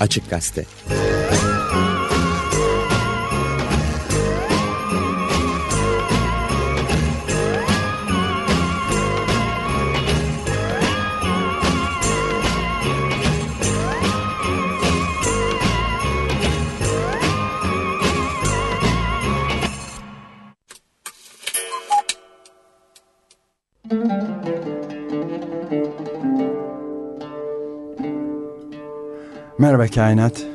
Açık Gazete. Merhaba Kainat.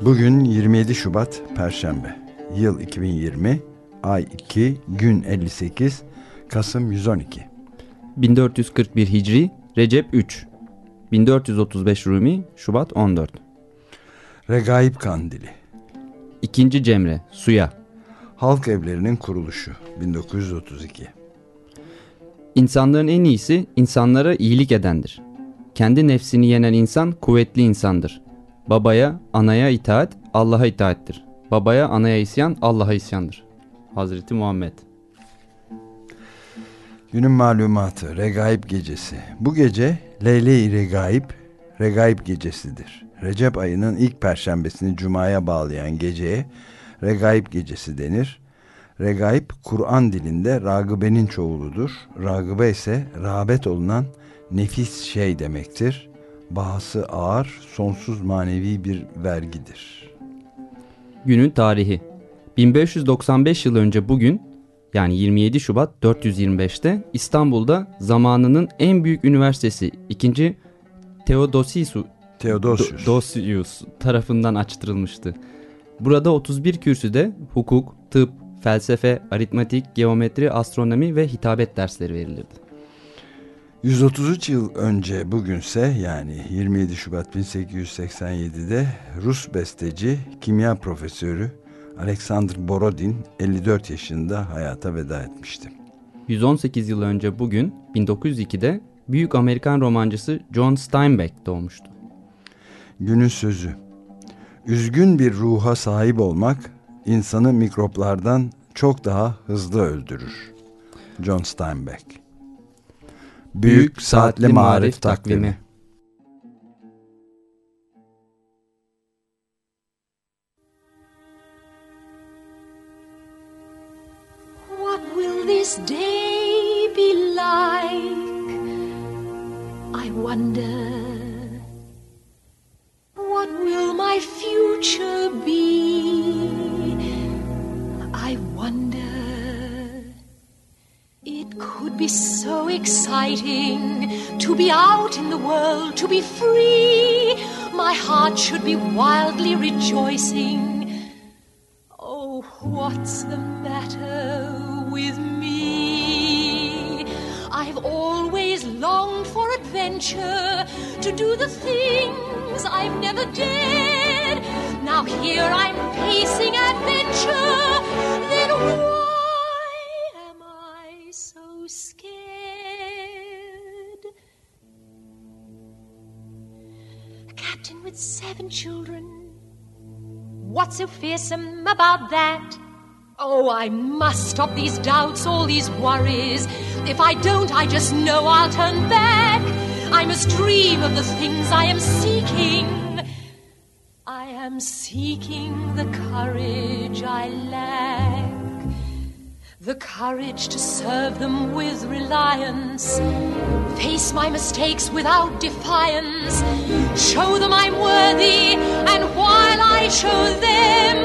Bugün 27 Şubat Perşembe. Yıl 2020, ay 2, gün 58, Kasım 112. 1441 Hicri, Recep 3. 1435 Rumi, Şubat 14. Regaib Kandili. İkinci Cemre, Suya. Halk evlerinin kuruluşu 1932. İnsanların en iyisi insanlara iyilik edendir. Kendi nefsini yenen insan kuvvetli insandır. Babaya, anaya itaat Allah'a itaattir. Babaya, anaya isyan Allah'a isyandır. Hazreti Muhammed. Günün malumatı Regaib gecesi. Bu gece Leyle-i Regaib, Regaib gecesidir. Recep ayının ilk perşembesini Cuma'ya bağlayan geceye Regaib gecesi denir. Regaib Kur'an dilinde ragıbenin çoğuludur. Ragıbe ise rağbet olunan nefis şey demektir. Bahası ağır, sonsuz manevi bir vergidir. Günün tarihi 1595 yıl önce bugün yani 27 Şubat 425'te İstanbul'da zamanının en büyük üniversitesi 2. Theodosius, Theodosius. Dosius tarafından açtırılmıştı. Burada 31 kürsüde hukuk, tıp, felsefe, aritmatik, geometri, astronomi ve hitabet dersleri verilirdi. 133 yıl önce bugünse yani 27 Şubat 1887'de Rus besteci, kimya profesörü Alexander Borodin 54 yaşında hayata veda etmişti. 118 yıl önce bugün 1902'de büyük Amerikan romancısı John Steinbeck doğmuştu. Günün sözü Üzgün bir ruha sahip olmak insanı mikroplardan çok daha hızlı öldürür. John Steinbeck Büyük Saatli Marif Takvimi What will this day be like? I wonder. What will my future be? I wonder. It could be so exciting to be out in the world, to be free. My heart should be wildly rejoicing. Oh, what's the matter with me? I've always longed for adventure, to do the things I've never dared. Now here I'm facing adventure. Then why seven children. What's so fearsome about that? Oh, I must stop these doubts, all these worries. If I don't, I just know I'll turn back. I must dream of the things I am seeking. I am seeking the courage I lack. The courage to serve them with reliance. Face my mistakes without defiance. Show them I'm worthy, and while I show them,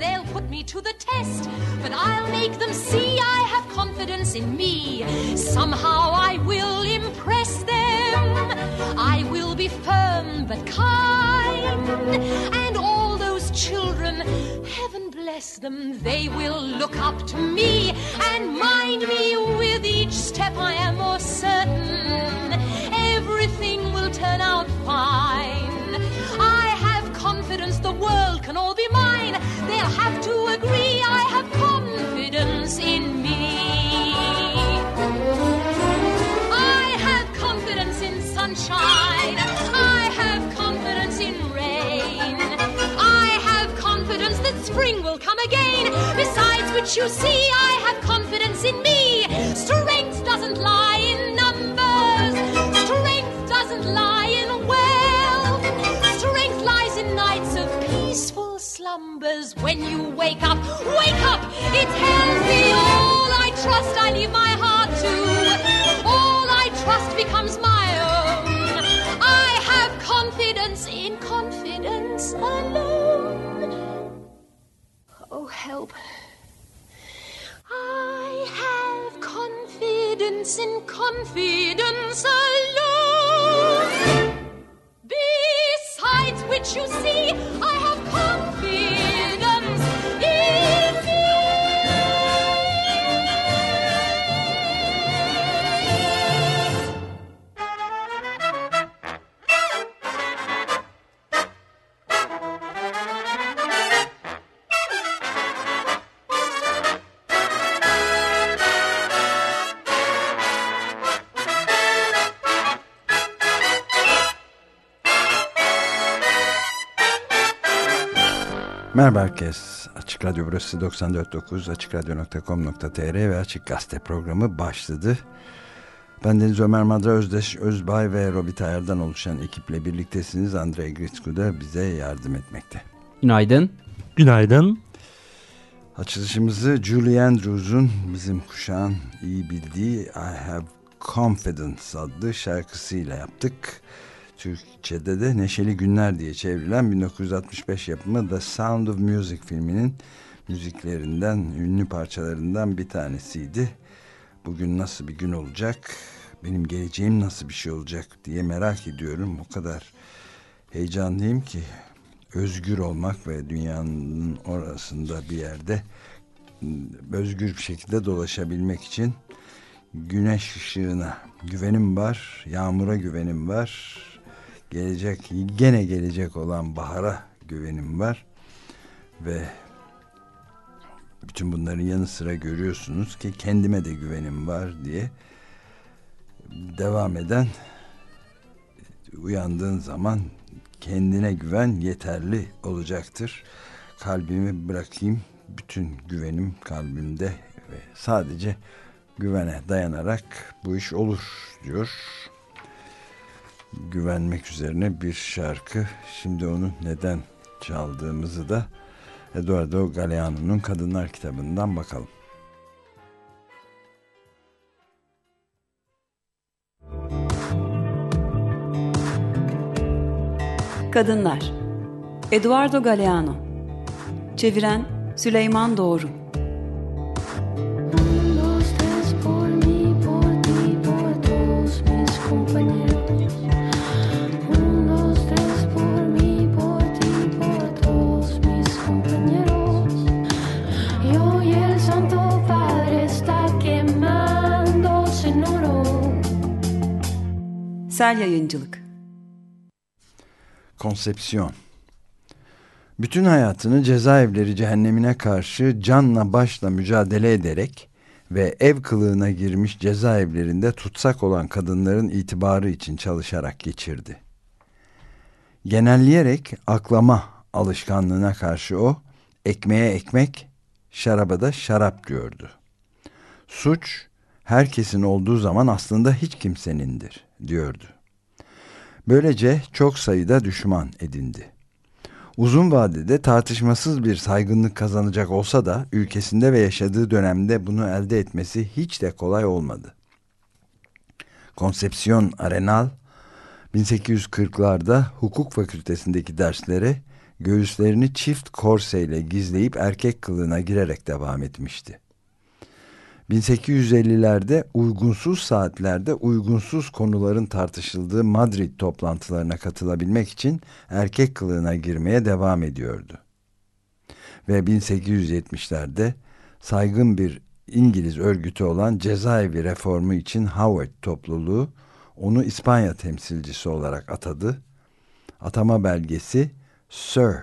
they'll put me to the test, but I'll make them see I have confidence in me. Somehow I will impress them. I will be firm but kind, and all those children, heaven bless them, they will look up to me and mind me with each step. I am more certain everything will turn out fine. I world can all be mine. They'll have to agree I have confidence in me. I have confidence in sunshine. I have confidence in rain. I have confidence that spring will come again. Besides which, you see, I have confidence in me. Strength doesn't lie slumbers. When you wake up, wake up! It's healthy. All I trust, I leave my heart to. All I trust becomes my own. I have confidence in confidence alone. Oh, help. I have confidence in confidence alone. Besides which, you see, I have confidence Merhaba herkes. Açık Radyo burası 94.9 AçıkRadyo.com.tr ve Açık Gazete programı başladı. Ben Deniz Ömer Madra Özdeş, Özbay ve Robit Ayar'dan oluşan ekiple birliktesiniz. Andrei Gritsku da bize yardım etmekte. Günaydın. Günaydın. Açılışımızı Julie Andrews'un bizim kuşağın iyi bildiği I Have Confidence adlı şarkısıyla yaptık. Türkçe'de de Neşeli Günler diye çevrilen 1965 yapımı The Sound of Music filminin müziklerinden, ünlü parçalarından bir tanesiydi. Bugün nasıl bir gün olacak, benim geleceğim nasıl bir şey olacak diye merak ediyorum. O kadar heyecanlıyım ki özgür olmak ve dünyanın orasında bir yerde özgür bir şekilde dolaşabilmek için güneş ışığına güvenim var, yağmura güvenim var, gelecek gene gelecek olan bahara güvenim var ve bütün bunların yanı sıra görüyorsunuz ki kendime de güvenim var diye devam eden uyandığın zaman kendine güven yeterli olacaktır. Kalbimi bırakayım bütün güvenim kalbimde ve sadece güvene dayanarak bu iş olur diyor güvenmek üzerine bir şarkı. Şimdi onu neden çaldığımızı da Eduardo Galeano'nun Kadınlar kitabından bakalım. Kadınlar Eduardo Galeano Çeviren Süleyman Doğru Sel Yayıncılık Konsepsiyon Bütün hayatını cezaevleri cehennemine karşı canla başla mücadele ederek ve ev kılığına girmiş cezaevlerinde tutsak olan kadınların itibarı için çalışarak geçirdi. Genelleyerek aklama alışkanlığına karşı o, ekmeğe ekmek, şaraba da şarap diyordu. Suç, herkesin olduğu zaman aslında hiç kimsenindir, diyordu. Böylece çok sayıda düşman edindi. Uzun vadede tartışmasız bir saygınlık kazanacak olsa da ülkesinde ve yaşadığı dönemde bunu elde etmesi hiç de kolay olmadı. Konsepsiyon Arenal 1840'larda hukuk fakültesindeki derslere göğüslerini çift korseyle gizleyip erkek kılığına girerek devam etmişti. 1850'lerde uygunsuz saatlerde uygunsuz konuların tartışıldığı Madrid toplantılarına katılabilmek için erkek kılığına girmeye devam ediyordu. Ve 1870'lerde saygın bir İngiliz örgütü olan cezaevi reformu için Howard topluluğu onu İspanya temsilcisi olarak atadı. Atama belgesi Sir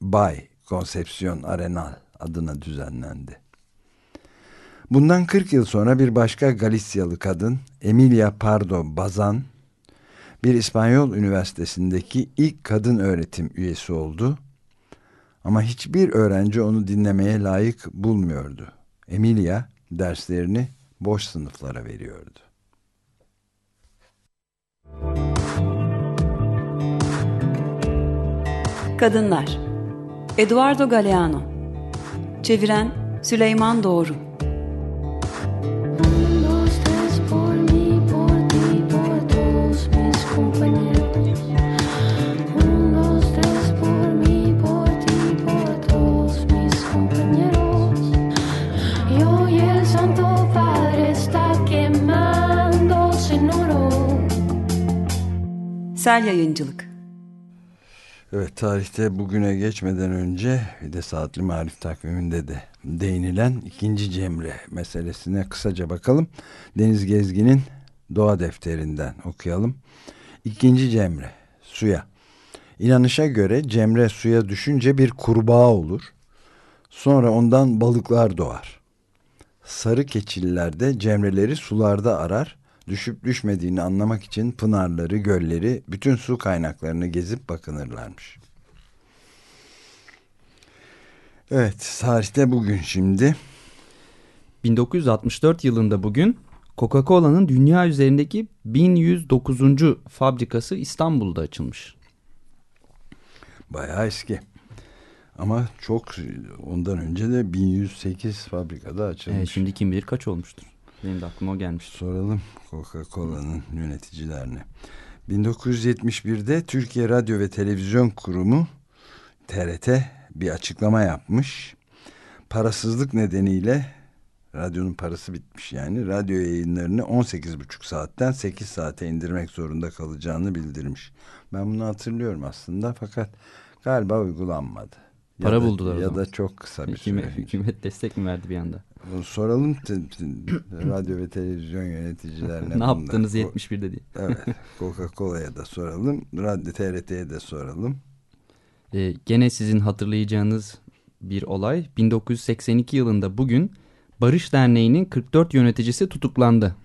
Bay Concepcion Arenal adına düzenlendi. Bundan 40 yıl sonra bir başka Galisyalı kadın Emilia Pardo Bazan bir İspanyol üniversitesindeki ilk kadın öğretim üyesi oldu. Ama hiçbir öğrenci onu dinlemeye layık bulmuyordu. Emilia derslerini boş sınıflara veriyordu. Kadınlar Eduardo Galeano Çeviren Süleyman Doğru Sel Yayıncılık Evet tarihte bugüne geçmeden önce bir de saatli marif takviminde de değinilen ikinci Cemre meselesine kısaca bakalım. Deniz Gezgin'in Doğa Defterinden okuyalım. İkinci Cemre suya. İnanışa göre Cemre suya düşünce bir kurbağa olur. Sonra ondan balıklar doğar. Sarı keçililer de cemreleri sularda arar. Düşüp düşmediğini anlamak için pınarları, gölleri, bütün su kaynaklarını gezip bakınırlarmış. Evet, tarihte bugün şimdi 1964 yılında bugün Coca-Cola'nın dünya üzerindeki 1109. fabrikası İstanbul'da açılmış. bayağı eski. Ama çok ondan önce de 1108 fabrikada açılmış. Ee, şimdi kim bilir kaç olmuştur. Benim de aklıma o gelmiş. Soralım Coca-Cola'nın yöneticilerine. 1971'de Türkiye Radyo ve Televizyon Kurumu TRT bir açıklama yapmış. Parasızlık nedeniyle radyonun parası bitmiş yani radyo yayınlarını 18,5 saatten 8 saate indirmek zorunda kalacağını bildirmiş. Ben bunu hatırlıyorum aslında fakat galiba uygulanmadı. Ya Para da- buldular Ya da çok kısa bir Hükümet, süre. hükümet destek mi verdi bir anda? Soralım te- te- radyo ve televizyon yöneticilerine. ne yaptınız O- 71'de diye. Evet, Coca-Cola'ya da soralım. Radyo TRT'ye de soralım. Ee, gene sizin hatırlayacağınız bir olay. 1982 yılında bugün Barış Derneği'nin 44 yöneticisi tutuklandı.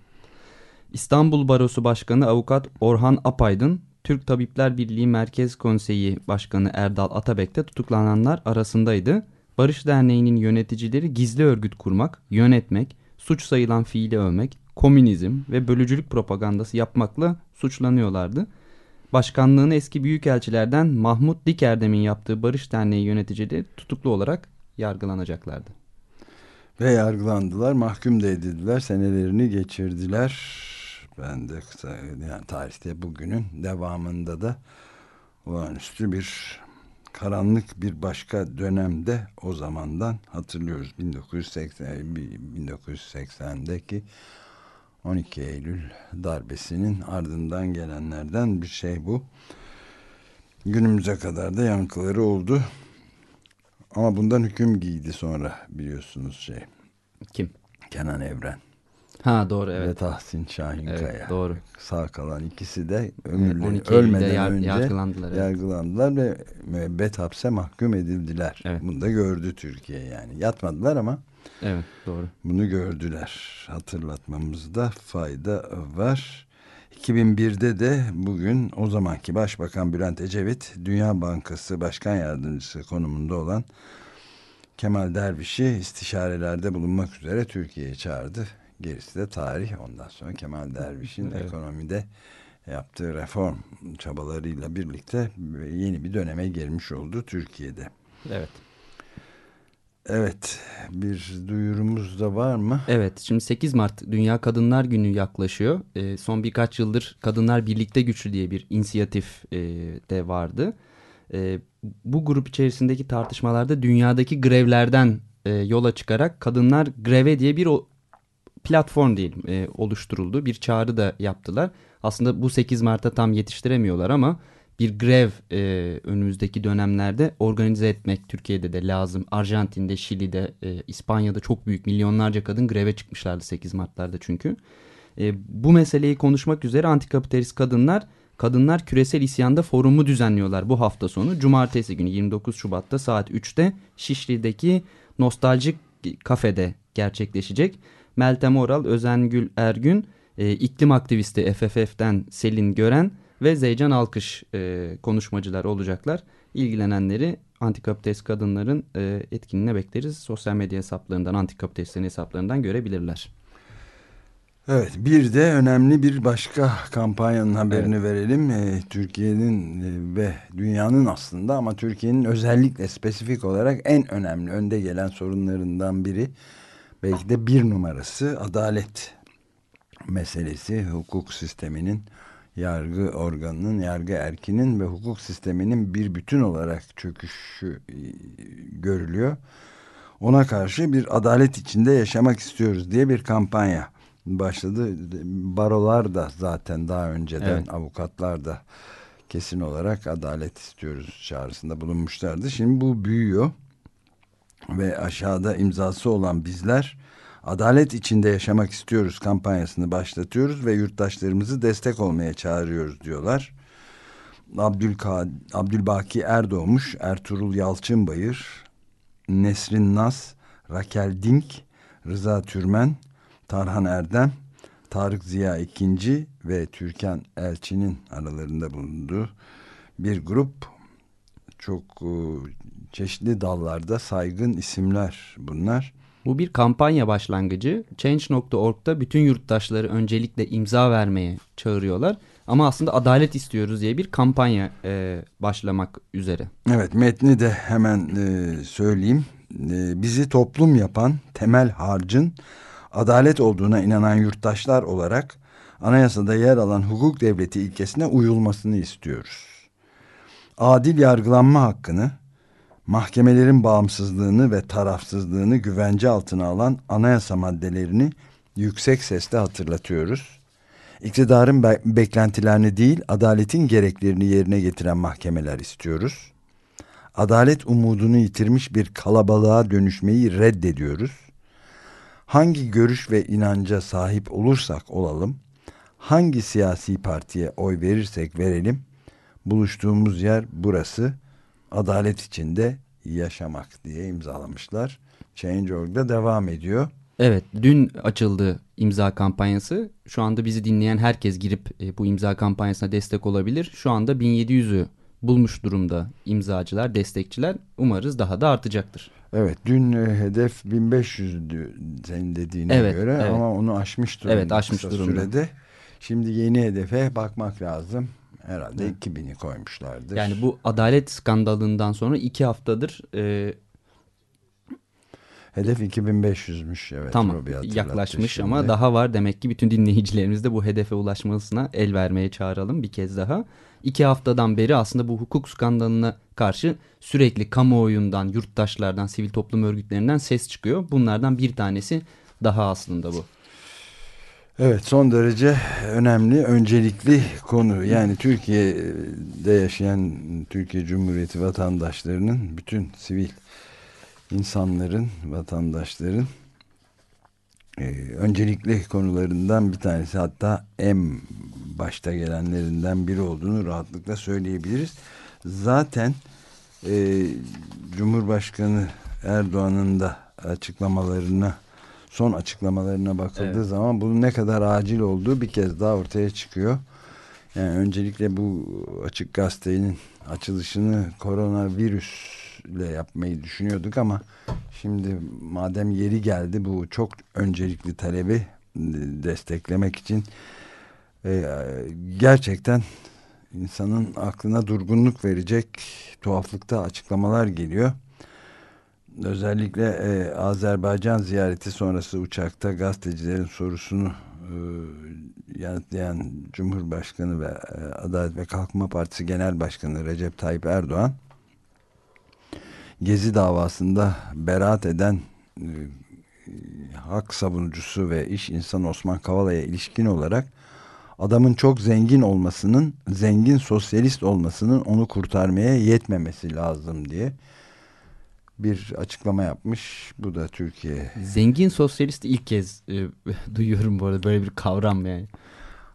İstanbul Barosu Başkanı Avukat Orhan Apaydın, Türk Tabipler Birliği Merkez Konseyi Başkanı Erdal Atabek de tutuklananlar arasındaydı. Barış Derneği'nin yöneticileri gizli örgüt kurmak, yönetmek, suç sayılan fiili övmek, komünizm ve bölücülük propagandası yapmakla suçlanıyorlardı. Başkanlığını eski büyükelçilerden Mahmut Dikerdem'in yaptığı Barış Derneği yöneticileri tutuklu olarak yargılanacaklardı. Ve yargılandılar, mahkum da edildiler, senelerini geçirdiler. Ben de kısa, yani tarihte bugünün devamında da olağanüstü bir karanlık bir başka dönemde o zamandan hatırlıyoruz. 1980, 1980'deki 12 Eylül darbesinin ardından gelenlerden bir şey bu. Günümüze kadar da yankıları oldu. Ama bundan hüküm giydi sonra biliyorsunuz şey. Kim? Kenan Evren Ha doğru ve evet. Tahsin Şahinkaya. Evet, doğru. Sağ kalan ikisi de ömürleri 12 Eylül'de ölmeden yar- önce yargılandılar, evet. yargılandılar ve müebbet hapse mahkum edildiler. Evet. Bunu da gördü Türkiye yani. Yatmadılar ama Evet doğru. bunu gördüler. Hatırlatmamızda fayda var. 2001'de de bugün o zamanki Başbakan Bülent Ecevit Dünya Bankası Başkan Yardımcısı konumunda olan Kemal Derviş'i istişarelerde bulunmak üzere Türkiye'ye çağırdı. Gerisi de tarih. Ondan sonra Kemal Derviş'in Evet. ekonomide yaptığı reform çabalarıyla birlikte yeni bir döneme girmiş oldu Türkiye'de. Evet. Evet, bir duyurumuz da var mı? Evet şimdi 8 Mart Dünya Kadınlar Günü yaklaşıyor. Ee, son birkaç yıldır Kadınlar Birlikte Güçlü diye bir inisiyatif e, de vardı. E, bu grup içerisindeki tartışmalarda dünyadaki grevlerden e, yola çıkarak Kadınlar Greve diye bir platform diyelim e, oluşturuldu. Bir çağrı da yaptılar. Aslında bu 8 Mart'a tam yetiştiremiyorlar ama bir grev e, önümüzdeki dönemlerde organize etmek Türkiye'de de lazım. Arjantin'de, Şili'de, e, İspanya'da çok büyük milyonlarca kadın greve çıkmışlardı 8 Mart'larda çünkü. E, bu meseleyi konuşmak üzere antikapitalist kadınlar Kadınlar Küresel İsyan'da forumu düzenliyorlar bu hafta sonu. Cumartesi günü 29 Şubat'ta saat 3'te Şişli'deki Nostaljik Kafede gerçekleşecek. Meltem Oral, Özengül Ergün, e, iklim aktivisti FFF'den Selin Gören ve Zeycan Alkış e, konuşmacılar olacaklar. İlgilenenleri Antikapitalist kadınların e, etkinliğine bekleriz. Sosyal medya hesaplarından, antikapitalistlerin hesaplarından görebilirler. Evet bir de önemli bir başka kampanyanın haberini verelim. Ee, Türkiye'nin e, ve dünyanın aslında ama Türkiye'nin özellikle spesifik olarak en önemli önde gelen sorunlarından biri belki de bir numarası adalet meselesi. Hukuk sisteminin, yargı organının, yargı erkinin ve hukuk sisteminin bir bütün olarak çöküşü e, görülüyor. Ona karşı bir adalet içinde yaşamak istiyoruz diye bir kampanya başladı. Barolar da zaten daha önceden Evet. avukatlar da kesin olarak adalet istiyoruz çağrısında bulunmuşlardı. Şimdi bu büyüyor ve aşağıda imzası olan bizler adalet içinde yaşamak istiyoruz kampanyasını başlatıyoruz ve yurttaşlarımızı destek olmaya çağırıyoruz diyorlar. Abdülka, Abdülbaki Erdoğmuş, Ertuğrul Yalçınbayır, Nesrin Nas, Rakel Dink, Rıza Türmen, Tarhan Erdem, Tarık Ziya İkinci ve Türkan Elçi'nin aralarında bulunduğu bir grup çok e, çeşitli dallarda saygın isimler bunlar. Bu bir kampanya başlangıcı. Change.org'da bütün yurttaşları öncelikle imza vermeye çağırıyorlar. Ama aslında adalet istiyoruz diye bir kampanya e, başlamak üzere. Evet metni de hemen e, söyleyeyim. E, bizi toplum yapan temel harcın adalet olduğuna inanan yurttaşlar olarak anayasada yer alan hukuk devleti ilkesine uyulmasını istiyoruz. Adil yargılanma hakkını, mahkemelerin bağımsızlığını ve tarafsızlığını güvence altına alan anayasa maddelerini yüksek sesle hatırlatıyoruz. İktidarın be- beklentilerini değil, adaletin gereklerini yerine getiren mahkemeler istiyoruz. Adalet umudunu yitirmiş bir kalabalığa dönüşmeyi reddediyoruz. Hangi görüş ve inanca sahip olursak olalım, hangi siyasi partiye oy verirsek verelim, buluştuğumuz yer burası, adalet içinde yaşamak diye imzalamışlar. Change.org'da devam ediyor. Evet, dün açıldı imza kampanyası. Şu anda bizi dinleyen herkes girip e, bu imza kampanyasına destek olabilir. Şu anda 1700'ü bulmuş durumda imzacılar, destekçiler. Umarız daha da artacaktır. Evet dün e, hedef 1500'dü senin dediğine Evet, göre evet. ama onu aşmış durumda. Evet, aşmış durumda. Sürede. Şimdi yeni hedefe bakmak lazım. Herhalde 2000'i koymuşlardır. Yani bu adalet skandalından sonra iki haftadır e, Hedef 2500'müş evet. tamam yaklaşmış şimdi. ama daha var. Demek ki bütün dinleyicilerimiz de bu hedefe ulaşmasına el vermeye çağıralım bir kez daha. İki haftadan beri aslında bu hukuk skandalına karşı sürekli kamuoyundan, yurttaşlardan, sivil toplum örgütlerinden ses çıkıyor. Bunlardan bir tanesi daha aslında bu. Evet son derece önemli, öncelikli konu. Yani Türkiye'de yaşayan Türkiye Cumhuriyeti vatandaşlarının, bütün sivil insanların, vatandaşların e, öncelikli konularından bir tanesi hatta en başta gelenlerinden biri olduğunu rahatlıkla söyleyebiliriz. Zaten e, Cumhurbaşkanı Erdoğan'ın da açıklamalarına son açıklamalarına bakıldığı Evet. zaman bunun ne kadar acil olduğu bir kez daha ortaya çıkıyor. Yani öncelikle bu açık gazetenin açılışını koronavirüsle yapmayı düşünüyorduk ama şimdi madem yeri geldi bu çok öncelikli talebi desteklemek için e, gerçekten insanın aklına durgunluk verecek tuhaflıkta açıklamalar geliyor. Özellikle e, Azerbaycan ziyareti sonrası uçakta gazetecilerin sorusunu e, yanıtlayan Cumhurbaşkanı ve e, Adalet ve Kalkınma Partisi Genel Başkanı Recep Tayyip Erdoğan Gezi davasında beraat eden e, hak savunucusu ve iş insanı Osman Kavala'ya ilişkin olarak adamın çok zengin olmasının, zengin sosyalist olmasının onu kurtarmaya yetmemesi lazım diye bir açıklama yapmış. Bu da Türkiye. Zengin sosyalist ilk kez e, duyuyorum bu arada böyle bir kavram yani.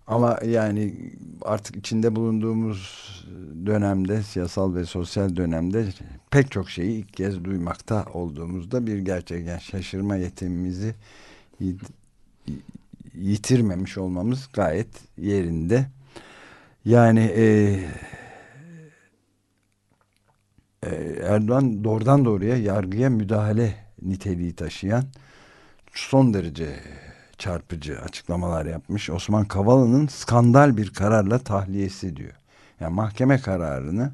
Ama yani artık içinde bulunduğumuz dönemde, siyasal ve sosyal dönemde pek çok şeyi ilk kez duymakta olduğumuzda bir gerçekten şaşırma yetimimizi yit- yitirmemiş olmamız gayet yerinde. Yani e, e, Erdoğan doğrudan doğruya yargıya müdahale niteliği taşıyan son derece çarpıcı açıklamalar yapmış. Osman Kavala'nın skandal bir kararla tahliyesi diyor. Yani mahkeme kararını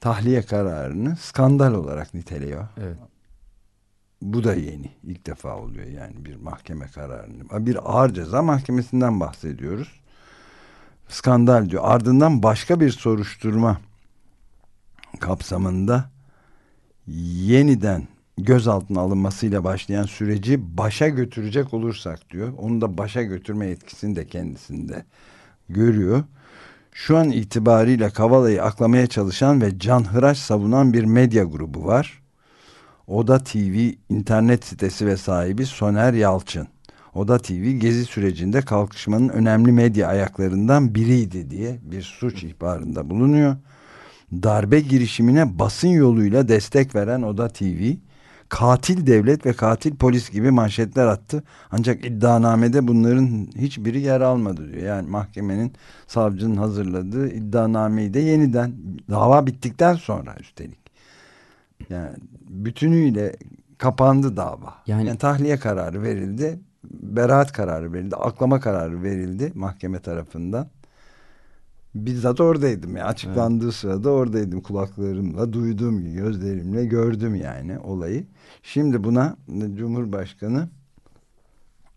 tahliye kararını skandal olarak niteliyor. Evet. Bu da yeni. İlk defa oluyor yani bir mahkeme kararını. Bir ağır ceza mahkemesinden bahsediyoruz. Skandal diyor. Ardından başka bir soruşturma kapsamında yeniden gözaltına alınmasıyla başlayan süreci başa götürecek olursak diyor. Onu da başa götürme yetkisini de kendisinde görüyor. Şu an itibariyle Kavala'yı aklamaya çalışan ve canhıraş savunan bir medya grubu var. Oda TV internet sitesi ve sahibi Soner Yalçın. Oda TV gezi sürecinde kalkışmanın önemli medya ayaklarından biriydi diye bir suç ihbarında bulunuyor. Darbe girişimine basın yoluyla destek veren Oda TV, katil devlet ve katil polis gibi manşetler attı. Ancak iddianamede bunların hiçbiri yer almadı diyor. Yani mahkemenin savcının hazırladığı iddianameyi de yeniden dava bittikten sonra üstelik. Yani bütünüyle kapandı dava. Yani- Yani, tahliye kararı verildi. Beraat kararı verildi. Aklama kararı verildi mahkeme tarafından. Bizzat oradaydım ya. Açıklandığı sırada oradaydım. Kulaklarımla duydum, gözlerimle gördüm yani olayı. Şimdi buna Cumhurbaşkanı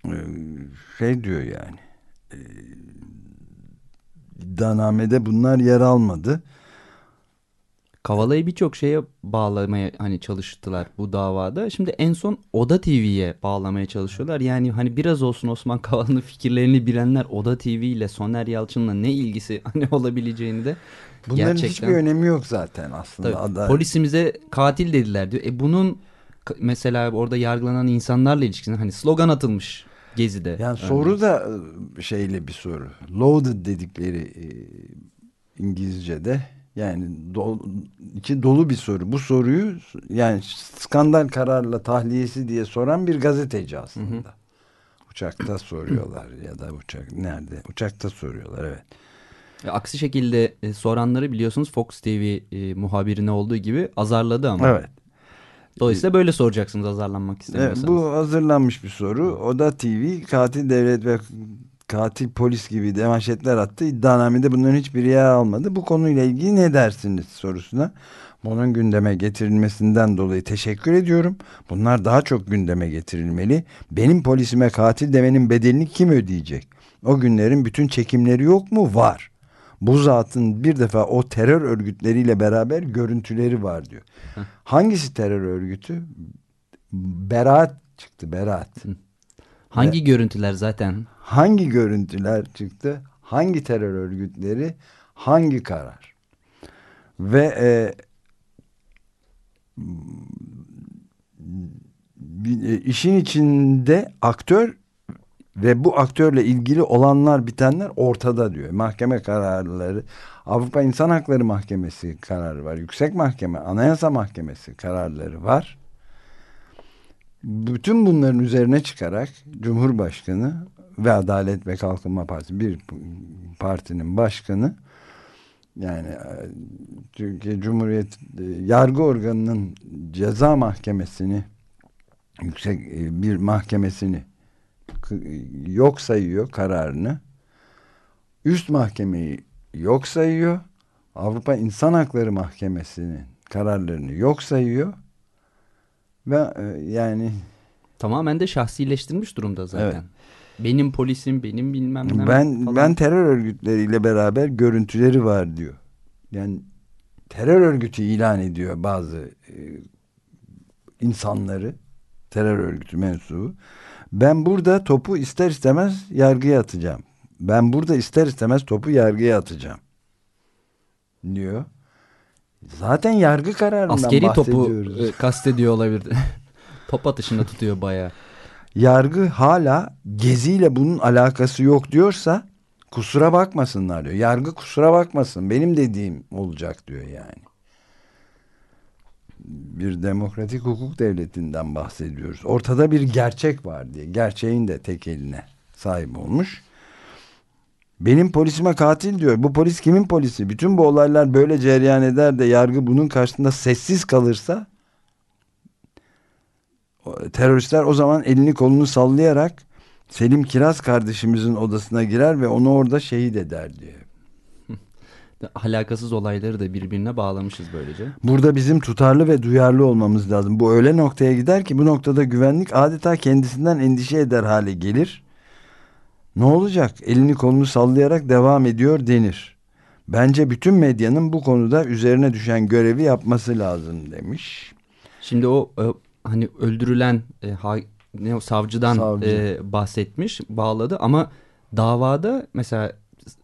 e, şey diyor yani. e, iddianamede bunlar yer almadı. Kavala'yı birçok şeye bağlamaya hani çalıştılar bu davada. Şimdi en son Oda TV'ye bağlamaya çalışıyorlar. Yani hani biraz olsun Osman Kavala'nın fikirlerini bilenler Oda TV ile Soner Yalçın'la ne ilgisi hani olabileceğini de Bunların gerçekten hiçbir önemi yok zaten aslında. Tabii, Adalet- polisimize katil dediler diyor. E bunun mesela orada yargılanan insanlarla ilişkisinde hani slogan atılmış Gezi'de. Yani Örneğin. soru da e, şeyli bir soru. Loaded dedikleri e, İngilizce'de yani do, içi dolu bir soru. Bu soruyu yani skandal kararla tahliyesi diye soran bir gazeteci aslında. Uçakta soruyorlar ya da uçak nerede? Uçakta soruyorlar evet. E, Aksi şekilde e, soranları biliyorsunuz Fox TV e, muhabirine olduğu gibi azarladı ama. Evet. Dolayısıyla böyle soracaksınız azarlanmak Evet, istemiyorsanız. bu hazırlanmış bir soru. Oda TV katil devlet ve katil polis gibi de manşetler attı. İddianamede bunların hiçbiri yer almadı. Bu konuyla ilgili ne dersiniz sorusuna. Bunun gündeme getirilmesinden dolayı teşekkür ediyorum. Bunlar daha çok gündeme getirilmeli. Benim polisime katil demenin bedelini kim ödeyecek? O günlerin bütün çekimleri yok mu? Var. Bu zatın bir defa o terör örgütleriyle beraber görüntüleri var diyor. Hangisi terör örgütü? Beraat çıktı Beraat. Hangi görüntüler zaten? Hangi görüntüler çıktı? Hangi terör örgütleri? Hangi karar? Ve e, e, işin içinde aktör ve bu aktörle ilgili olanlar bitenler ortada diyor. Mahkeme kararları, Avrupa İnsan Hakları Mahkemesi kararı var. Yüksek Mahkeme, Anayasa Mahkemesi kararları var. Bütün bunların üzerine çıkarak Cumhurbaşkanı ve Adalet ve Kalkınma Partisi bir partinin başkanı yani e, Türkiye Cumhuriyet e, yargı organının ceza mahkemesini yüksek e, bir mahkemesini yok sayıyor kararını. Üst mahkemeyi yok sayıyor. Avrupa İnsan Hakları Mahkemesi'nin kararlarını yok sayıyor. Ve e, yani Tamamen de şahsileştirmiş durumda zaten. Evet. Benim polisim, benim bilmem ne ben falan. ben terör örgütleriyle beraber görüntüleri var diyor. Yani terör örgütü ilan ediyor bazı e, insanları terör örgütü mensubu. Ben burada topu ister istemez yargıya atacağım. Ben burada ister istemez topu yargıya atacağım. Diyor. Zaten yargı kararından Askeri topu bahsediyoruz. e, kastediyor olabilir. Top atışında tutuyor bayağı. yargı hala geziyle bunun alakası yok diyorsa kusura bakmasınlar diyor. Yargı kusura bakmasın. Benim dediğim olacak diyor yani. Bir demokratik hukuk devletinden bahsediyoruz. Ortada bir gerçek var diye. Gerçeğin de tek eline sahip olmuş. Benim polisime katil diyor. Bu polis kimin polisi? Bütün bu olaylar böyle cereyan eder de yargı bunun karşısında sessiz kalırsa teröristler o zaman elini kolunu sallayarak Selim Kiraz kardeşimizin odasına girer ve onu orada şehit eder diyor. Alakasız olayları da birbirine bağlamışız böylece. Burada bizim tutarlı ve duyarlı olmamız lazım. Bu öyle noktaya gider ki bu noktada güvenlik adeta kendisinden endişe eder hale gelir. Ne olacak? Elini kolunu sallayarak devam ediyor denir. Bence bütün medyanın bu konuda üzerine düşen görevi yapması lazım demiş. Şimdi o e, hani öldürülen e, ha- ne o savcıdan Savcı. e, bahsetmiş, bağladı ama davada mesela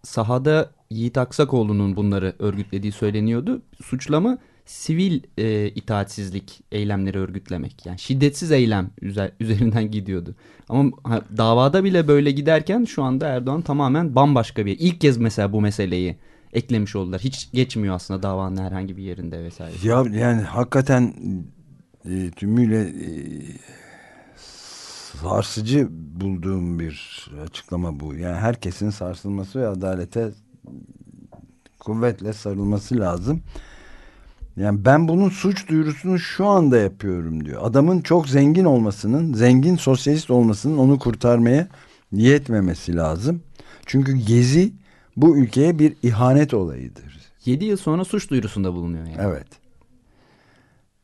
sahada Yiğit Aksakoğlu'nun bunları örgütlediği söyleniyordu. Suçlama sivil e, itaatsizlik eylemleri örgütlemek. Yani şiddetsiz eylem üzer- üzerinden gidiyordu. Ama ha, davada bile böyle giderken şu anda Erdoğan tamamen bambaşka bir ilk kez mesela bu meseleyi eklemiş oldular. Hiç geçmiyor aslında davanın herhangi bir yerinde vesaire. Ya yani hakikaten e, tümüyle e, sarsıcı bulduğum bir açıklama bu. Yani herkesin sarsılması ve adalete kuvvetle sarılması lazım. Yani ben bunun suç duyurusunu şu anda yapıyorum diyor. Adamın çok zengin olmasının, zengin sosyalist olmasının onu kurtarmaya yetmemesi lazım. Çünkü Gezi bu ülkeye bir ihanet olayıdır. 7 yıl sonra suç duyurusunda bulunuyor yani. Evet.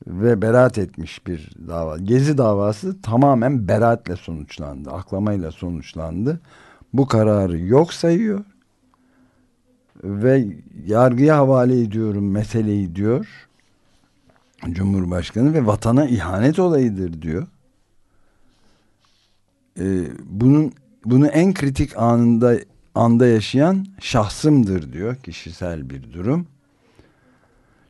Ve beraat etmiş bir dava. Gezi davası tamamen beraatle sonuçlandı. Aklamayla sonuçlandı. Bu kararı yok sayıyor. Ve yargıya havale ediyorum meseleyi diyor. Cumhurbaşkanı ve vatana ihanet olayıdır diyor. Ee, bunun bunu en kritik anında anda yaşayan şahsımdır diyor. Kişisel bir durum.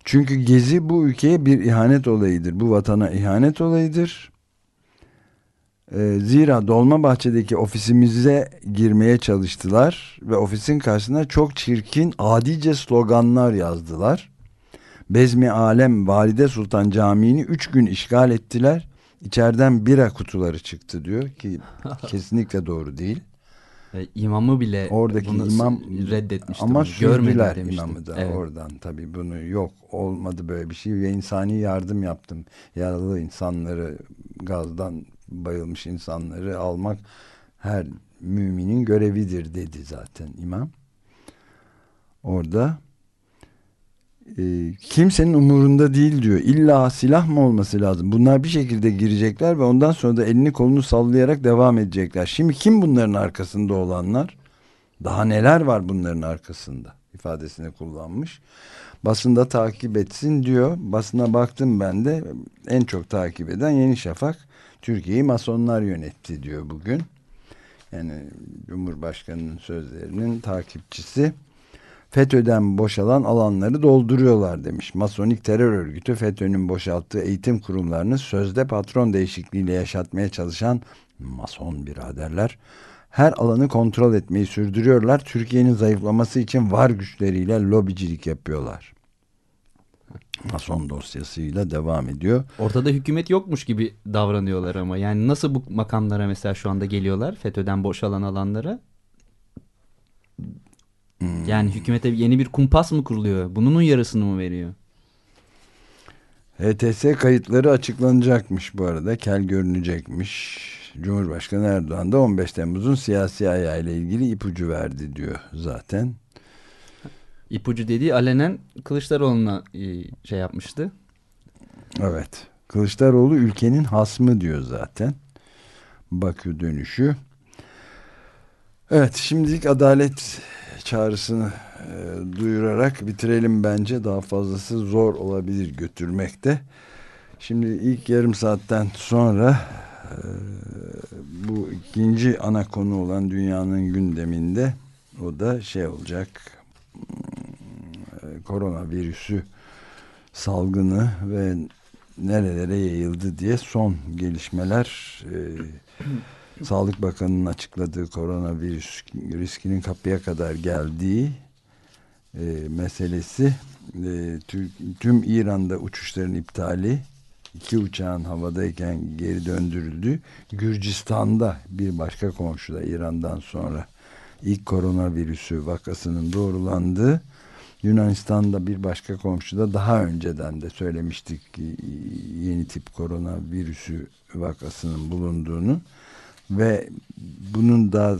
Çünkü Gezi bu ülkeye bir ihanet olayıdır. Bu vatana ihanet olayıdır. Ee, zira Dolmabahçe'deki ofisimize girmeye çalıştılar ve ofisin karşısına çok çirkin, adice sloganlar yazdılar. Bezmi Alem Valide Sultan Camii'ni üç gün işgal ettiler. İçeriden bira kutuları çıktı diyor ki kesinlikle doğru değil. E, imamı bile Oradaki bunu imam reddetmişti. ama sürdüler imamı da Evet. oradan tabii bunu yok olmadı böyle bir şey ve insani yardım yaptım yaralı insanları gazdan bayılmış insanları almak her müminin görevidir dedi zaten imam. Orada e, kimsenin umurunda değil diyor. İlla silah mı olması lazım? Bunlar bir şekilde girecekler ve ondan sonra da elini kolunu sallayarak devam edecekler. Şimdi kim bunların arkasında olanlar? Daha neler var bunların arkasında? İfadesini kullanmış. Basında takip etsin diyor. Basına baktım ben de. En çok takip eden Yeni Şafak Türkiye'yi masonlar yönetti diyor bugün. Yani Cumhurbaşkanı'nın sözlerinin takipçisi FETÖ'den boşalan alanları dolduruyorlar demiş. Masonik terör örgütü FETÖ'nün boşalttığı eğitim kurumlarını sözde patron değişikliğiyle yaşatmaya çalışan mason biraderler her alanı kontrol etmeyi sürdürüyorlar. Türkiye'nin zayıflaması için var güçleriyle lobicilik yapıyorlar. Mason dosyasıyla devam ediyor. Ortada hükümet yokmuş gibi davranıyorlar ama. Yani nasıl bu makamlara mesela şu anda geliyorlar? FETÖ'den boşalan alanlara. Hmm. Yani hükümete yeni bir kumpas mı kuruluyor? Bunun yarısını mı veriyor? HTS kayıtları açıklanacakmış bu arada. Kel görünecekmiş. Cumhurbaşkanı Erdoğan da 15 Temmuz'un siyasi ayağıyla ilgili ipucu verdi diyor zaten. İpucu dediği alenen Kılıçdaroğlu'na e, şey yapmıştı. Evet. Kılıçdaroğlu ülkenin hasmı diyor zaten. Bakü dönüşü. Evet şimdilik adalet çağrısını e, duyurarak bitirelim bence. Daha fazlası zor olabilir götürmekte. Şimdi ilk yarım saatten sonra e, bu ikinci ana konu olan dünyanın gündeminde o da şey olacak koronavirüsü salgını ve nerelere yayıldı diye son gelişmeler e, Sağlık Bakanı'nın açıkladığı koronavirüs riskinin kapıya kadar geldiği e, meselesi e, tü- tüm İran'da uçuşların iptali iki uçağın havadayken geri döndürüldü. Gürcistan'da bir başka komşuda İran'dan sonra ilk koronavirüsü vakasının doğrulandığı Yunanistan'da bir başka komşuda daha önceden de söylemiştik ki yeni tip koronavirüsü vakasının bulunduğunu ve bunun da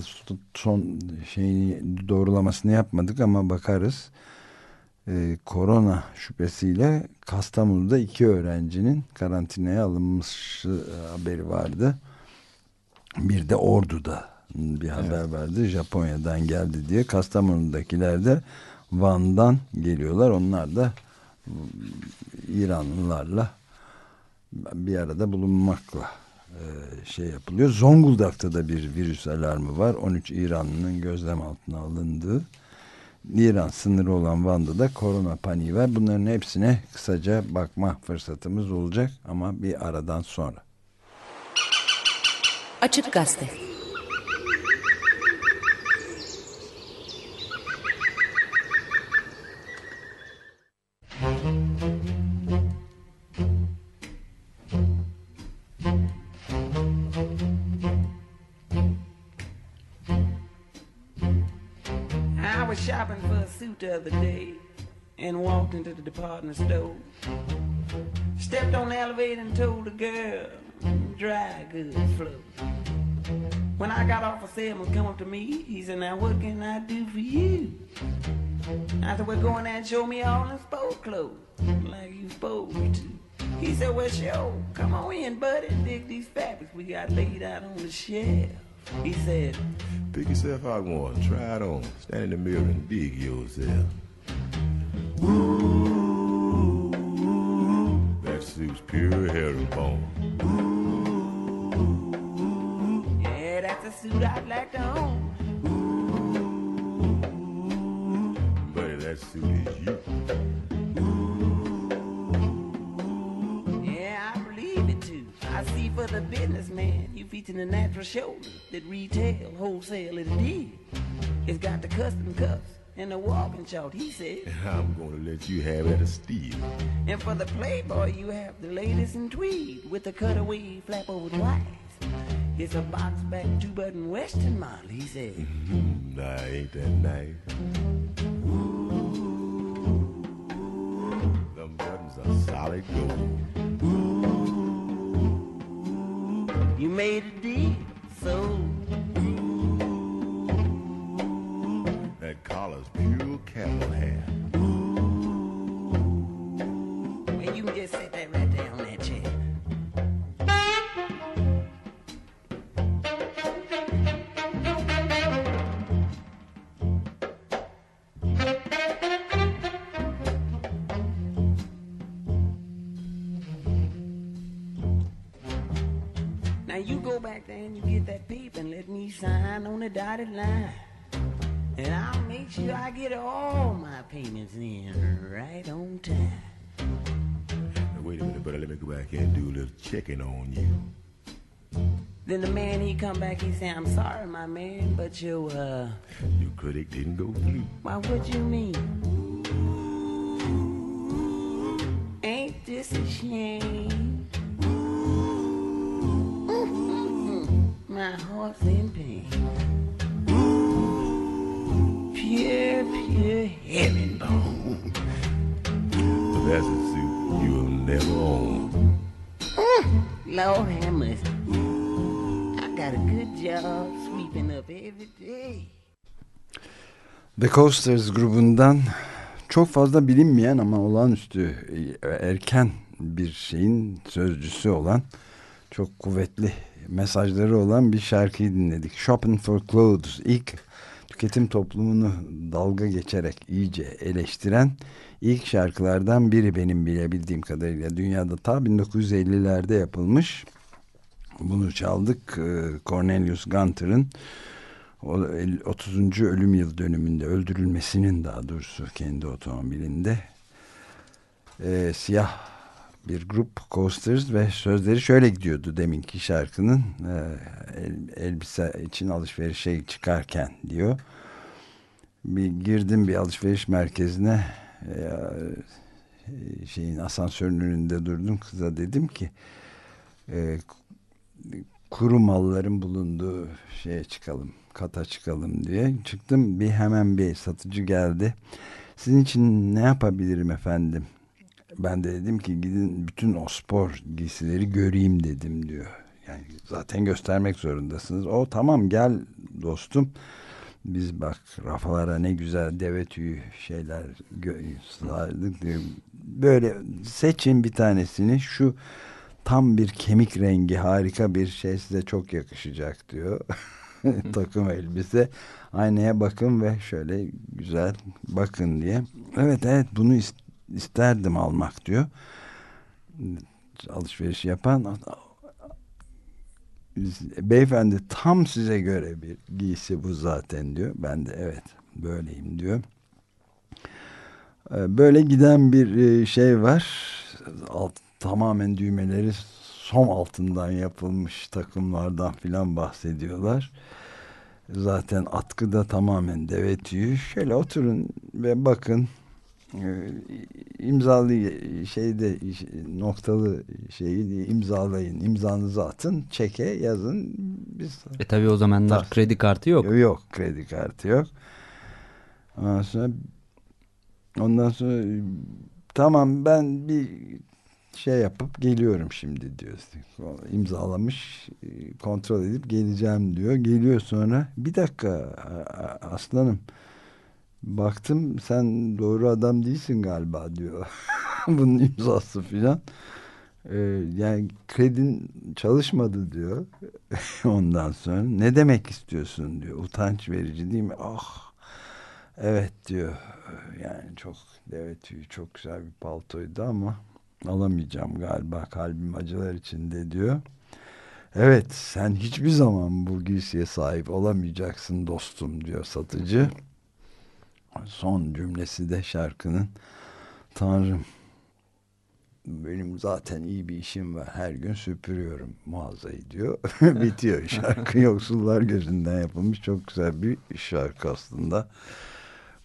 son şeyini doğrulamasını yapmadık ama bakarız e, korona şüphesiyle Kastamonu'da iki öğrencinin karantinaya alınmış haberi vardı. Bir de Ordu'da bir haber evet. vardı. Japonya'dan geldi diye. Kastamonu'dakiler de Van'dan geliyorlar. Onlar da İranlılarla bir arada bulunmakla e, şey yapılıyor. Zonguldak'ta da bir virüs alarmı var. 13 İranlının gözlem altına alındığı. İran sınırı olan Van'da da korona paniği var. Bunların hepsine kısaca bakma fırsatımız olacak ama bir aradan sonra. Açık Gazete and walked into the department store. Stepped on the elevator and told the girl, dry goods flow. When I got off, a salesman come up to me. He said, now what can I do for you? I said, well, go in there and show me all the sport clothes like you supposed to. He said, well, sure, come on in, buddy, dig these fabrics we got laid out on the shelf. He said, Pick yourself out one, try it on, stand in the mirror and dig yourself. Ooh, that suit's pure herringbone. Yeah, that's a suit I'd like to own. Ooh, buddy, that suit is you. Yeah, I believe it too. I see for the businessman. You featuring the natural shoulder that retail, wholesale it did. It's got the custom cuffs and the walking short, he said. I'm gonna let you have it a steal. And for the playboy, you have the latest in tweed with the cutaway flap over twice. It's a box back two button western model, he said. Mm-hmm. Nah, ain't that nice? Ooh, them buttons are solid gold. Ooh. You made a deal, so go back there and you get that paper and let me sign on the dotted line. And I'll make sure I get all my payments in right on time. Now, wait a minute, brother. Let me go back here and do a little checking on you. Then the man he come back, he say, I'm sorry, my man, but your uh Your credit didn't go through. Why what you mean? Ain't this a shame? My heart's in pain. Pure, pure herringbone. But that's a suit you'll never own. Lord have mercy. I got a good job sweeping up every day. The Coasters grubundan çok fazla bilinmeyen ama olağanüstü erken bir şeyin sözcüsü olan çok kuvvetli mesajları olan bir şarkıyı dinledik. Shopping for Clothes ilk tüketim toplumunu dalga geçerek iyice eleştiren ilk şarkılardan biri benim bilebildiğim kadarıyla. Dünyada ta 1950'lerde yapılmış. Bunu çaldık Cornelius Gunter'ın 30. ölüm yıl dönümünde öldürülmesinin daha doğrusu kendi otomobilinde e, siyah bir grup Coasters ve sözleri şöyle gidiyordu deminki şarkının e, el, elbise için alışverişe çıkarken diyor. Bir girdim bir alışveriş merkezine e, şeyin asansörün önünde durdum kıza dedim ki e, kuru malların bulunduğu şeye çıkalım, kata çıkalım diye çıktım. Bir hemen bir satıcı geldi. Sizin için ne yapabilirim efendim? Ben de dedim ki gidin bütün o spor giysileri göreyim dedim diyor. Yani zaten göstermek zorundasınız. O tamam gel dostum. Biz bak rafalara ne güzel deve tüyü şeyler sardık diyor. Böyle seçin bir tanesini. Şu tam bir kemik rengi harika bir şey size çok yakışacak diyor. Takım elbise. Aynaya bakın ve şöyle güzel bakın diye. Evet evet bunu is- isterdim almak diyor. Alışveriş yapan beyefendi tam size göre bir giysi bu zaten diyor. Ben de evet böyleyim diyor. Böyle giden bir e, şey var. Alt, tamamen düğmeleri som altından yapılmış takımlardan filan bahsediyorlar. Zaten atkı da tamamen deve tüyü. Şöyle oturun ve bakın imzalı şeyde noktalı şeyi imzalayın imzanızı atın çeke yazın biz E tabi o zamanlar Tas- kredi kartı yok. yok. kredi kartı yok ondan sonra ondan sonra tamam ben bir şey yapıp geliyorum şimdi diyor imzalamış kontrol edip geleceğim diyor geliyor sonra bir dakika aslanım baktım sen doğru adam değilsin galiba diyor. Bunun imzası filan. Ee, yani kredin çalışmadı diyor. Ondan sonra ne demek istiyorsun? diyor. Utanç verici değil mi? Ah evet diyor. Yani çok deve çok güzel bir paltoydu ama alamayacağım galiba kalbim acılar içinde diyor. Evet sen hiçbir zaman bu giysiye sahip olamayacaksın dostum diyor satıcı son cümlesi de şarkının Tanrım benim zaten iyi bir işim var. Her gün süpürüyorum mağazayı diyor. Bitiyor şarkı. Yoksullar gözünden yapılmış çok güzel bir şarkı aslında.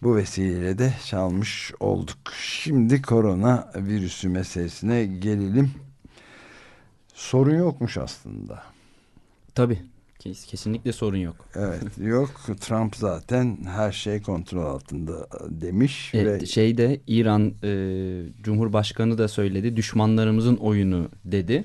Bu vesileyle de çalmış olduk. Şimdi korona virüsü meselesine gelelim. Sorun yokmuş aslında. Tabi kesinlikle sorun yok. Evet yok Trump zaten her şey kontrol altında demiş E, ve şeyde İran e, Cumhurbaşkanı da söyledi düşmanlarımızın oyunu dedi.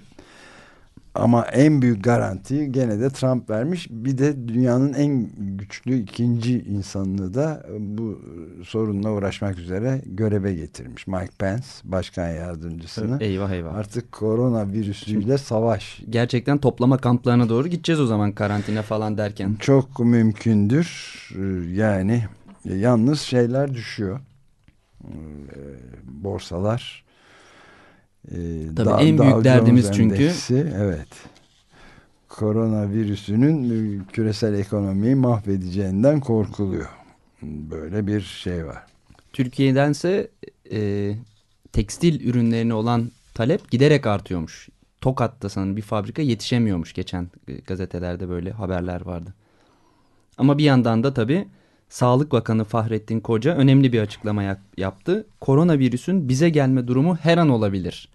Ama en büyük garantiyi gene de Trump vermiş. Bir de dünyanın en güçlü ikinci insanını da bu sorunla uğraşmak üzere göreve getirmiş. Mike Pence başkan yardımcısını. Eyvah eyvah. Artık korona virüsüyle savaş Gerçekten toplama kamplarına doğru gideceğiz o zaman karantina falan derken. çok mümkündür. Ee, Yani yalnız şeyler düşüyor. Borsalar Ee, Tabii Da- en büyük Dow derdimiz Jones çünkü- Endeksi, evet koronavirüsünün e, küresel ekonomiyi mahvedeceğinden korkuluyor. Böyle bir şey var. Türkiye'dense e, tekstil ürünlerine olan talep giderek artıyormuş. Tokat'ta sanırım bir fabrika yetişemiyormuş geçen e, gazetelerde böyle haberler vardı. Ama bir yandan da tabii Sağlık Bakanı Fahrettin Koca önemli bir açıklama yap- yaptı. Koronavirüsün bize gelme durumu her an olabilir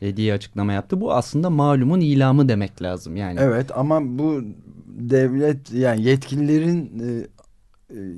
e, diye açıklama yaptı. Bu aslında malumun ilamı demek lazım. Yani Evet ama bu devlet yani yetkililerin e,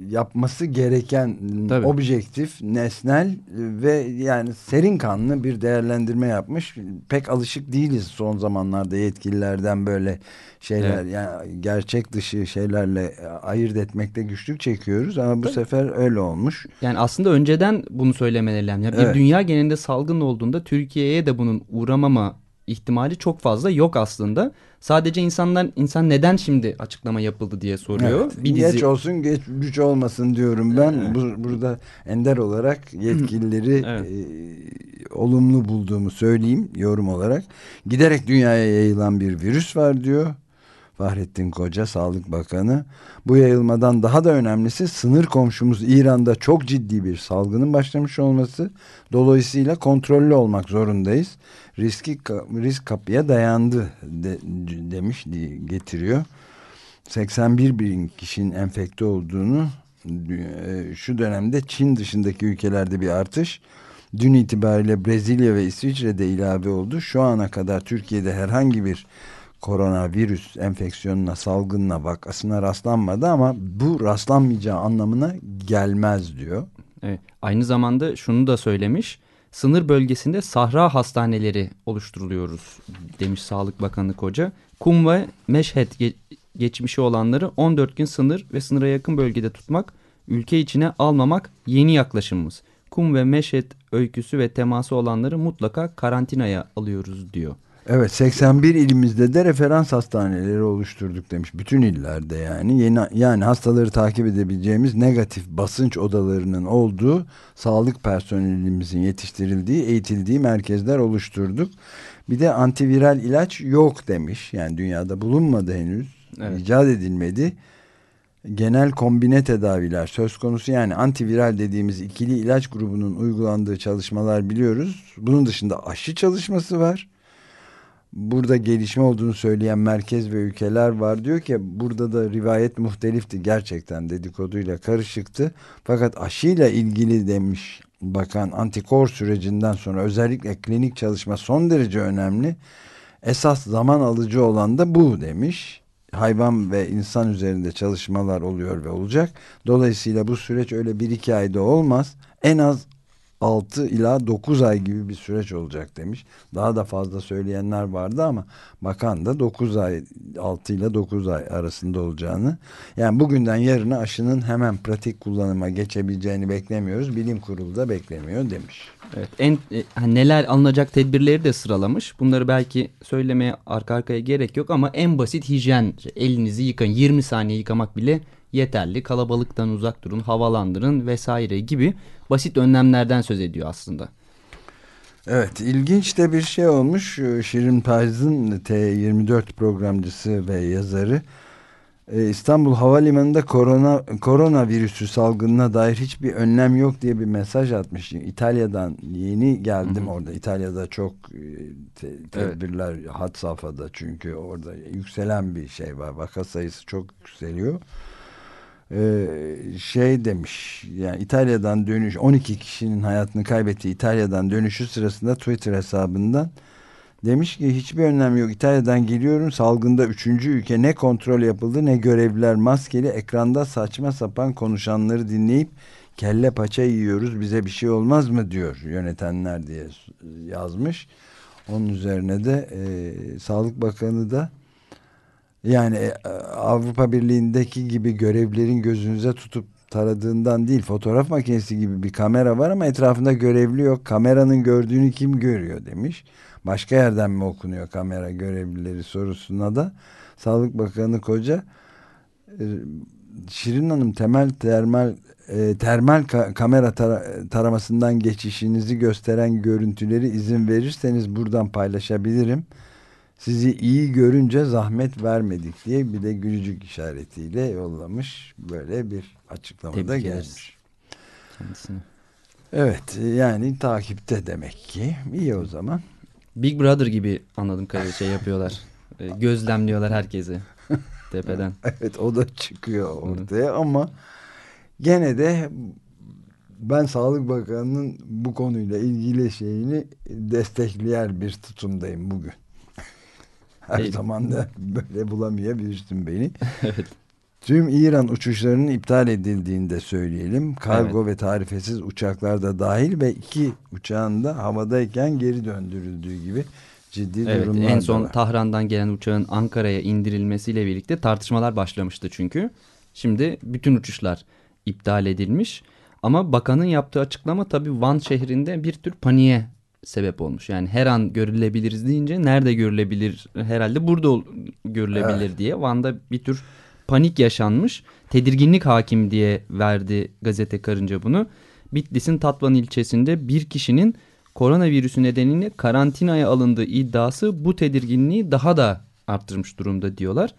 yapması gereken Tabii. objektif, nesnel e, ve yani serin kanlı bir değerlendirme yapmış. Pek alışık değiliz son zamanlarda yetkililerden böyle şeyler Evet. yani gerçek dışı şeylerle e, ayırt etmekte güçlük çekiyoruz ama bu sefer öyle olmuş. Yani aslında önceden bunu söylemeleri lazım. Yani Evet. Bir dünya genelinde salgın olduğunda Türkiye'ye de bunun uğramama ihtimali çok fazla yok aslında. Sadece insanlar insan neden şimdi açıklama yapıldı diye soruyor. Evet, Bir dizi Geç olsun geç güç olmasın diyorum ben. Bu, burada ender olarak yetkilileri Evet. e, olumlu bulduğumu söyleyeyim yorum olarak. Giderek dünyaya yayılan bir virüs var diyor. Fahrettin Koca Sağlık Bakanı. Bu yayılmadan daha da önemlisi sınır komşumuz İran'da çok ciddi bir salgının başlamış olması. Dolayısıyla kontrollü olmak zorundayız. Riski risk kapıya dayandı de- demiş getiriyor. 81 bin kişinin enfekte olduğunu e, şu dönemde Çin dışındaki ülkelerde bir artış. Dün itibariyle Brezilya ve İsviçre'de ilave oldu. Şu ana kadar Türkiye'de herhangi bir koronavirüs enfeksiyonuna, salgınına, vakasına rastlanmadı ama bu rastlanmayacağı anlamına gelmez diyor. Evet. Aynı zamanda şunu da söylemiş. Sınır bölgesinde sahra hastaneleri oluşturuluyoruz demiş Sağlık Bakanı Koca. Kum ve Meşhed ge- geçmişi olanları 14 gün sınır ve sınıra yakın bölgede tutmak, ülke içine almamak yeni yaklaşımımız. Kum ve Meşhed öyküsü ve teması olanları mutlaka karantinaya alıyoruz diyor. Evet 81 ilimizde de referans hastaneleri oluşturduk demiş. Bütün illerde yani. Yeni, yani hastaları takip edebileceğimiz negatif basınç odalarının olduğu sağlık personelimizin yetiştirildiği, eğitildiği merkezler oluşturduk. Bir de antiviral ilaç yok demiş. Yani dünyada bulunmadı henüz. Evet. icat edilmedi. Genel kombine tedaviler söz konusu yani antiviral dediğimiz ikili ilaç grubunun uygulandığı çalışmalar biliyoruz. Bunun dışında aşı çalışması var burada gelişme olduğunu söyleyen merkez ve ülkeler var diyor ki burada da rivayet muhtelifti gerçekten dedikoduyla karışıktı. Fakat aşıyla ilgili demiş bakan antikor sürecinden sonra özellikle klinik çalışma son derece önemli. Esas zaman alıcı olan da bu demiş. Hayvan ve insan üzerinde çalışmalar oluyor ve olacak. Dolayısıyla bu süreç öyle 1-2 ayda olmaz. En az 6 ila 9 ay gibi bir süreç olacak demiş. Daha da fazla söyleyenler vardı ama bakan da 9 ay 6 ile 9 ay arasında olacağını yani bugünden yarına aşının hemen pratik kullanıma geçebileceğini beklemiyoruz. Bilim kurulu da beklemiyor demiş. Evet, en e, hani neler alınacak tedbirleri de sıralamış. Bunları belki söylemeye arka arkaya gerek yok ama en basit hijyen elinizi yıkayın 20 saniye yıkamak bile yeterli. Kalabalıktan uzak durun, havalandırın vesaire gibi basit önlemlerden söz ediyor aslında. Evet ilginç de bir şey olmuş. Ee, Şirin Payız'ın T24 programcısı ve yazarı e, İstanbul Havalimanı'nda korona koronavirüsü salgınına dair hiçbir önlem yok diye bir mesaj atmış. İtalya'dan yeni geldim Hı hı. orada. İtalya'da çok e, te- tedbirler had safhada çünkü orada yükselen bir şey var. Vaka sayısı çok yükseliyor. Ee, şey demiş yani İtalya'dan dönüş 12 kişinin hayatını kaybettiği İtalya'dan dönüşü sırasında Twitter hesabından demiş ki hiçbir önlem yok. İtalya'dan geliyorum. Salgında üçüncü ülke. Ne kontrol yapıldı ne görevliler maskeli ekranda saçma sapan konuşanları dinleyip kelle paça yiyoruz bize bir şey olmaz mı? diyor yönetenler diye yazmış. Onun üzerine de e, Sağlık Bakanı da yani e, Avrupa Birliği'ndeki gibi görevlerin gözünüze tutup taradığından değil fotoğraf makinesi gibi bir kamera var ama etrafında görevli yok. Kameranın gördüğünü kim görüyor demiş. Başka yerden mi okunuyor kamera görevlileri sorusuna da Sağlık Bakanı Koca e, Şirin Hanım temel termal e, termal ka- kamera tara- taramasından geçişinizi gösteren görüntüleri izin verirseniz buradan paylaşabilirim. Sizi iyi görünce zahmet vermedik diye bir de gülücük işaretiyle yollamış. Böyle bir açıklamada Tebrik gelmiş. Kendisine. Evet yani takipte demek ki. İyi o zaman. Big Brother gibi anladım kadarıyla şey yapıyorlar. E, Gözlemliyorlar herkesi tepeden. Evet o da çıkıyor ortaya ama gene de ben Sağlık Bakanı'nın bu konuyla ilgili şeyini destekleyen bir tutumdayım bugün. Her Evet. zaman da böyle bulamayabilirsin beni. evet. Tüm İran uçuşlarının iptal edildiğini de söyleyelim. Kargo ve tarifesiz uçaklar da dahil ve iki uçağın da havadayken geri döndürüldüğü gibi ciddi Evet, durumlar en son var. Tahran'dan gelen uçağın Ankara'ya indirilmesiyle birlikte tartışmalar başlamıştı çünkü. Şimdi bütün uçuşlar iptal edilmiş. Ama bakanın yaptığı açıklama tabii Van şehrinde bir tür paniğe sebep olmuş. Yani her an görülebiliriz deyince nerede görülebilir herhalde burada görülebilir diye. Van'da bir tür panik yaşanmış. Tedirginlik hakim diye verdi gazete Karınca bunu. Bitlis'in Tatvan ilçesinde bir kişinin koronavirüsü nedeniyle karantinaya alındığı iddiası bu tedirginliği daha da arttırmış durumda diyorlar.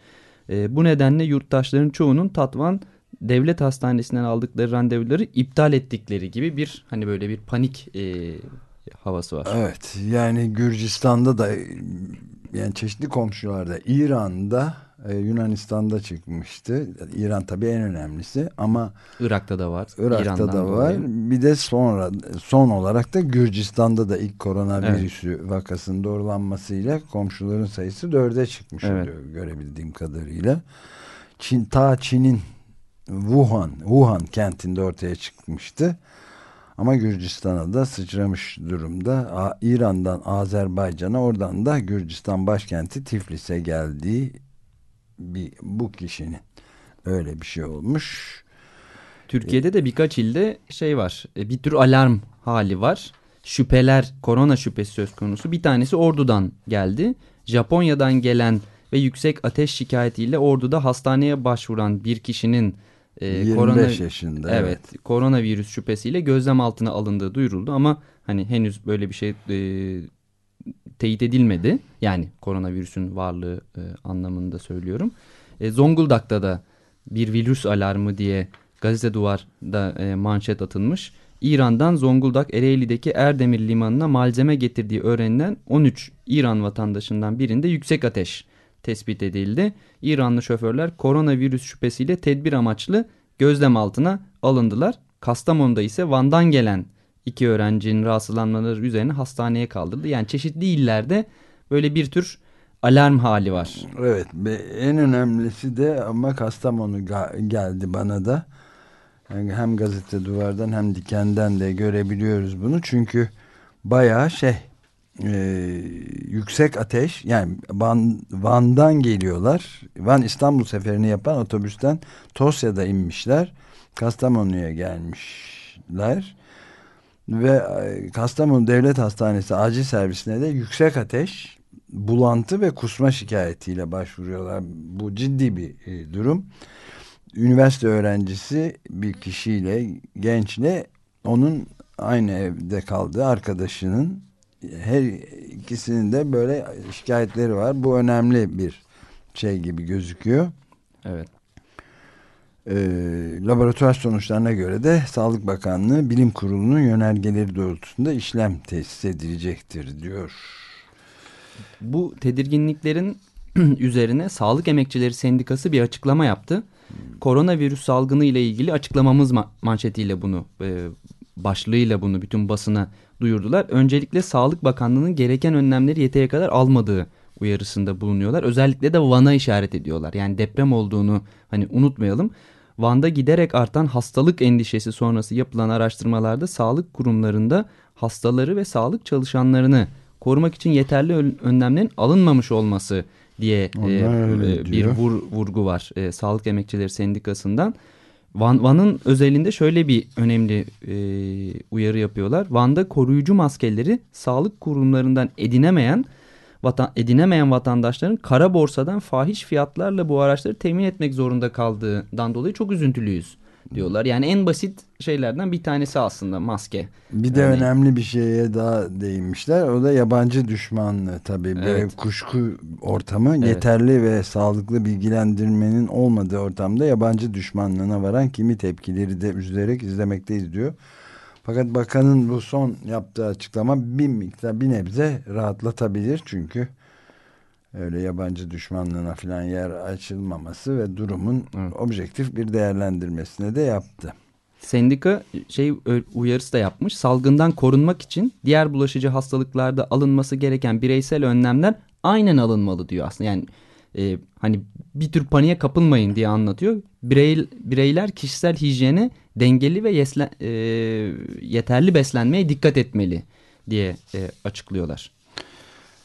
E, bu nedenle yurttaşların çoğunun Tatvan devlet hastanesinden aldıkları randevuları iptal ettikleri gibi bir hani böyle bir panik e, havası var. Evet yani Gürcistan'da da yani çeşitli komşularda İran'da e, Yunanistan'da çıkmıştı. İran tabii en önemlisi ama Irak'ta da var. Irak'ta İran'dan da var. dolayı. Bir de sonra son olarak da Gürcistan'da da ilk koronavirüsü vakasının doğrulanmasıyla komşuların sayısı dörde çıkmış Evet. oluyor görebildiğim kadarıyla. Çin ta Çin'in Wuhan, Wuhan kentinde ortaya çıkmıştı. Ama Gürcistan'a da sıçramış durumda. İran'dan Azerbaycan'a oradan da Gürcistan başkenti Tiflis'e geldiği bir bu kişinin öyle bir şey olmuş. Türkiye'de de birkaç ilde şey var. e, Bir tür alarm hali var. Şüpheler, korona şüphesi söz konusu. Bir tanesi Ordu'dan geldi. Japonya'dan gelen ve yüksek ateş şikayetiyle Ordu'da hastaneye başvuran bir kişinin e, 25 korona yaşında. evet, koronavirüs şüphesiyle gözlem altına alındığı duyuruldu ama hani henüz böyle bir şey e, teyit edilmedi. Yani koronavirüsün varlığı e, anlamında söylüyorum. E, Zonguldak'ta da bir virüs alarmı diye gazete duvarda e, manşet atılmış. İran'dan Zonguldak Ereğli'deki Erdemir Limanı'na malzeme getirdiği öğrenilen 13 İran vatandaşından birinde yüksek ateş tespit edildi. İranlı şoförler koronavirüs şüphesiyle tedbir amaçlı gözlem altına alındılar. Kastamonu'da ise Van'dan gelen iki öğrencinin rahatsızlanmaları üzerine hastaneye kaldırıldı. Yani çeşitli illerde böyle bir tür alarm hali var. Evet ve en önemlisi de ama Kastamonu geldi bana da. Yani hem gazete duvardan hem dikenden de görebiliyoruz bunu. Çünkü bayağı şey e, yüksek ateş yani Van, Van'dan geliyorlar. Van İstanbul seferini yapan otobüsten Tosya'da inmişler. Kastamonu'ya gelmişler. Ve e, Kastamonu Devlet Hastanesi acil servisine de yüksek ateş, bulantı ve kusma şikayetiyle başvuruyorlar. Bu ciddi bir e, durum. Üniversite öğrencisi bir kişiyle, gençle onun aynı evde kaldığı arkadaşının her ikisinin de böyle şikayetleri var. Bu önemli bir şey gibi gözüküyor. Evet. E, laboratuvar sonuçlarına göre de Sağlık Bakanlığı Bilim Kurulu'nun yönergeleri doğrultusunda işlem tesis edilecektir diyor. Bu tedirginliklerin üzerine Sağlık Emekçileri Sendikası bir açıklama yaptı. Koronavirüs salgını ile ilgili açıklamamız ma- manşetiyle bunu e, başlığıyla bunu bütün basına duyurdular. Öncelikle Sağlık Bakanlığı'nın gereken önlemleri yeteri kadar almadığı uyarısında bulunuyorlar. Özellikle de Van'a işaret ediyorlar. Yani deprem olduğunu hani unutmayalım. Van'da giderek artan hastalık endişesi sonrası yapılan araştırmalarda sağlık kurumlarında hastaları ve sağlık çalışanlarını korumak için yeterli ön- önlemlerin alınmamış olması diye e, Onlar e, bir vur- vurgu var e, Sağlık Emekçileri Sendikası'ndan. Van, Van'ın özelinde şöyle bir önemli e, uyarı yapıyorlar. Van'da koruyucu maskeleri sağlık kurumlarından edinemeyen vatan, edinemeyen vatandaşların kara borsadan fahiş fiyatlarla bu araçları temin etmek zorunda kaldığından dolayı çok üzüntülüyüz diyorlar. Yani en basit şeylerden bir tanesi aslında maske. Bir de Yani- önemli bir şeye daha değinmişler. O da yabancı düşmanlığı tabii. Böyle Evet. kuşku ortamı Evet. yeterli ve sağlıklı bilgilendirmenin olmadığı ortamda yabancı düşmanlığına varan kimi tepkileri de üzülerek izlemekteyiz diyor. Fakat bakanın bu son yaptığı açıklama bir miktar bir nebze rahatlatabilir. Çünkü öyle yabancı düşmanlığına falan yer açılmaması ve durumun Evet. objektif bir değerlendirmesine de yaptı. Sendika şey uyarısı da yapmış. Salgından korunmak için diğer bulaşıcı hastalıklarda alınması gereken bireysel önlemler aynen alınmalı diyor aslında. Yani e, hani bir tür paniğe kapılmayın diye anlatıyor. Birey, bireyler kişisel hijyene dengeli ve yesle, e, yeterli beslenmeye dikkat etmeli diye e, açıklıyorlar.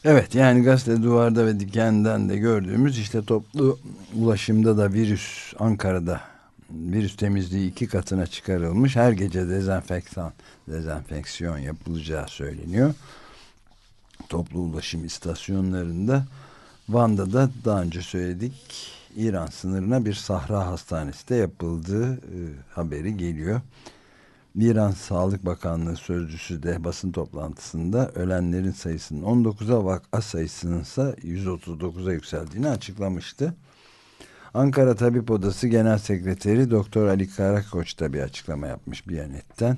Evet yani gazete duvarda ve dikenden de gördüğümüz işte toplu ulaşımda da virüs Ankara'da virüs temizliği iki katına çıkarılmış. Her gece dezenfektan, dezenfeksiyon yapılacağı söyleniyor. Toplu ulaşım istasyonlarında Van'da da daha önce söyledik İran sınırına bir sahra hastanesi de yapıldığı e, haberi geliyor. İran Sağlık Bakanlığı sözcüsü de basın toplantısında ölenlerin sayısının 19'a vaka sayısının ise 139'a yükseldiğini açıklamıştı. Ankara Tabip Odası Genel Sekreteri Doktor Ali Karakoç da bir açıklama yapmış Biyanet'ten.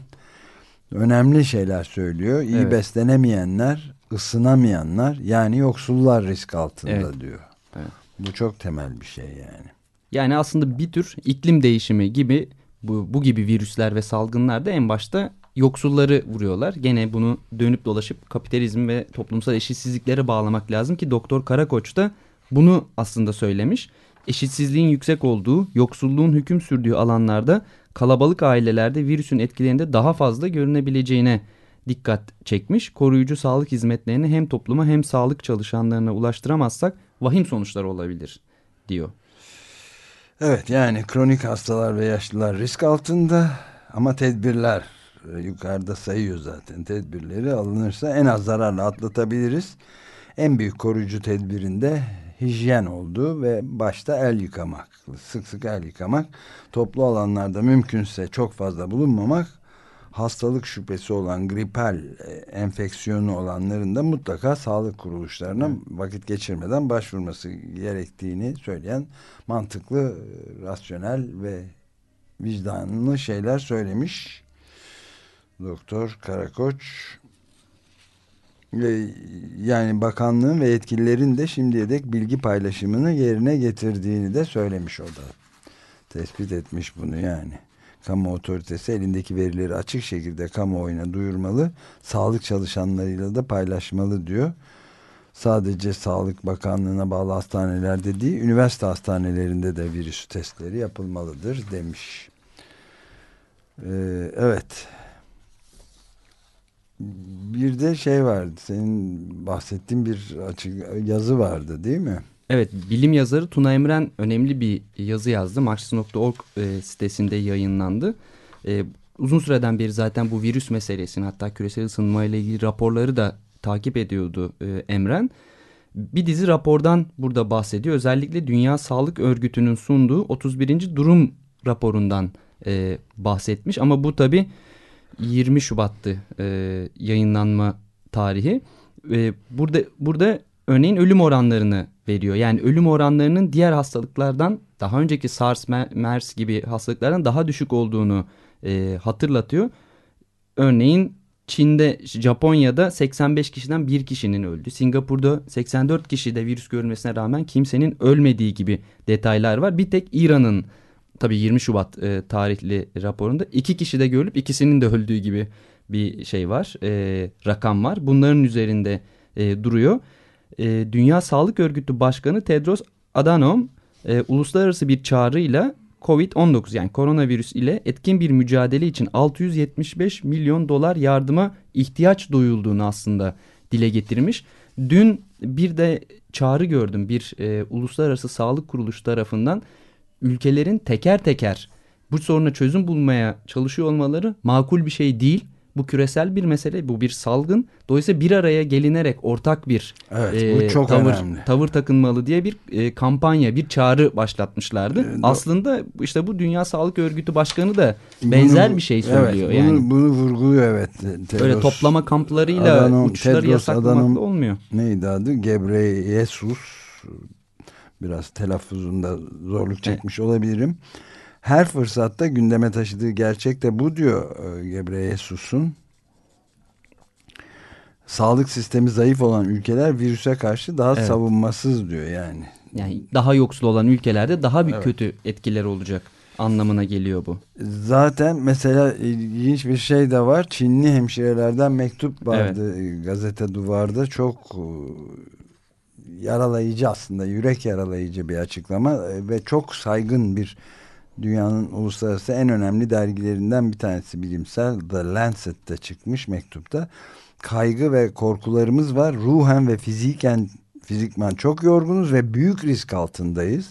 Önemli şeyler söylüyor. İyi Evet. beslenemeyenler, ısınamayanlar yani yoksullar risk altında Evet. diyor. Evet. Bu çok temel bir şey yani. Yani aslında bir tür iklim değişimi gibi bu, bu gibi virüsler ve salgınlar da en başta yoksulları vuruyorlar. Gene bunu dönüp dolaşıp kapitalizm ve toplumsal eşitsizliklere bağlamak lazım ki Doktor Karakoç da bunu aslında söylemiş. Eşitsizliğin yüksek olduğu, yoksulluğun hüküm sürdüğü alanlarda kalabalık ailelerde virüsün etkilerinde daha fazla görünebileceğine dikkat çekmiş. Koruyucu sağlık hizmetlerini hem topluma hem sağlık çalışanlarına ulaştıramazsak vahim sonuçlar olabilir diyor. Evet yani kronik hastalar ve yaşlılar risk altında ama tedbirler e, yukarıda sayıyor zaten tedbirleri alınırsa en az zararla atlatabiliriz. En büyük koruyucu tedbirinde hijyen olduğu ve başta el yıkamak, sık sık el yıkamak, toplu alanlarda mümkünse çok fazla bulunmamak, hastalık şüphesi olan gripal e, enfeksiyonu olanların da mutlaka sağlık kuruluşlarına vakit geçirmeden başvurması gerektiğini söyleyen mantıklı, e, rasyonel ve vicdanlı şeyler söylemiş. Doktor Karakoç yani bakanlığın ve yetkililerin de şimdiye dek bilgi paylaşımını yerine getirdiğini de söylemiş o da. Tespit etmiş bunu yani. Kamu otoritesi elindeki verileri açık şekilde kamuoyuna duyurmalı, sağlık çalışanlarıyla da paylaşmalı diyor. Sadece Sağlık Bakanlığı'na bağlı hastanelerde değil, üniversite hastanelerinde de virüs testleri yapılmalıdır demiş. Ee, evet. Bir de şey vardı, senin bahsettiğin bir açık yazı vardı değil mi? Evet, bilim yazarı Tuna Emren önemli bir yazı yazdı. Marxist.org e, sitesinde yayınlandı. E, uzun süreden beri zaten bu virüs meselesini hatta küresel ısınma ile ilgili raporları da takip ediyordu e, Emren. Bir dizi rapordan burada bahsediyor. Özellikle Dünya Sağlık Örgütü'nün sunduğu 31. durum raporundan bahsetmiş. Ama bu tabi 20 Şubat'tı e, yayınlanma tarihi. E, burada burada örneğin ölüm oranlarını veriyor. Yani ölüm oranlarının diğer hastalıklardan daha önceki SARS, MERS gibi hastalıklardan daha düşük olduğunu e, hatırlatıyor. Örneğin Çin'de, Japonya'da 85 kişiden bir kişinin öldü. Singapur'da 84 kişide virüs görülmesine rağmen kimsenin ölmediği gibi detaylar var. Bir tek İran'ın tabii 20 Şubat e, tarihli raporunda iki kişi de görülüp ikisinin de öldüğü gibi bir şey var. E, rakam var. Bunların üzerinde e, duruyor. E, Dünya Sağlık Örgütü Başkanı Tedros Adhanom e, uluslararası bir çağrıyla Covid-19 yani koronavirüs ile etkin bir mücadele için 675 milyon dolar yardıma ihtiyaç duyulduğunu aslında dile getirmiş. Dün bir de çağrı gördüm bir e, uluslararası sağlık kuruluşu tarafından ülkelerin teker teker bu soruna çözüm bulmaya çalışıyor olmaları makul bir şey değil. Bu küresel bir mesele, bu bir salgın. Dolayısıyla bir araya gelinerek ortak bir evet, bu çok tavır, önemli. tavır takınmalı diye bir e, kampanya, bir çağrı başlatmışlardı. E, Aslında işte bu Dünya Sağlık Örgütü Başkanı da benzer bunu, bir şey söylüyor. Evet, yani bunu, bunu vurguluyor evet. Tedros, Öyle toplama kamplarıyla Adhanom, uçuşları Tedros yasaklamakla Adhanom, olmuyor. Neydi adı? Gebreyesus. Biraz telaffuzunda zorluk çekmiş olabilirim. Her fırsatta gündeme taşıdığı gerçek de bu diyor e, Gebreyesus'un. Sağlık sistemi zayıf olan ülkeler virüse karşı daha evet. savunmasız diyor yani. Yani daha yoksul olan ülkelerde daha bir evet. kötü etkiler olacak anlamına geliyor bu. Zaten mesela ilginç bir şey de var. Çinli hemşirelerden mektup vardı evet. gazete duvarda. Çok e, yaralayıcı aslında yürek yaralayıcı bir açıklama ve çok saygın bir dünyanın uluslararası en önemli dergilerinden bir tanesi bilimsel The Lancet'te çıkmış mektupta. Kaygı ve korkularımız var. Ruhen ve fiziken fizikman çok yorgunuz ve büyük risk altındayız.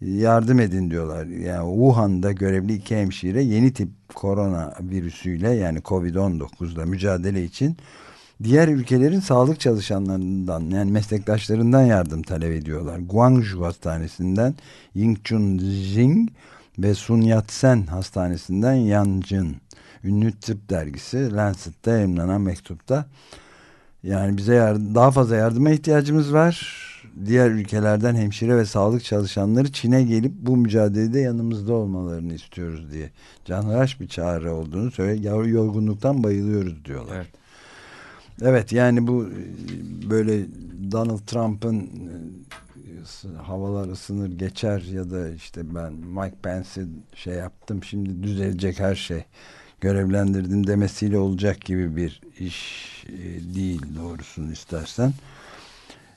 Yardım edin diyorlar. Yani Wuhan'da görevli iki hemşire yeni tip korona virüsüyle yani Covid-19'da mücadele için diğer ülkelerin sağlık çalışanlarından yani meslektaşlarından yardım talep ediyorlar. Guangzhou Hastanesi'nden Ying Jing ve Sun Yat-sen Hastanesi'nden Yan Jin. Ünlü tıp dergisi Lancet'te yayınlanan mektupta yani bize daha fazla yardıma ihtiyacımız var. Diğer ülkelerden hemşire ve sağlık çalışanları Çin'e gelip bu mücadelede yanımızda olmalarını istiyoruz diye. Canhıraş bir çağrı olduğunu söyle. Yorgunluktan bayılıyoruz diyorlar. Evet. Evet yani bu böyle Donald Trump'ın ısı- havalar ısınır geçer ya da işte ben Mike Pence'e şey yaptım şimdi düzelecek her şey görevlendirdim demesiyle olacak gibi bir iş e, değil doğrusunu istersen.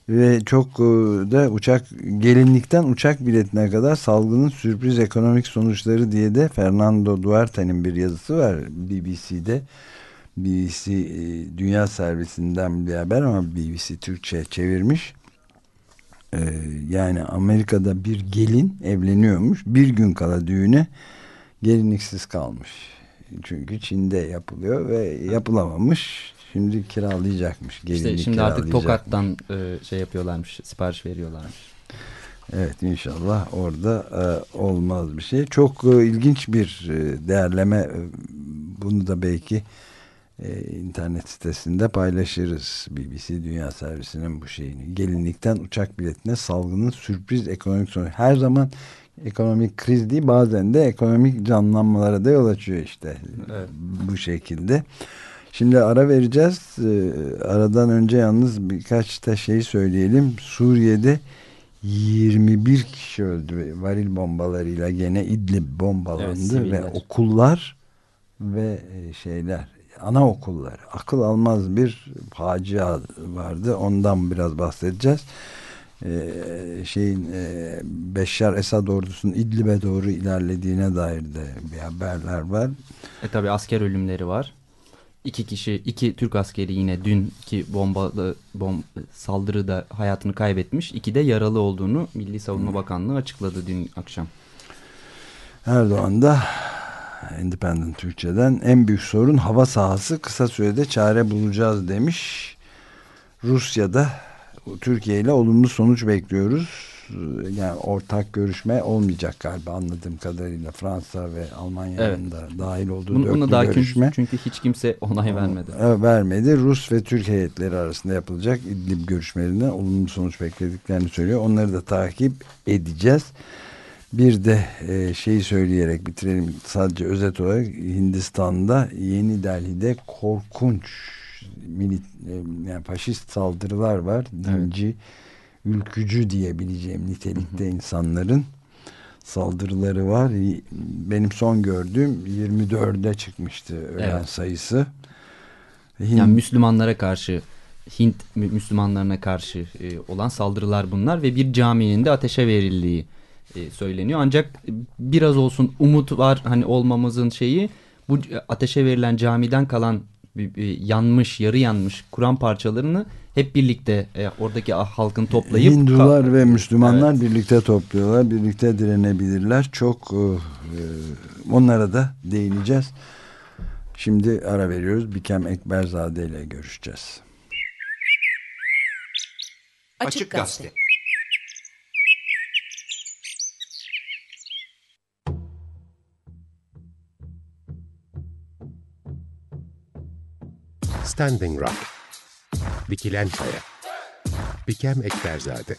Ve çok e, da uçak gelinlikten uçak biletine kadar salgının sürpriz ekonomik sonuçları diye de Fernando Duarte'nin bir yazısı var BBC'de. BBC e, Dünya Servisinden bir haber ama BBC Türkçe çevirmiş. E, yani Amerika'da bir gelin evleniyormuş. Bir gün kala düğüne gelinliksiz kalmış. Çünkü Çin'de yapılıyor ve yapılamamış. Şimdi kiralayacakmış. Gelinlik İşte şimdi artık. Tokat'tan e, şey yapıyorlarmış, sipariş veriyorlarmış. Evet inşallah orada e, olmaz bir şey. Çok e, ilginç bir e, değerleme. E, bunu da belki e, internet sitesinde paylaşırız. BBC Dünya Servisi'nin bu şeyini. Gelinlikten uçak biletine salgının sürpriz ekonomik sonu. Her zaman ekonomik kriz değil bazen de ekonomik canlanmalara da yol açıyor işte. Evet. Bu şekilde. Şimdi ara vereceğiz. Ee, aradan önce yalnız birkaç da şey söyleyelim. Suriye'de 21 kişi öldü. Varil bombalarıyla gene İdlib bombalandı Evet, ve okullar ve e, şeyler ana okullar akıl almaz bir facia vardı. Ondan biraz bahsedeceğiz. Ee, şeyin e, Beşşar Esad ordusunun İdlib'e doğru ilerlediğine dair de bir haberler var. E tabi asker ölümleri var. İki kişi, iki Türk askeri yine dünkü bombalı bom, saldırıda hayatını kaybetmiş. İki de yaralı olduğunu Milli Savunma Bakanlığı açıkladı dün akşam. Erdoğan da Independent Türkçe'den en büyük sorun hava sahası kısa sürede çare bulacağız demiş. Rusya'da Türkiye ile olumlu sonuç bekliyoruz. Yani ortak görüşme olmayacak galiba anladığım kadarıyla Fransa ve Almanya'nın da dahil olduğu Bunu, dörtlü daha görüşme. çünkü, hiç kimse onay vermedi. Evet, vermedi. Rus ve Türk heyetleri arasında yapılacak İdlib görüşmelerinden olumlu sonuç beklediklerini söylüyor. Onları da takip edeceğiz. Bir de e, şeyi söyleyerek bitirelim. Sadece özet olarak Hindistan'da Yeni Delhi'de korkunç milit, e, yani faşist saldırılar var. Dinci, ülkücü diyebileceğim nitelikte insanların saldırıları var. Benim son gördüğüm 24'e çıkmıştı ölen Evet. sayısı. Hin- Yani Müslümanlara karşı Hint Mü- Müslümanlarına karşı e, olan saldırılar bunlar ve bir caminin de ateşe verildiği e, söyleniyor. Ancak biraz olsun umut var hani olmamızın şeyi bu ateşe verilen camiden kalan yanmış yarı yanmış Kur'an parçalarını hep birlikte e, oradaki ah- halkın toplayıp Hindular ve Müslümanlar birlikte topluyorlar. Birlikte direnebilirler. Çok e, onlara da değineceğiz. Şimdi ara veriyoruz. Bikem Ekberzade ile görüşeceğiz. Açık Gazete. Standing Rock Dikilen Kaya Bikem Ekberzade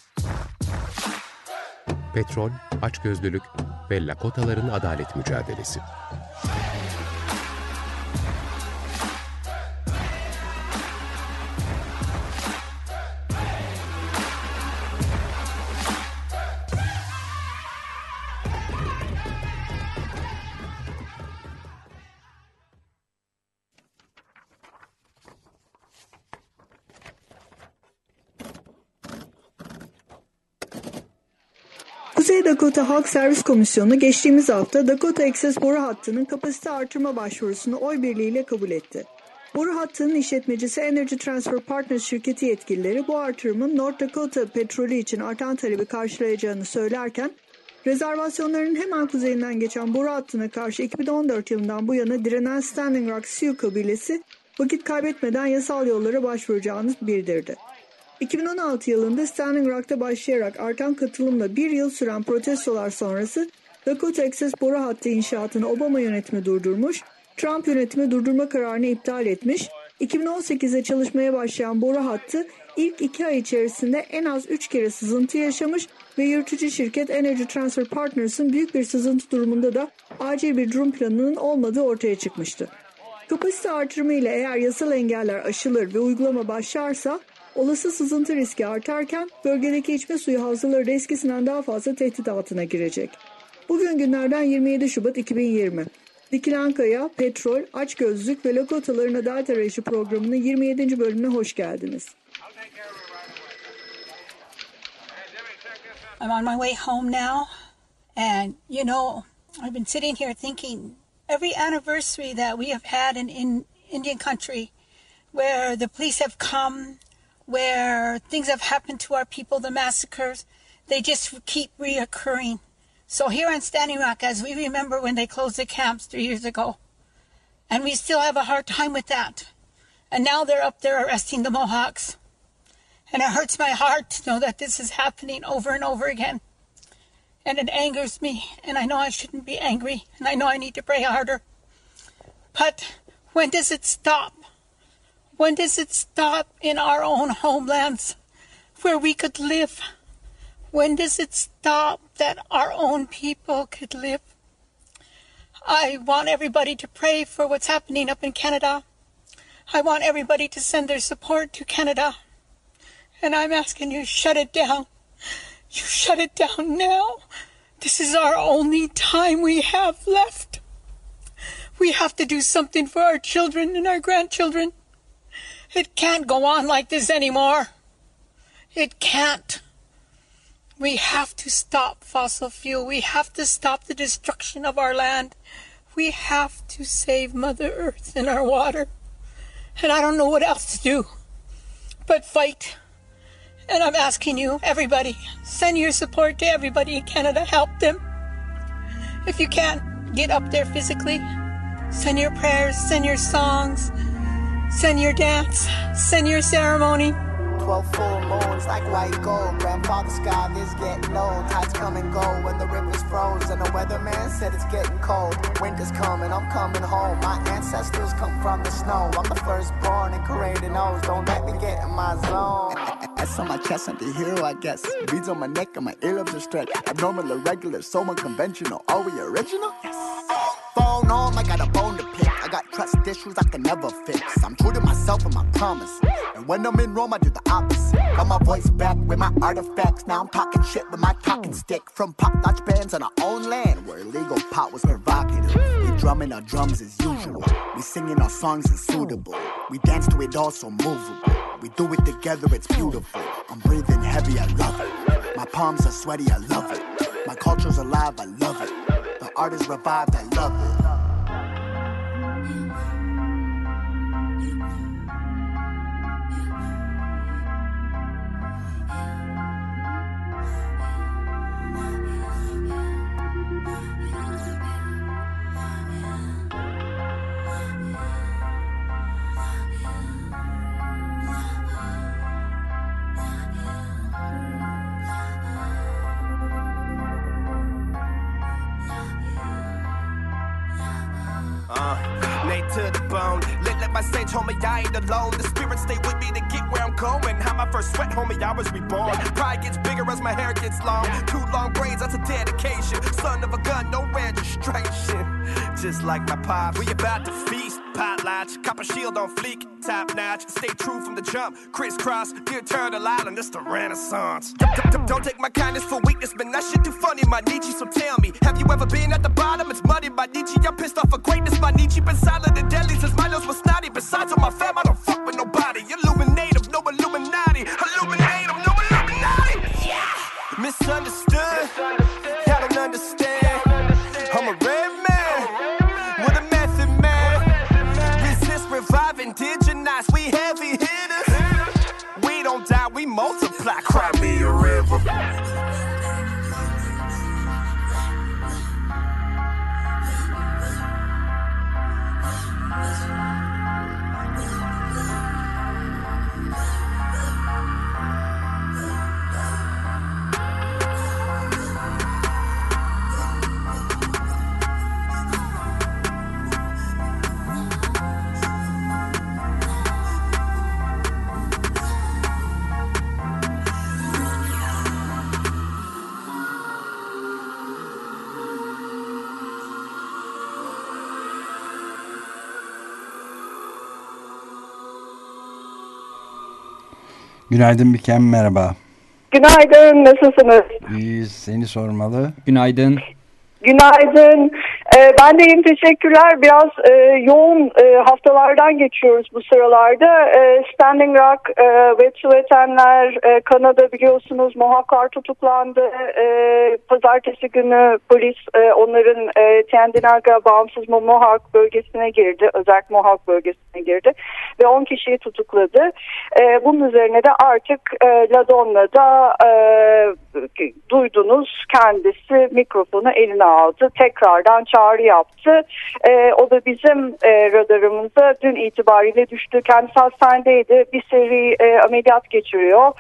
Petrol, açgözlülük ve Lakotaların adalet mücadelesi. Dakota Halk Servis Komisyonu geçtiğimiz hafta Dakota Access boru hattının kapasite artırma başvurusunu oy birliğiyle kabul etti. Boru hattının işletmecisi Energy Transfer Partners şirketi yetkilileri bu artırımın North Dakota petrolü için artan talebi karşılayacağını söylerken, rezervasyonların hemen kuzeyinden geçen boru hattına karşı 2014 yılından bu yana direnen Standing Rock Sioux kabilesi vakit kaybetmeden yasal yollara başvuracağını bildirdi. 2016 yılında Standing Rock'ta başlayarak artan katılımla bir yıl süren protestolar sonrası Dakota Access boru hattı inşaatını Obama yönetimi durdurmuş, Trump yönetimi durdurma kararını iptal etmiş, 2018'de çalışmaya başlayan boru hattı ilk iki ay içerisinde en az üç kere sızıntı yaşamış ve yürütücü şirket Energy Transfer Partners'ın büyük bir sızıntı durumunda da acil bir durum planının olmadığı ortaya çıkmıştı. Kapasite artırımı ile eğer yasal engeller aşılır ve uygulama başlarsa Olası sızıntı riski artarken bölgedeki içme suyu havzaları da eskisinden daha fazla tehdit altına girecek. Bugün günlerden 27 Şubat 2020. Dikilen Kaya, Petrol, Açgözlük ve Lokotaların Adalet Arayışı programının 27. bölümüne hoş geldiniz. I'm on my way home now. And, you know, I've been sitting here thinking every anniversary that we have had in, in Indian country where the police have come, where things have happened to our people, the massacres, they just keep reoccurring. So here on Standing Rock, as we remember when they closed the camps three years ago, and we still have a hard time with that. And now they're up there arresting the Mohawks. And it hurts my heart to know that this is happening over and over again. And it angers me. And I know I shouldn't be angry. And I know I need to pray harder. But when does it stop? When does it stop in our own homelands where we could live? When does it stop that our own people could live? I want everybody to pray for what's happening up in Canada. I want everybody to send their support to Canada. And I'm asking you, shut it down. You shut it down now. This is our only time we have left. We have to do something for our children and our grandchildren. It can't go on like this anymore. It can't. We have to stop fossil fuel. We have to stop the destruction of our land. We have to save Mother Earth and our water. And I don't know what else to do but fight. And I'm asking you, everybody, send your support to everybody in Canada. Help them. If you can't get up there physically, send your prayers, send your songs, send your dance, send your ceremony. Twelve full moons like white gold. Grandfather sky is getting old. Tides come and go when the river's froze. And the weatherman said it's getting cold. Winter's coming, I'm coming home. My ancestors come from the snow. I'm the firstborn and created nose. Don't let me get in my zone. S on my chest, I'm the hero, I guess. Beads on my neck and my earlobes are stretched. Abnormal, irregular, so unconventional. Are we original? Yes. Phone on, I got a bone trust issues I can never fix. I'm true to myself and my promise. And when I'm in Rome, I do the opposite. Got my voice back with my artifacts. Now I'm talking shit with my talking stick. From pop notch bands on our own land where illegal pot was provocative. We drumming our drums as usual. We singing our songs as suitable. We dance to it all so movable. We do it together, it's beautiful. I'm breathing heavy, I love it. My palms are sweaty, I love it. My culture's alive, I love it. The art is revived, I love it. Uh, Nate to the bone. My sage, homie, I ain't alone. The spirit stay with me to get where I'm going. How my first sweat, homie, I was reborn. Pride gets bigger as my hair gets long. Two long braids, that's a dedication. Son of a gun, no registration. Just like my pop, we about to feast. Pot latch, copper shield on fleek, top notch. Stay true from the jump. Crisscross, the eternal island, it's the renaissance. Don't take my kindness for weakness, man. That shit too funny, my Nietzsche. So tell me, have you ever been at the bottom? It's muddy, my Nietzsche. I'm pissed off for greatness, my Nietzsche. Been silent and deadly since my nose was snotty. Besides, on my fam, I don't fuck with nobody. Illuminate 'em, no Illuminati. Illuminate no Illuminati. Yeah. Misunderstood. I don't understand. I'm a red man with a method man. Indigenize. We heavy hitters. We don't die, we multiply. Cry Günaydın Bikem merhaba. Günaydın, nasılsınız? İyiyiz seni sormalı. Günaydın. Günaydın. Ee, ben de iyiyim, teşekkürler. Biraz e, yoğun e, haftalardan geçiyoruz bu sıralarda. E, Standing Rock e, ve Tüvetenler, e, Kanada biliyorsunuz Mohawklar tutuklandı. E, Pazartesi günü polis e, onların e, Tendinaga bağımsız Mohawk bölgesine girdi. Özellikle Mohawk bölgesine girdi. Ve 10 kişiyi tutukladı. E, bunun üzerine de artık e, Ladonna'da e, duydunuz kendisi mikrofonu eline aldı. Tekrardan çağrı yaptı. E, o da bizim e, radarımıza dün itibariyle düştü. Kendisi hastanedeydi. Bir seri e, ameliyat geçiriyor.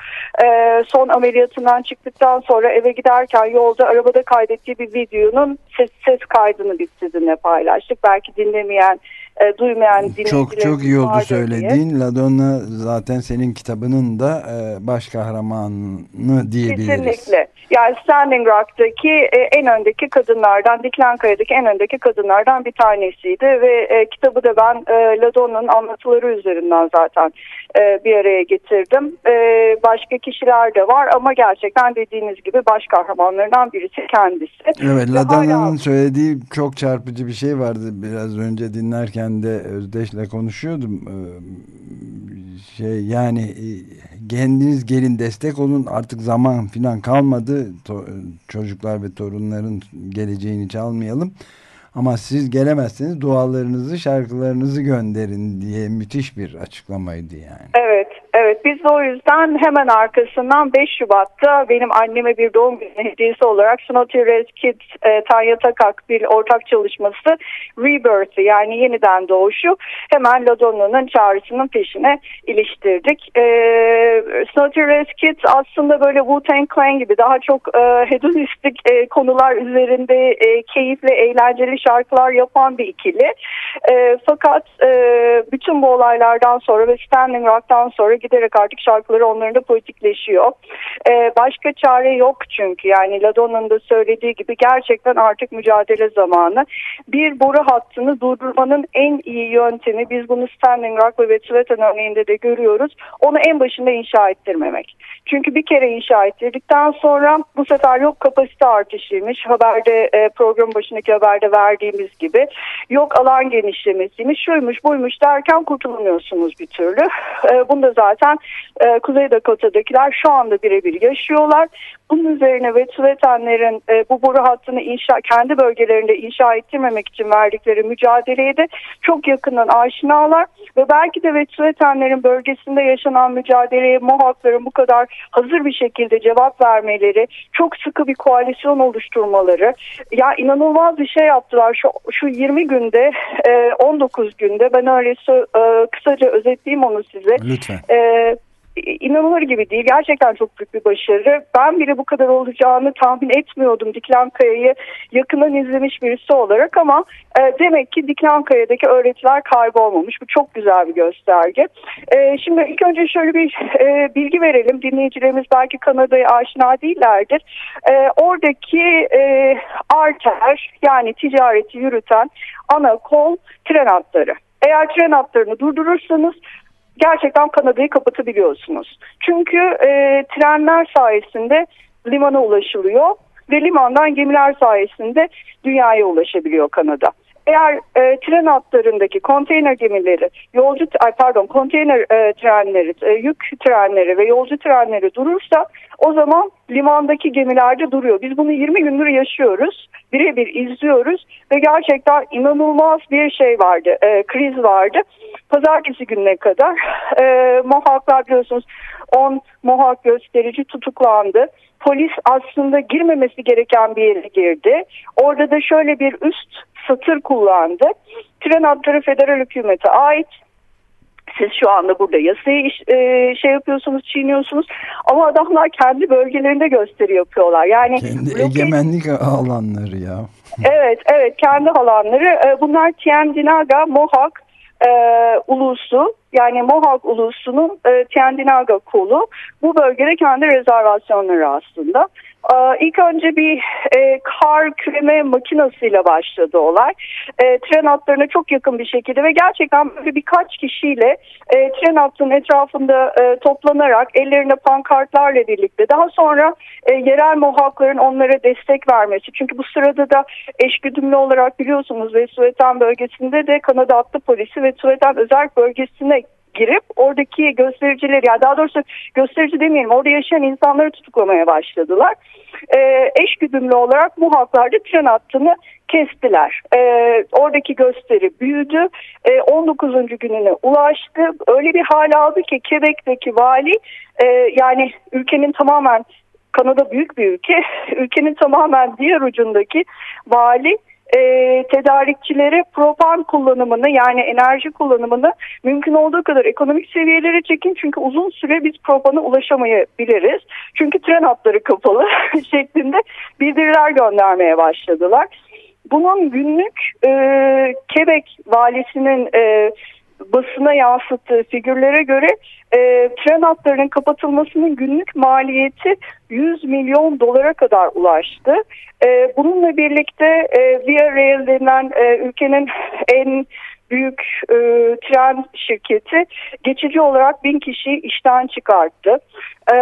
E, son ameliyatından çıktıktan sonra eve giderken yolda arabada kaydettiği bir videonun ses, ses kaydını biz sizinle paylaştık. Belki dinlemeyen e, duymayan Çok dinleyicilerimiz çok iyi oldu vardır diye. söylediğin. Ladonna zaten senin kitabının da e, baş kahramanı diyebiliriz. Kesinlikle. Yani Standing Rock'taki e, en öndeki kadınlardan, Diklankaya'daki en öndeki kadınlardan bir tanesiydi ve e, kitabı da ben e, Ladonna'nın anlatıları üzerinden zaten e, bir araya getirdim. E, başka kişiler de var ama gerçekten dediğiniz gibi baş kahramanlarından birisi kendisi. Evet, Ve Ladonna'nın hala- söylediği çok çarpıcı bir şey vardı. Biraz önce dinlerken de Özdeş'le konuşuyordum. Ee, Şey yani e, kendiniz gelin destek olun artık zaman filan kalmadı. To- çocuklar ve torunların geleceğini çalmayalım. Ama siz gelemezseniz dualarınızı, şarkılarınızı gönderin diye müthiş bir açıklamaydı yani. Evet. Biz de o yüzden hemen arkasından 5 Şubat'ta benim anneme bir doğum günü hediyesi olarak Snotty Red Kids, e, Tanya Takak bir ortak çalışması Rebirth'ı yani yeniden doğuşu hemen Ladonna'nın çağrısının peşine iliştirdik. E, Snotty Red Kids aslında böyle Wu-Tang Clan gibi daha çok e, hedonistik e, konular üzerinde e, keyifli, eğlenceli şarkılar yapan bir ikili. E, fakat e, bütün bu olaylardan sonra ve Standing Rock'tan sonra giderek artık şarkıları onların da politikleşiyor. E, başka çare yok çünkü yani Ladonna'nın da söylediği gibi gerçekten artık mücadele zamanı. Bir boru hattını durdurmanın en iyi yöntemi biz bunu Standing Rock ve Venezuela örneğinde de görüyoruz. Onu en başında inşa ettirmemek. Çünkü bir kere inşa ettirdikten sonra bu sefer yok kapasite artışıymış. Haberde e, program başındaki haberde verdiğimiz gibi yok alan genişlemesiymiş, şuymuş buymuş derken kurtulamıyorsunuz bir türlü. E, bunu da zaten e, Kuzey Dakota'dakiler şu anda birebir yaşıyorlar. Bunun üzerine Venezuelanlerin e, bu boru hattını inşa kendi bölgelerinde inşa ettirmemek için verdikleri mücadeleye de çok yakından aşinalar ve belki de Venezuelanlerin bölgesinde yaşanan mücadeleye Mohawkların bu kadar hazır bir şekilde cevap vermeleri, çok sıkı bir koalisyon oluşturmaları, ya inanılmaz bir şey yaptılar şu, şu 20 günde, e, 19 günde ben öyle e, kısaca özetleyeyim onu size. Lütfen. E, inanılır gibi değil. Gerçekten çok büyük bir başarı. Ben bile bu kadar olacağını tahmin etmiyordum Diklankaya'yı yakından izlemiş birisi olarak ama e, demek ki Diklankaya'daki öğretiler kaybolmamış. Bu çok güzel bir gösterge. E, şimdi ilk önce şöyle bir e, bilgi verelim. Dinleyicilerimiz belki Kanada'ya aşina değillerdir. E, oradaki e, arter yani ticareti yürüten ana kol tren hatları. Eğer tren hatlarını durdurursanız gerçekten Kanada'yı kapatabiliyorsunuz. Çünkü e, trenler sayesinde limana ulaşılıyor ve limandan gemiler sayesinde dünyaya ulaşabiliyor Kanada. Eğer e, tren hatlarındaki konteyner gemileri, yolcu ay pardon konteyner e, trenleri, e, yük trenleri ve yolcu trenleri durursa o zaman limandaki gemilerde duruyor. Biz bunu 20 gündür yaşıyoruz. Birebir izliyoruz ve gerçekten inanılmaz bir şey vardı. E, kriz vardı. Pazartesi gününe kadar e, Mohawklar biliyorsunuz 10 Mohawk gösterici tutuklandı. Polis aslında girmemesi gereken bir yere girdi. Orada da şöyle bir üst satır kullandı. Tren hatları federal hükümete ait. Siz şu anda burada yasayı iş- e, şey yapıyorsunuz, çiğniyorsunuz ama adamlar kendi bölgelerinde gösteri yapıyorlar. Yani Kendi bloke- egemenlik alanları ya. Evet, evet kendi alanları. E, bunlar Tiendinaga, Mohawk e, ulusu yani Mohawk ulusunun e, Tiendinaga kolu. Bu bölgede kendi rezervasyonları aslında. Ee, İlk önce bir e, kar küreme makinesiyle başladı olay. E, tren hatlarına çok yakın bir şekilde ve gerçekten böyle birkaç kişiyle e, tren hattının etrafında toplanarak ellerinde pankartlarla birlikte daha sonra yerel muhakların onlara destek vermesi. Çünkü bu sırada da eşgüdümlü olarak biliyorsunuz ve Suetan bölgesinde de Kanada Atlı Polisi ve Suetan Özel Bölgesi'ne girip oradaki göstericileri yani daha doğrusu gösterici demeyelim orada yaşayan insanları tutuklamaya başladılar. Ee, eşgüdümlü olarak bu halklar da tren hattını kestiler. Ee, oradaki gösteri büyüdü. Ee, 19. gününe ulaştı. Öyle bir hal aldı ki Quebec'teki vali e, yani ülkenin tamamen Kanada büyük bir ülke. Ülkenin tamamen diğer ucundaki vali e, tedarikçilere propan kullanımını yani enerji kullanımını mümkün olduğu kadar ekonomik seviyelere çekin. Çünkü uzun süre biz propana ulaşamayabiliriz. Çünkü tren hatları kapalı şeklinde bildiriler göndermeye başladılar. Bunun günlük e, Quebec valisinin e, basına yansıttığı figürlere göre e, tren hatlarının kapatılmasının günlük maliyeti 100 milyon dolara kadar ulaştı. E, bununla birlikte e, Via Rail denilen e, ülkenin en büyük e, tren şirketi geçici olarak bin kişiyi işten çıkarttı. E,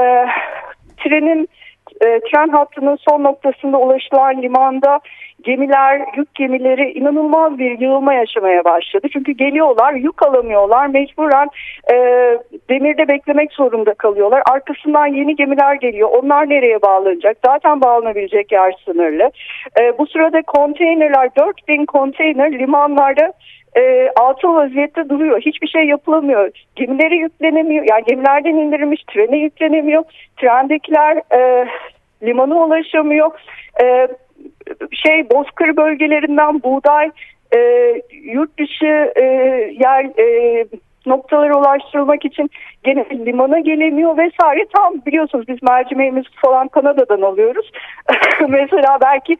trenin e, tren hattının son noktasında ulaşılan limanda gemiler, yük gemileri inanılmaz bir yığılma yaşamaya başladı. Çünkü geliyorlar, yük alamıyorlar, mecburen e, demirde beklemek zorunda kalıyorlar. Arkasından yeni gemiler geliyor. Onlar nereye bağlanacak? Zaten bağlanabilecek yer sınırlı. E, bu sırada konteynerler, 4000 konteyner limanlarda e, atıl vaziyette duruyor. Hiçbir şey yapılamıyor. Gemileri yüklenemiyor. Yani gemilerden indirilmiş trene yüklenemiyor. Trendekiler e, limana ulaşamıyor. E, şey Bozkır bölgelerinden buğday e, yurt dışı e, yer e, noktalara ulaştırılmak için gene limana gelemiyor vesaire. Tam biliyorsunuz biz mercimeğimizi falan Kanada'dan alıyoruz. Mesela belki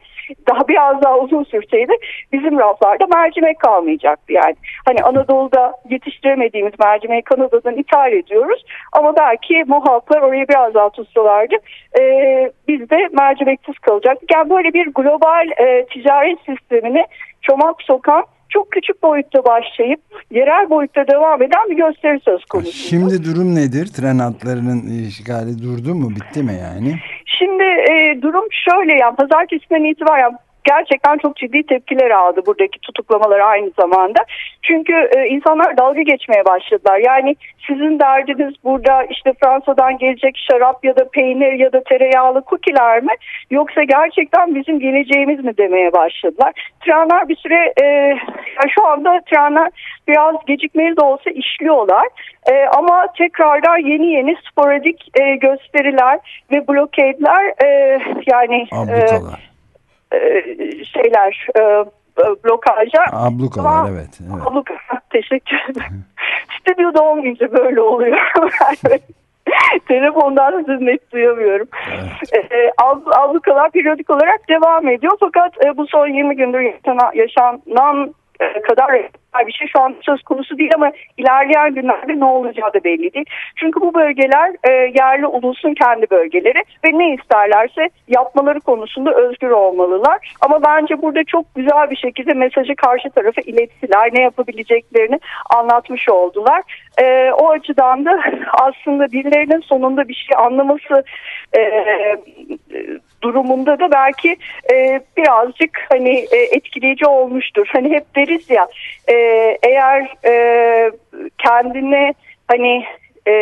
daha biraz daha uzun sürseydi bizim raflarda mercimek kalmayacaktı yani. Hani Anadolu'da yetiştiremediğimiz mercimeği Kanada'dan ithal ediyoruz. Ama belki muhaflar orayı biraz daha tutsalardı e, biz de mercimeksiz kalacaktık. Yani böyle bir global e, ticaret sistemini çomak sokan çok küçük boyutta başlayıp yerel boyutta devam eden bir gösteri söz konusu. Şimdi durum nedir? Tren hatlarının işgali durdu mu? Bitti mi yani? Şimdi e, durum şöyle yani pazartesinden itibaren gerçekten çok ciddi tepkiler aldı buradaki tutuklamalar aynı zamanda. Çünkü e, insanlar dalga geçmeye başladılar. Yani sizin derdiniz burada işte Fransa'dan gelecek şarap ya da peynir ya da tereyağlı kukiler mi? Yoksa gerçekten bizim geleceğimiz mi demeye başladılar. Trenler bir süre e, yani şu anda trenler biraz gecikmeli de olsa işliyorlar. E, ama tekrardan yeni yeni sporadik e, gösteriler ve blokade'ler e, yani Ablukalar. e, şeyler e, blokajlar. Ablukalar Ama- evet. evet. Abluka teşekkür ederim. Stüdyoda olmayınca böyle oluyor. Telefondan sizi net duyamıyorum. Ee, ab- ablukalar periyodik olarak devam ediyor. Fakat e, bu son 20 gündür yaşanan, yaşanan e, kadar bir şey şu an söz konusu değil ama ilerleyen günlerde ne olacağı da belli değil. Çünkü bu bölgeler e, yerli ulusun kendi bölgeleri ve ne isterlerse yapmaları konusunda özgür olmalılar. Ama bence burada çok güzel bir şekilde mesajı karşı tarafa ilettiler. Ne yapabileceklerini anlatmış oldular. E, o açıdan da aslında birilerinin sonunda bir şey anlaması e, durumunda da belki e, birazcık hani e, etkileyici olmuştur. Hani hep deriz ya e, eğer e, kendine hani e,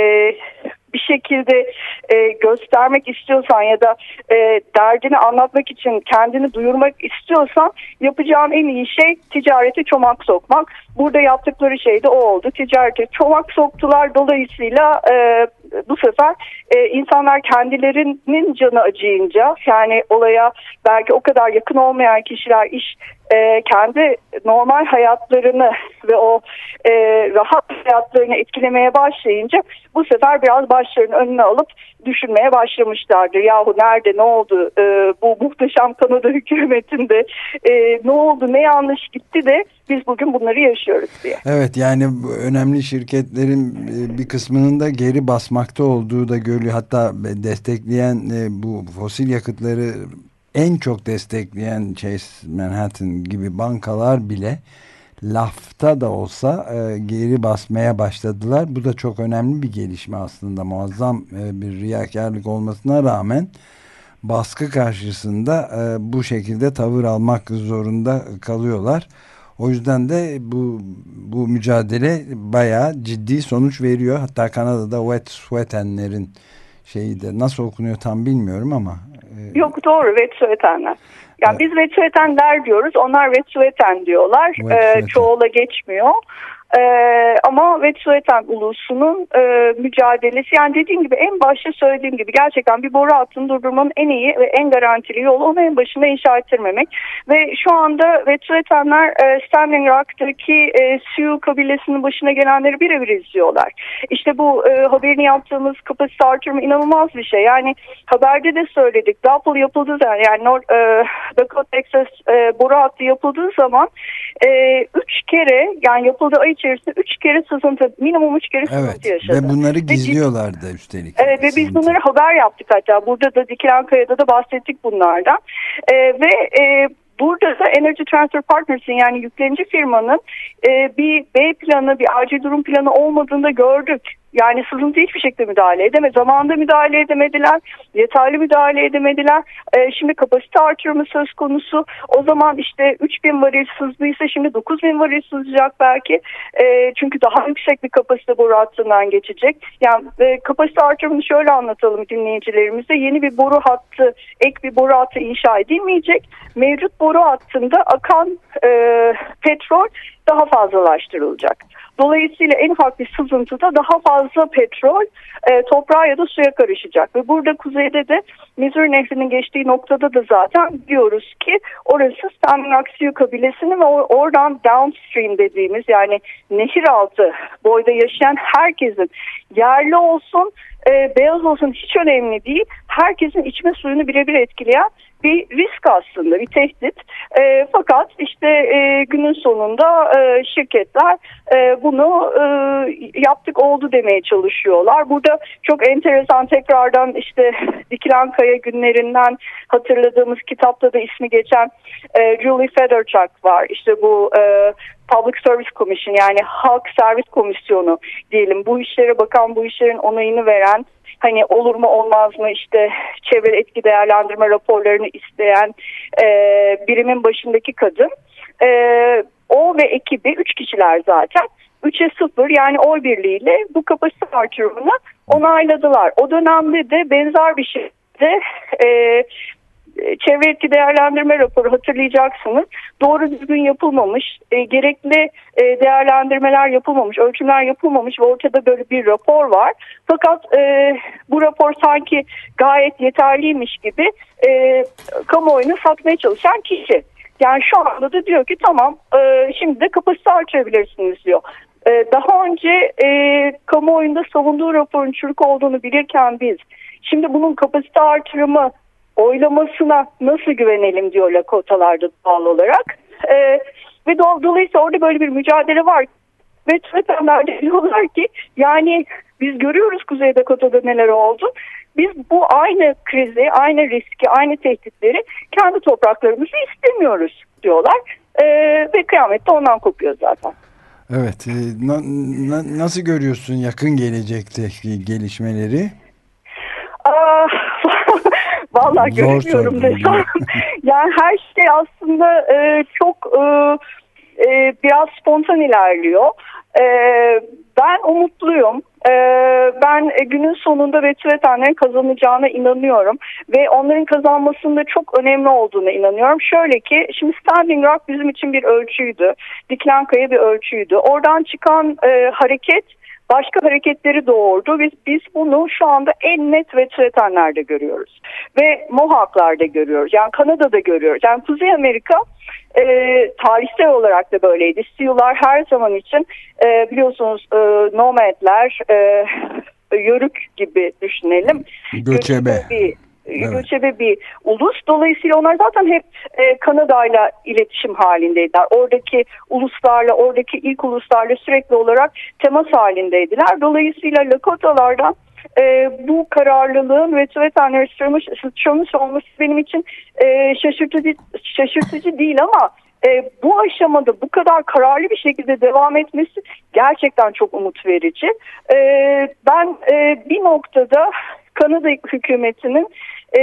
bir şekilde e, göstermek istiyorsan ya da e, derdini anlatmak için kendini duyurmak istiyorsan yapacağın en iyi şey ticarete çomak sokmak. Burada yaptıkları şey de o oldu. Ticarete çomak soktular. Dolayısıyla e, bu sefer e, insanlar kendilerinin canı acıyınca yani olaya belki o kadar yakın olmayan kişiler iş e, kendi normal hayatlarını ve o e, rahat hayatlarını etkilemeye başlayınca bu sefer biraz başlarını önüne alıp düşünmeye başlamışlardır. Yahu nerede ne oldu e, bu muhteşem Kanada hükümetinde e, ne oldu ne yanlış gitti de biz bugün bunları yaşıyoruz diye. Evet yani önemli şirketlerin e, bir kısmının da geri basmakta olduğu da görülüyor. Hatta destekleyen e, bu fosil yakıtları en çok destekleyen Chase Manhattan gibi bankalar bile lafta da olsa e, geri basmaya başladılar. Bu da çok önemli bir gelişme aslında. Muazzam e, bir riyakarlık olmasına rağmen baskı karşısında e, bu şekilde tavır almak zorunda kalıyorlar. O yüzden de bu bu mücadele bayağı ciddi sonuç veriyor. Hatta Kanada'da wet sweatenlerin şeyi de nasıl okunuyor tam bilmiyorum ama Yok doğru Vetsuetenler. Yani biz Vetsuetenler diyoruz. Onlar Vetsueten diyorlar. Vetsueten. Ee, çoğula geçmiyor. Ee, ama Vetsueten ulusunun e, mücadelesi yani dediğim gibi en başta söylediğim gibi gerçekten bir boru hattını durdurmanın en iyi ve en garantili yolu onu en başında inşa ettirmemek. Ve şu anda Vetsuetenler e, Standing Rock'taki e, Sioux kabilesinin başına gelenleri birebir izliyorlar. İşte bu e, haberini yaptığımız kapasite artırma inanılmaz bir şey. Yani haberde de söyledik. Doppel yapıldığı zaman yani North, e, Dakota Texas e, boru hattı yapıldığı zaman e, üç kere yani yapıldığı ay içerisinde üç kere sızıntı minimum üç kere sızıntı evet yaşadı. ve bunları gizliyorlar da üstelik. Evet ve biz bunları haber yaptık hatta. Burada da Dikilen Kaya'da da bahsettik bunlardan. Ee, ve e, burada da Energy Transfer Partners'ın yani yüklenici firmanın e, bir B planı, bir acil durum planı olmadığını da gördük. Yani sızıntı hiçbir şekilde müdahale edemedi. Zamanında müdahale edemediler. Yeterli müdahale edemediler. Ee, şimdi kapasite artırımı söz konusu. O zaman işte 3000 varil sızdıysa şimdi 9000 varil sızacak belki. Ee, çünkü daha yüksek bir kapasite boru hattından geçecek. Yani e, kapasite artırımını şöyle anlatalım dinleyicilerimize. Yeni bir boru hattı, ek bir boru hattı inşa edilmeyecek. Mevcut boru hattında akan e, petrol daha fazlalaştırılacak. Dolayısıyla en ufak bir sızıntıda daha fazla petrol e, toprağa ya da suya karışacak. Ve burada kuzeyde de Missouri Nehri'nin geçtiği noktada da zaten diyoruz ki orası Sioux kabilesinin ve or- oradan downstream dediğimiz yani nehir altı boyda yaşayan herkesin yerli olsun e, beyaz olsun hiç önemli değil. Herkesin içme suyunu birebir etkileyen bir risk aslında bir tehdit. E, fakat işte e, günün sonunda e, şirketler e, bunu e, yaptık oldu demeye çalışıyorlar. Burada çok enteresan tekrardan işte Dikilen Kaya günlerinden hatırladığımız kitapta da ismi geçen e, Julie Federchuk var. İşte bu e, Public Service Commission yani Halk Servis Komisyonu diyelim bu işlere bakan bu işlerin onayını veren hani olur mu olmaz mı işte çevre etki değerlendirme raporlarını isteyen e, birimin başındaki kadın e, o ve ekibi üç kişiler zaten 3'e 0 yani oy birliğiyle bu kapasite artırımını onayladılar. O dönemde de benzer bir şekilde e, çevre etki değerlendirme raporu hatırlayacaksınız. Doğru düzgün yapılmamış, e, gerekli e, değerlendirmeler yapılmamış, ölçümler yapılmamış ve ortada böyle bir rapor var. Fakat e, bu rapor sanki gayet yeterliymiş gibi e, kamuoyunu satmaya çalışan kişi. Yani şu anda da diyor ki tamam e, şimdi de kapasite artırabilirsiniz diyor. E, daha önce e, kamuoyunda savunduğu raporun çürük olduğunu bilirken biz şimdi bunun kapasite artırımı oylamasına nasıl güvenelim diyor Lakotalarda doğal olarak. E, ve do dolayısıyla orada böyle bir mücadele var. Ve Twitter de diyorlar ki yani biz görüyoruz Kuzey Dakota'da neler oldu. Biz bu aynı krizi, aynı riski, aynı tehditleri kendi topraklarımızda istemiyoruz diyorlar. E, ve kıyamet de ondan kopuyor zaten. Evet. E, na, na, nasıl görüyorsun yakın gelecekteki gelişmeleri? Aa, Vallahi Zor göremiyorum desem. yani her şey aslında e, çok e, e, biraz spontan ilerliyor. E, ben umutluyum. E, ben e, günün sonunda Vetüvetenlerin kazanacağına inanıyorum. Ve onların kazanmasında çok önemli olduğuna inanıyorum. Şöyle ki şimdi Standing Rock bizim için bir ölçüydü. Dikilen Kaya bir ölçüydü. Oradan çıkan e, hareket başka hareketleri doğurdu. Biz, biz bunu şu anda en net ve Tretenler'de görüyoruz. Ve Mohawk'larda görüyoruz. Yani Kanada'da görüyoruz. Yani Kuzey Amerika e, tarihsel olarak da böyleydi. Sioux'lar her zaman için e, biliyorsunuz e, nomadler, e, yörük gibi düşünelim. Göçebe. Bir, Evet. göçebe bir ulus. Dolayısıyla onlar zaten hep e, Kanada'yla iletişim halindeydiler. Oradaki uluslarla, oradaki ilk uluslarla sürekli olarak temas halindeydiler. Dolayısıyla Lakotalardan e, bu kararlılığın ve Tuvetenleri sıçramış olması benim için e, şaşırtıcı, şaşırtıcı değil ama e, bu aşamada bu kadar kararlı bir şekilde devam etmesi gerçekten çok umut verici. E, ben e, bir noktada Kanada hükümetinin e,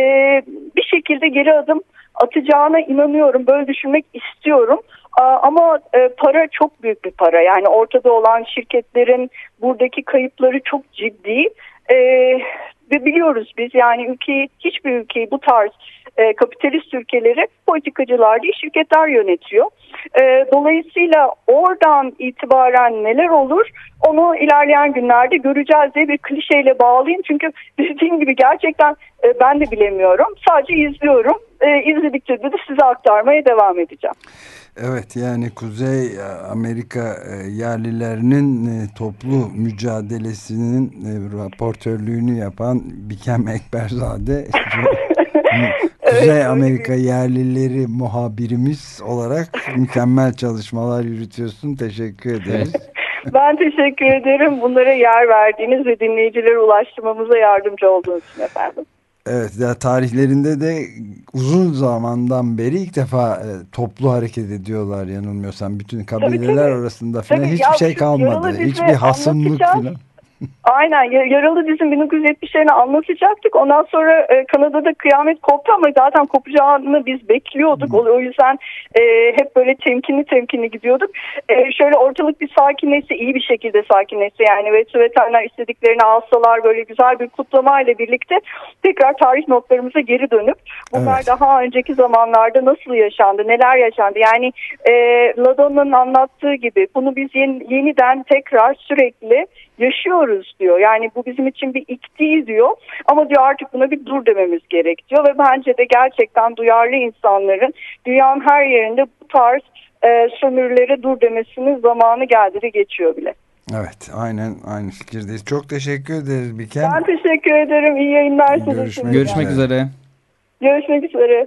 bir şekilde geri adım atacağına inanıyorum. Böyle düşünmek istiyorum. Ama e, para çok büyük bir para. Yani ortada olan şirketlerin buradaki kayıpları çok ciddi. E, ve biliyoruz biz yani ülkeyi hiçbir ülkeyi bu tarz e, kapitalist ülkeleri politikacılar değil şirketler yönetiyor. E, dolayısıyla oradan itibaren neler olur onu ilerleyen günlerde göreceğiz diye bir klişeyle bağlayayım. Çünkü dediğim gibi gerçekten e, ben de bilemiyorum. Sadece izliyorum. E, izledikçe de size aktarmaya devam edeceğim. Evet yani Kuzey Amerika e, yerlilerinin e, toplu mücadelesinin e, raportörlüğünü yapan Bikem Ekberzade Kuzey Amerika yerlileri muhabirimiz olarak mükemmel çalışmalar yürütüyorsun. Teşekkür ederiz. Ben teşekkür ederim. Bunlara yer verdiğiniz ve dinleyicilere ulaştırmamıza yardımcı olduğunuz için efendim. Evet ya tarihlerinde de uzun zamandan beri ilk defa e, toplu hareket ediyorlar yanılmıyorsam. Bütün kabileler tabii. arasında falan Tabii, hiçbir ya şey kalmadı. Hiçbir hasımlık falan. Aynen ya- yaralı dizim 1970'lerini anlatacaktık. Ondan sonra e, Kanada'da kıyamet koptu ama zaten kopacağını biz bekliyorduk. O, yüzden e, hep böyle temkinli temkinli gidiyorduk. E, şöyle ortalık bir sakinleşse iyi bir şekilde sakinleşse yani ve veteriner istediklerini alsalar böyle güzel bir kutlamayla birlikte tekrar tarih notlarımıza geri dönüp bunlar Evet. daha önceki zamanlarda nasıl yaşandı, neler yaşandı? Yani e, Ladonna'nın anlattığı gibi bunu biz yeni- yeniden tekrar sürekli yaşıyoruz diyor. Yani bu bizim için bir ilk değil diyor. Ama diyor artık buna bir dur dememiz gerek diyor. Ve bence de gerçekten duyarlı insanların dünyanın her yerinde bu tarz e, sömürülere dur demesinin zamanı geldi de geçiyor bile. Evet aynen aynı fikirdeyiz. Çok teşekkür ederiz Bikem. Ben teşekkür ederim. İyi yayınlar. Görüşmek Görüşmek üzere. Görüşmek üzere.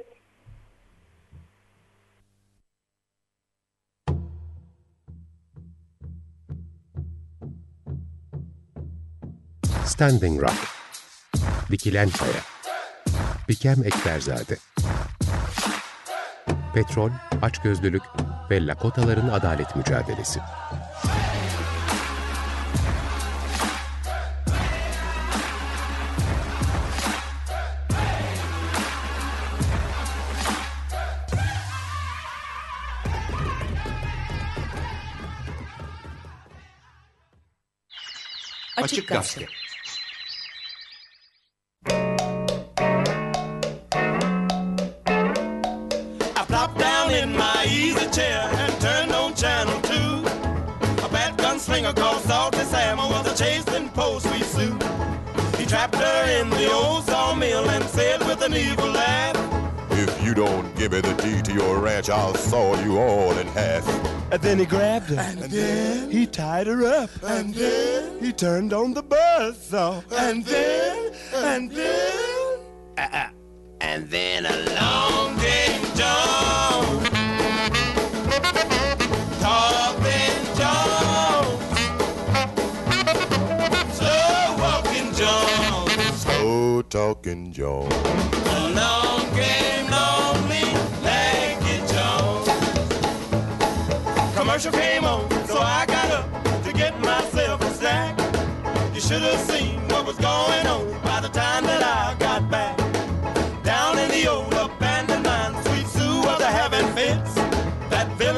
Standing Rock Dikilen Kaya Bikem Ekberzade Petrol, açgözlülük ve Lakotaların adalet mücadelesi. Açık Gazete. Chasing post sweet Sue. He trapped her in the old sawmill and said with an evil laugh, If you don't give me the deed to your ranch, I'll saw you all in half. And then he grabbed her. And then he tied her up. And then he turned on the buzzsaw. And then, and then, uh-uh. and then along talking Joe. Along came lonely Lanky Jones. Commercial came on, so I got up to get myself a snack. You should have seen what was going on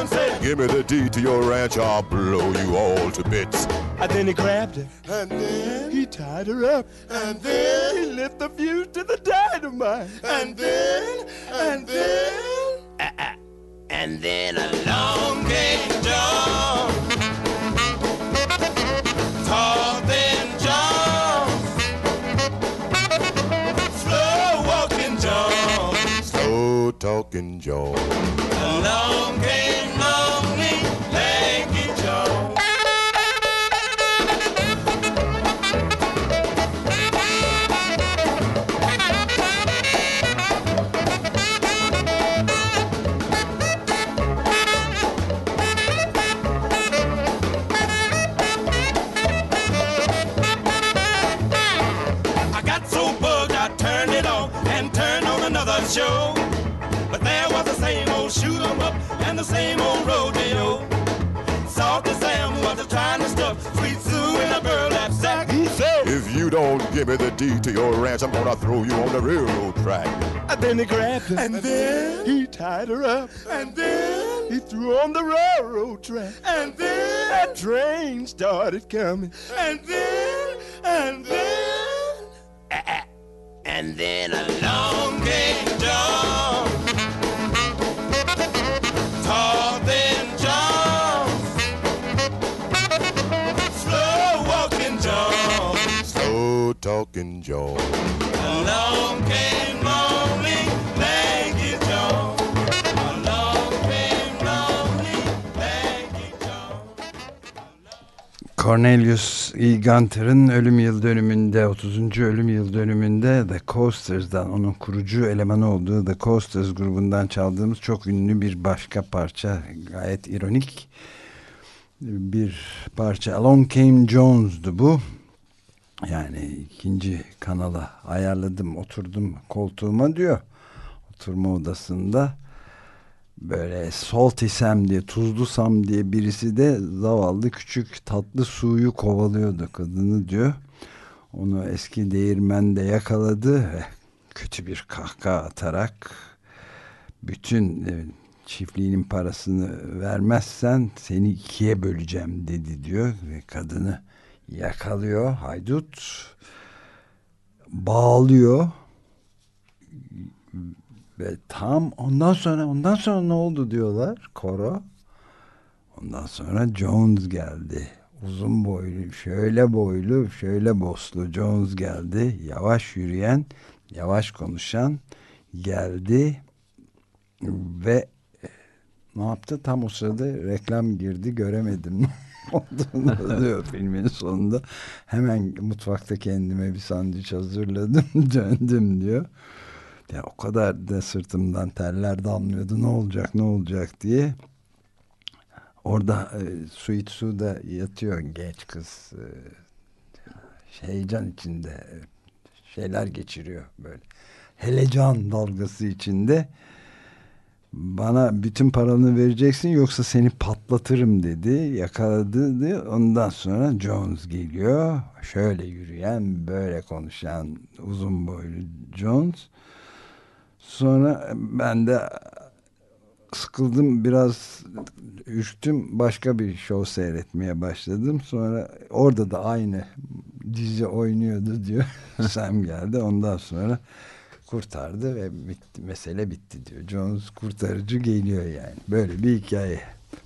Johnson. Give me the deed to your ranch, I'll blow you all to bits. And then he grabbed her. And then he tied her up. And then he lit the fuse to the dynamite. And then, and then. Uh, uh, and then along came John. Tall, thin John. Slow walking John. Slow talking John. long came show. But there was the same old shoot 'em up and the same old rodeo. Salty Sam was trying to stuff Sweet Sue in a burlap sack. He said, If you don't give me the deed to your ranch, I'm gonna throw you on the railroad track. And then he grabbed her. And then He tied her up. And then He threw her on the railroad track. And then That train started coming. And then And then uh, uh, And then along talking Joe. Along came lonely Lanky John. Along came lonely Lanky John. Cornelius E. Gunter'ın ölüm yıl dönümünde 30. ölüm yıl dönümünde The Coasters'dan onun kurucu elemanı olduğu The Coasters grubundan çaldığımız çok ünlü bir başka parça gayet ironik bir parça Along Came Jones'du bu yani ikinci kanala ayarladım oturdum koltuğuma diyor oturma odasında böyle salty Sam diye tuzlu Sam diye birisi de zavallı küçük tatlı suyu kovalıyordu kadını diyor. Onu eski değirmende yakaladı ve kötü bir kahkaha atarak bütün e, çiftliğinin parasını vermezsen seni ikiye böleceğim dedi diyor ve kadını yakalıyor haydut bağlıyor ve tam ondan sonra ondan sonra ne oldu diyorlar koro. Ondan sonra Jones geldi. Uzun boylu, şöyle boylu, şöyle boslu Jones geldi. Yavaş yürüyen, yavaş konuşan geldi ve e, ne yaptı? Tam o sırada reklam girdi göremedim olduğunu diyor filmin sonunda. Hemen mutfakta kendime bir sandviç hazırladım döndüm diyor. Ya o kadar da sırtımdan teller damlıyordu ne olacak ne olacak diye. Orada e, Sweet Sue'da yatıyor genç kız. E, heyecan içinde e, şeyler geçiriyor böyle. Helecan dalgası içinde. Bana bütün paranı vereceksin yoksa seni patlatırım dedi. Yakaladı. Dedi. Ondan sonra Jones geliyor. Şöyle yürüyen, böyle konuşan uzun boylu Jones. Sonra ben de sıkıldım biraz üştüm başka bir show seyretmeye başladım sonra orada da aynı dizi oynuyordu diyor Sam geldi ondan sonra kurtardı ve bitti, mesele bitti diyor. Jones kurtarıcı geliyor yani. Böyle bir hikaye.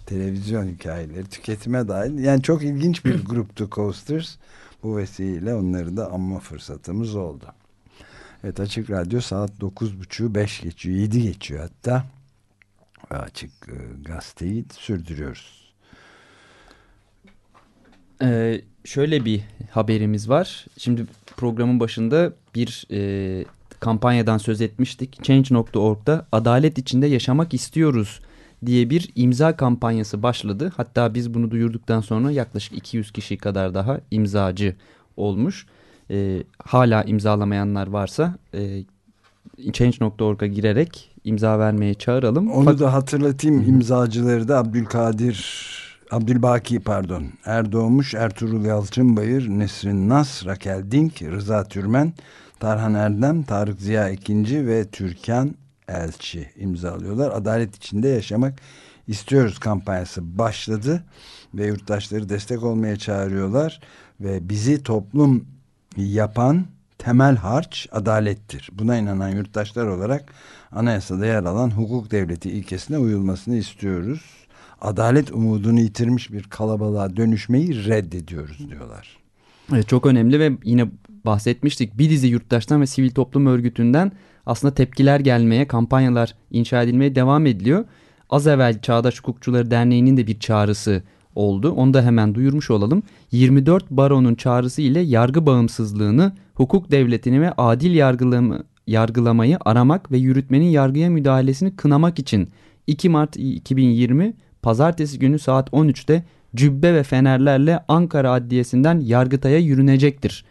Televizyon hikayeleri tüketime dahil yani çok ilginç bir gruptu Coasters. Bu vesileyle onları da anma fırsatımız oldu. Evet Açık Radyo saat 9.30 5 geçiyor 7 geçiyor hatta. Ve Açık e, Gazeteyi sürdürüyoruz. Ee, şöyle bir haberimiz var. Şimdi programın başında bir e, kampanyadan söz etmiştik. Change.org'da adalet içinde yaşamak istiyoruz diye bir imza kampanyası başladı. Hatta biz bunu duyurduktan sonra yaklaşık 200 kişi kadar daha imzacı olmuş. Ee, hala imzalamayanlar varsa e, Change.org'a girerek imza vermeye çağıralım. Onu da hatırlatayım imzacıları da Abdülkadir Abdülbaki pardon Erdoğmuş, Ertuğrul Yalçınbayır, Nesrin Nas, Rakel Dink, Rıza Türmen, Tarhan Erdem, Tarık Ziya İkinci ve Türkan Elçi imzalıyorlar. Adalet içinde yaşamak istiyoruz kampanyası başladı ve yurttaşları destek olmaya çağırıyorlar ve bizi toplum yapan temel harç adalettir. Buna inanan yurttaşlar olarak anayasada yer alan hukuk devleti ilkesine uyulmasını istiyoruz. Adalet umudunu yitirmiş bir kalabalığa dönüşmeyi reddediyoruz diyorlar. Evet, çok önemli ve yine bahsetmiştik. Bir dizi yurttaştan ve sivil toplum örgütünden aslında tepkiler gelmeye, kampanyalar inşa edilmeye devam ediliyor. Az evvel Çağdaş Hukukçuları Derneği'nin de bir çağrısı oldu. Onu da hemen duyurmuş olalım. 24 baronun çağrısı ile yargı bağımsızlığını, hukuk devletini ve adil yargılama, yargılamayı aramak ve yürütmenin yargıya müdahalesini kınamak için 2 Mart 2020 Pazartesi günü saat 13'te cübbe ve fenerlerle Ankara Adliyesi'nden Yargıtay'a yürünecektir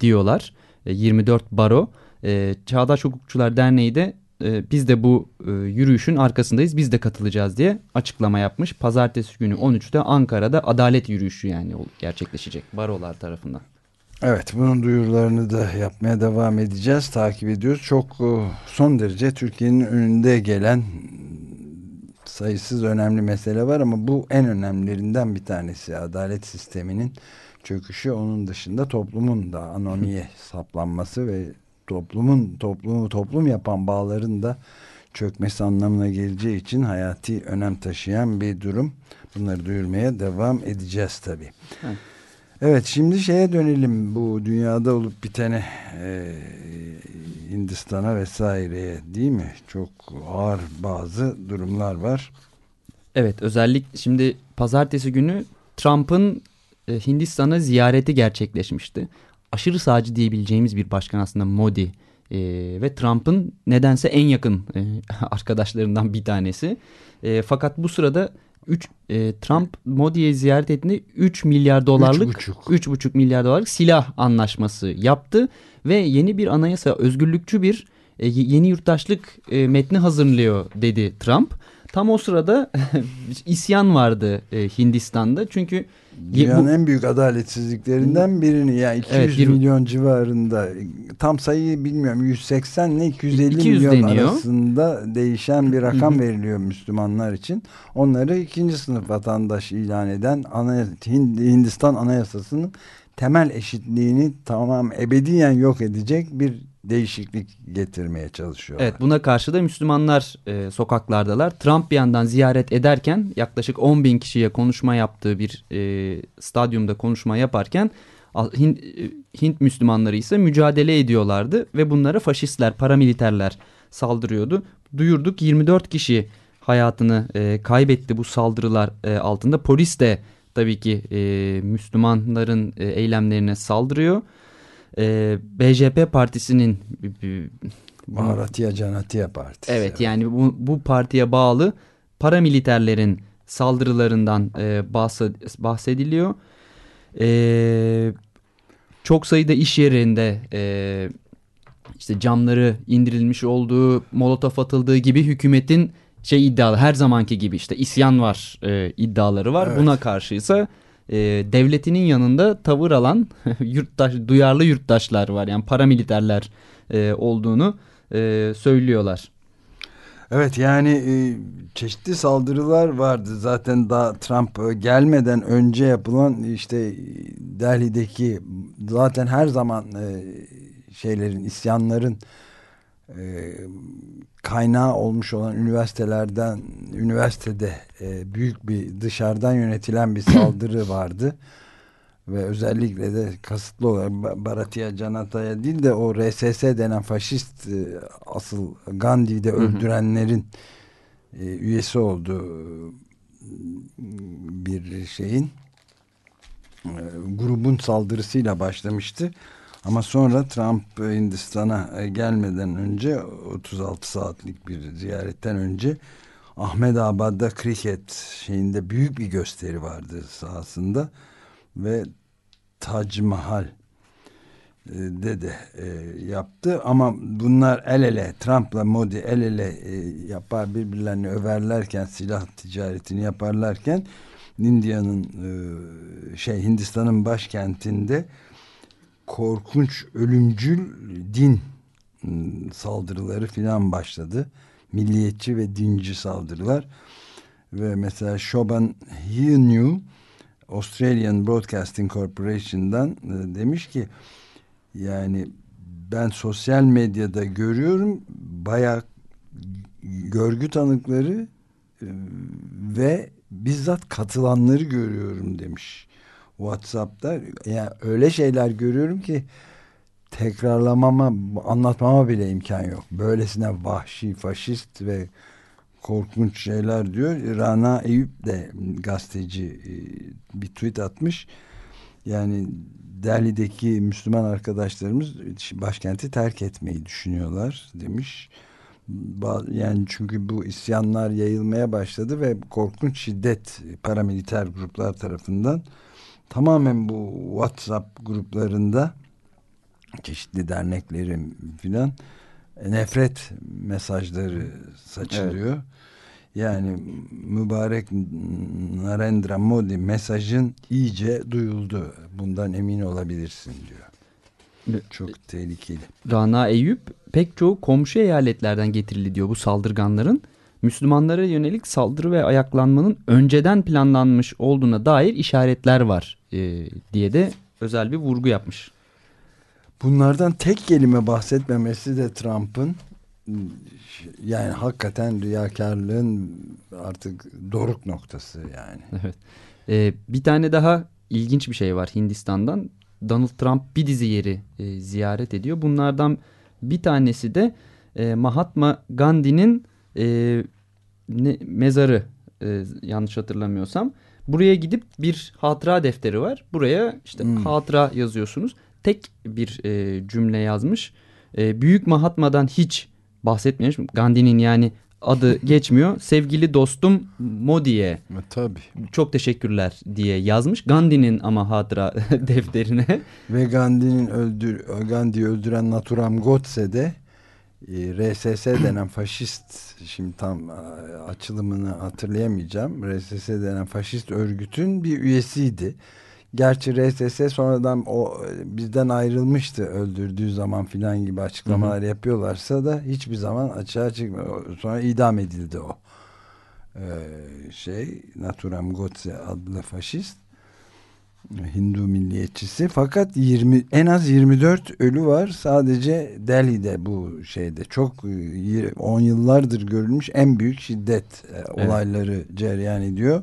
diyorlar. E, 24 baro. E, Çağdaş Hukukçular Derneği de e, biz de bu e, yürüyüşün arkasındayız biz de katılacağız diye açıklama yapmış. Pazartesi günü 13'te Ankara'da adalet yürüyüşü yani gerçekleşecek barolar tarafından. Evet bunun duyurularını da yapmaya devam edeceğiz. Takip ediyoruz. Çok e, son derece Türkiye'nin önünde gelen sayısız önemli mesele var ama bu en önemlilerinden bir tanesi. Adalet sisteminin çöküşü onun dışında toplumun da anomiye saplanması ve toplumun toplumu toplum yapan bağların da çökmesi anlamına geleceği için hayati önem taşıyan bir durum. Bunları duyurmaya devam edeceğiz tabii. Evet. Şimdi şeye dönelim bu dünyada olup bitene e, Hindistan'a vesaireye değil mi? Çok ağır bazı durumlar var. Evet özellikle şimdi pazartesi günü Trump'ın Hindistan'a ziyareti gerçekleşmişti. Aşırı sağcı diyebileceğimiz bir başkan aslında Modi E, ve Trump'ın nedense en yakın e, arkadaşlarından bir tanesi. E, fakat bu sırada 3 Trump Modi'ye ziyaret ettiğinde 3 milyar dolarlık 3,5 milyar dolarlık silah anlaşması yaptı ve yeni bir anayasa özgürlükçü bir e, yeni yurttaşlık e, metni hazırlıyor dedi Trump. Tam o sırada isyan vardı e, Hindistan'da çünkü Dünyanın en büyük adaletsizliklerinden birini yani 200 Evet, bir- milyon civarında tam sayıyı bilmiyorum 180 ile 250 200 milyon deniyor. arasında değişen bir rakam Hı hı. veriliyor Müslümanlar için. Onları ikinci sınıf vatandaş ilan eden Anay- Hind- Hindistan Anayasası'nın temel eşitliğini tamam ebediyen yok edecek bir değişiklik getirmeye çalışıyor. Evet buna karşı da Müslümanlar e, sokaklardalar. Trump bir yandan ziyaret ederken yaklaşık 10 bin kişiye konuşma yaptığı bir e, stadyumda konuşma yaparken Hint, e, Hint Müslümanları ise mücadele ediyorlardı ve bunlara faşistler, paramiliterler saldırıyordu. Duyurduk 24 kişi hayatını e, kaybetti bu saldırılar e, altında. Polis de tabii ki e, Müslümanların e, eylemlerine saldırıyor. E, BJP partisinin Bharatiya Janatiya Partisi. Evet yani bu, bu partiye bağlı paramiliterlerin saldırılarından e, bahse- bahsediliyor. E, çok sayıda iş yerinde e, işte camları indirilmiş olduğu, molotof atıldığı gibi hükümetin şey iddialı her zamanki gibi işte isyan var e, iddiaları var. Evet. Buna karşıysa e, devletinin yanında tavır alan yurttaş duyarlı yurttaşlar var. Yani paramiliterler e, olduğunu e, söylüyorlar. Evet yani e, çeşitli saldırılar vardı. Zaten daha Trump e, gelmeden önce yapılan işte Delhi'deki zaten her zaman e, şeylerin isyanların e, kaynağı olmuş olan üniversitelerden üniversitede e, büyük bir dışarıdan yönetilen bir saldırı vardı. Ve özellikle de kasıtlı olarak Ba- Bharatiya Janata'ya değil de o RSS denen faşist e, asıl Gandhi'yi de hı. öldürenlerin e, üyesi olduğu bir şeyin e, grubun saldırısıyla başlamıştı. Ama sonra Trump Hindistan'a e, gelmeden önce 36 saatlik bir ziyaretten önce Ahmedabad'da kriket şeyinde büyük bir gösteri vardı sahasında ve Tac Mahal e, de de e, yaptı. Ama bunlar el ele Trump'la Modi el ele e, yapar birbirlerini överlerken silah ticaretini yaparlarken India'nın e, şey Hindistan'ın başkentinde korkunç ölümcül din m, saldırıları filan başladı. Milliyetçi ve dinci saldırılar ve mesela Shoban Hyunu Australian Broadcasting Corporation'dan e, demiş ki yani ben sosyal medyada görüyorum bayağı görgü tanıkları e, ve bizzat katılanları görüyorum demiş WhatsApp'ta. Yani öyle şeyler görüyorum ki tekrarlamama, anlatmama bile imkan yok. Böylesine vahşi, faşist ve korkunç şeyler diyor. Rana Eyüp de gazeteci e, bir tweet atmış. Yani Delhi'deki Müslüman arkadaşlarımız başkenti terk etmeyi düşünüyorlar demiş. Yani çünkü bu isyanlar yayılmaya başladı ve korkunç şiddet paramiliter gruplar tarafından tamamen bu WhatsApp gruplarında çeşitli derneklerin filan nefret mesajları saçılıyor. Yani mübarek Narendra Modi mesajın iyice duyuldu. Bundan emin olabilirsin diyor. Çok tehlikeli. Rana Eyüp pek çoğu komşu eyaletlerden getirildi diyor bu saldırganların. Müslümanlara yönelik saldırı ve ayaklanmanın önceden planlanmış olduğuna dair işaretler var e, diye de özel bir vurgu yapmış. Bunlardan tek kelime bahsetmemesi de Trump'ın yani hakikaten riyakarlığın artık doruk noktası yani. Evet. E, bir tane daha ilginç bir şey var Hindistan'dan. Donald Trump bir dizi yeri e, ziyaret ediyor. Bunlardan bir tanesi de e, Mahatma Gandhi'nin e, ne, mezarı e, yanlış hatırlamıyorsam. Buraya gidip bir hatıra defteri var. Buraya işte hatıra yazıyorsunuz. Tek bir e, cümle yazmış. E, Büyük Mahatma'dan hiç bahsetmemiş. Gandhi'nin yani adı geçmiyor. Sevgili dostum Modi'ye tabii. çok teşekkürler diye yazmış. Gandhi'nin ama hatıra defterine. Ve Gandhi'nin öldür Gandhi'yi öldüren Naturam Godse de e, RSS denen faşist şimdi tam e, açılımını hatırlayamayacağım. RSS denen faşist örgütün bir üyesiydi. Gerçi RSS sonradan o e, bizden ayrılmıştı öldürdüğü zaman filan gibi açıklamalar yapıyorlarsa da hiçbir zaman açığa çıkmıyor. Sonra idam edildi o. Ee, şey Naturam Godse adlı faşist Hindu milliyetçisi. Fakat 20 en az 24 ölü var. Sadece Delhi'de bu şeyde çok 10 yıllardır görülmüş en büyük şiddet e, olayları cereyan ediyor.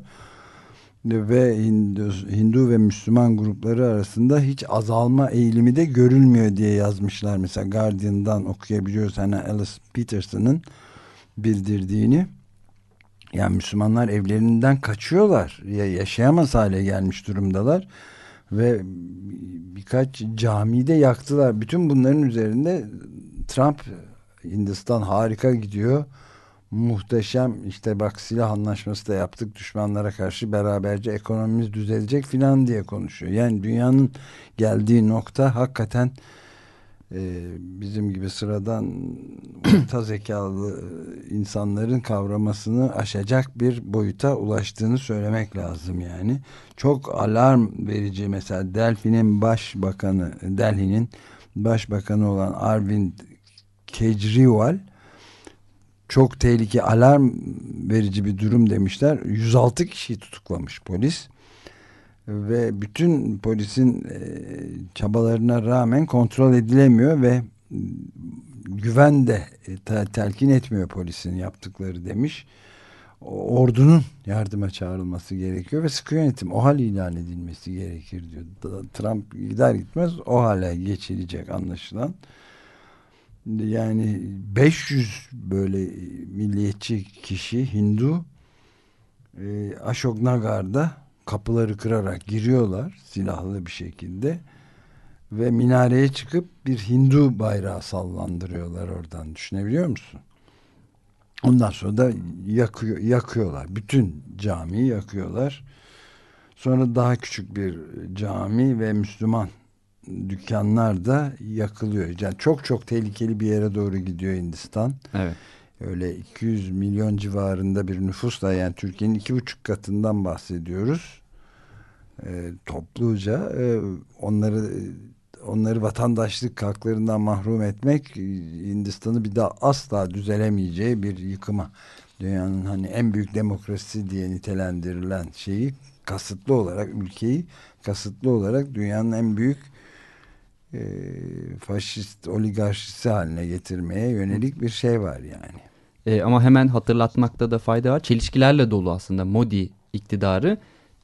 Ve Hindu, Hindu ve Müslüman grupları arasında hiç azalma eğilimi de görülmüyor diye yazmışlar. Mesela Guardian'dan okuyabiliyoruz hani Alice Peterson'ın bildirdiğini yani Müslümanlar evlerinden kaçıyorlar. Ya yaşayamaz hale gelmiş durumdalar. Ve birkaç camide yaktılar. Bütün bunların üzerinde Trump Hindistan harika gidiyor. Muhteşem işte bak silah anlaşması da yaptık düşmanlara karşı beraberce ekonomimiz düzelecek filan diye konuşuyor. Yani dünyanın geldiği nokta hakikaten bizim gibi sıradan orta zekalı insanların kavramasını aşacak bir boyuta ulaştığını söylemek lazım yani. Çok alarm verici mesela Delhi'nin başbakanı Delhi'nin başbakanı olan Arvind Kejriwal çok tehlike alarm verici bir durum demişler. 106 kişiyi tutuklamış polis ve bütün polisin e, çabalarına rağmen kontrol edilemiyor ve güven de e, te telkin etmiyor polisin yaptıkları demiş. Ordunun yardıma çağrılması gerekiyor ve sıkı yönetim o hal ilan edilmesi gerekir diyor. Trump gider gitmez o hale geçilecek anlaşılan. Yani 500 böyle milliyetçi kişi Hindu e, Ashok Nagar'da kapıları kırarak giriyorlar silahlı bir şekilde ve minareye çıkıp bir Hindu bayrağı sallandırıyorlar oradan düşünebiliyor musun? Ondan sonra da yakıyor, yakıyorlar. Bütün camiyi yakıyorlar. Sonra daha küçük bir cami ve Müslüman dükkanlar da yakılıyor. Yani çok çok tehlikeli bir yere doğru gidiyor Hindistan. Evet. Öyle 200 milyon civarında bir nüfusla yani Türkiye'nin iki buçuk katından bahsediyoruz. E, topluca e, onları onları vatandaşlık haklarından mahrum etmek Hindistan'ı bir daha asla düzelemeyeceği bir yıkıma dünyanın hani en büyük demokrasi diye nitelendirilen şeyi kasıtlı olarak ülkeyi kasıtlı olarak dünyanın en büyük e, faşist oligarşisi haline getirmeye yönelik bir şey var yani. E, ama hemen hatırlatmakta da fayda var. Çelişkilerle dolu aslında Modi iktidarı.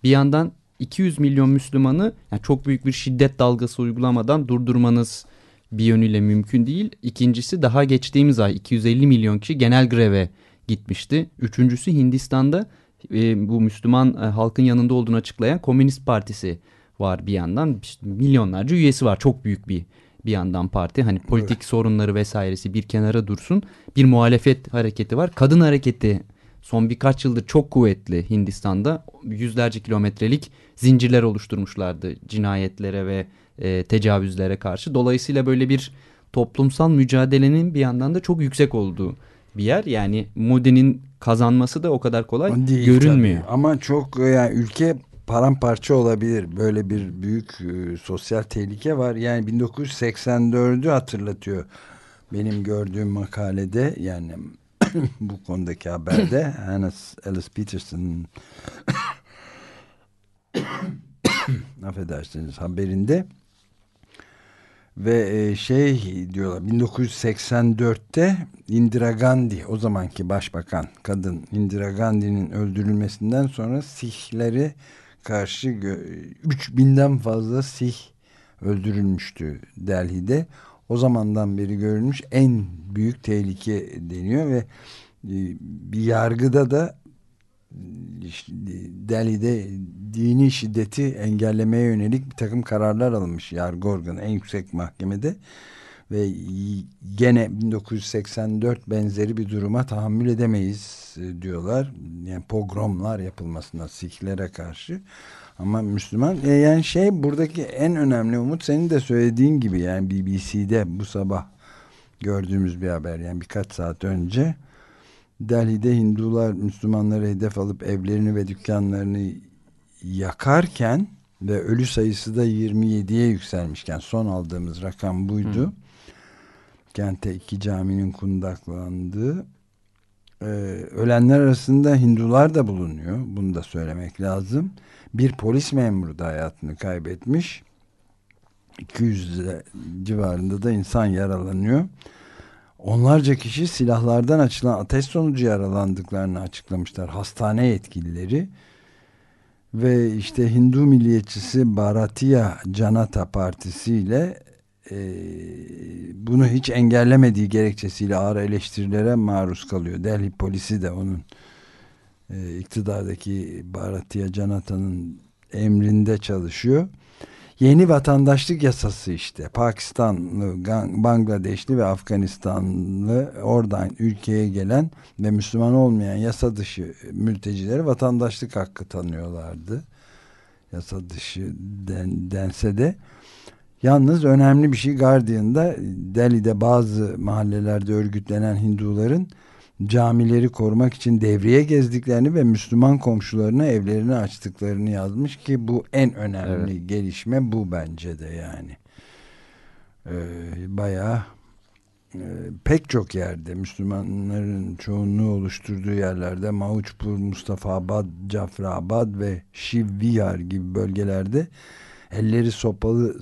Bir yandan 200 milyon Müslümanı yani çok büyük bir şiddet dalgası uygulamadan durdurmanız bir yönüyle mümkün değil. İkincisi daha geçtiğimiz ay 250 milyon kişi genel greve gitmişti. Üçüncüsü Hindistan'da e, bu Müslüman e, halkın yanında olduğunu açıklayan Komünist Partisi var bir yandan. İşte milyonlarca üyesi var. Çok büyük bir bir yandan parti. Hani politik evet. sorunları vesairesi bir kenara dursun. Bir muhalefet hareketi var. Kadın hareketi son birkaç yıldır çok kuvvetli Hindistan'da. Yüzlerce kilometrelik zincirler oluşturmuşlardı cinayetlere ve e, tecavüzlere karşı. Dolayısıyla böyle bir toplumsal mücadelenin bir yandan da çok yüksek olduğu bir yer. Yani Modi'nin kazanması da o kadar kolay Değil, görünmüyor. Tabii. Ama çok yani ülke paramparça olabilir. Böyle bir büyük e, sosyal tehlike var. Yani 1984'ü hatırlatıyor benim gördüğüm makalede yani bu konudaki haberde Hannah Alice Peterson affedersiniz haberinde ve e, şey diyorlar 1984'te Indira Gandhi o zamanki başbakan kadın Indira Gandhi'nin öldürülmesinden sonra Sihleri karşı 3000'den fazla Sih öldürülmüştü Delhi'de. O zamandan beri görülmüş en büyük tehlike deniyor ve e, bir yargıda da Delhi'de dini şiddeti engellemeye yönelik bir takım kararlar alınmış yargı organı en yüksek mahkemede ve gene 1984 benzeri bir duruma tahammül edemeyiz e, diyorlar. Yani pogromlar yapılmasına Siklere karşı. Ama Müslüman e yani şey buradaki en önemli umut senin de söylediğin gibi yani BBC'de bu sabah gördüğümüz bir haber yani birkaç saat önce Delhi'de Hindular Müslümanları hedef alıp evlerini ve dükkanlarını yakarken ve ölü sayısı da 27'ye yükselmişken son aldığımız rakam buydu. Hı. Kente iki caminin kundaklandığı ee, ölenler arasında Hindular da bulunuyor. Bunu da söylemek lazım. Bir polis memuru da hayatını kaybetmiş. 200 civarında da insan yaralanıyor. Onlarca kişi silahlardan açılan ateş sonucu yaralandıklarını açıklamışlar. Hastane yetkilileri ve işte Hindu milliyetçisi Bharatiya Janata Partisi ile e, bunu hiç engellemediği gerekçesiyle ağır eleştirilere maruz kalıyor. Delhi polisi de onun e, iktidardaki Bharatiya Janata'nın emrinde çalışıyor. Yeni vatandaşlık yasası işte Pakistanlı, Bangladeşli ve Afganistanlı oradan ülkeye gelen ve Müslüman olmayan yasa dışı mültecilere vatandaşlık hakkı tanıyorlardı. Yasa dışı den, dense de yalnız önemli bir şey Guardian'da Delhi'de bazı mahallelerde örgütlenen Hinduların camileri korumak için devriye gezdiklerini ve Müslüman komşularına evlerini açtıklarını yazmış ki bu en önemli evet. gelişme bu bence de yani. Ee, bayağı e, pek çok yerde Müslümanların çoğunluğu oluşturduğu yerlerde Mahuçpur, Mustafa'bad, Cafrabad ve Şivviyar gibi bölgelerde elleri sopalı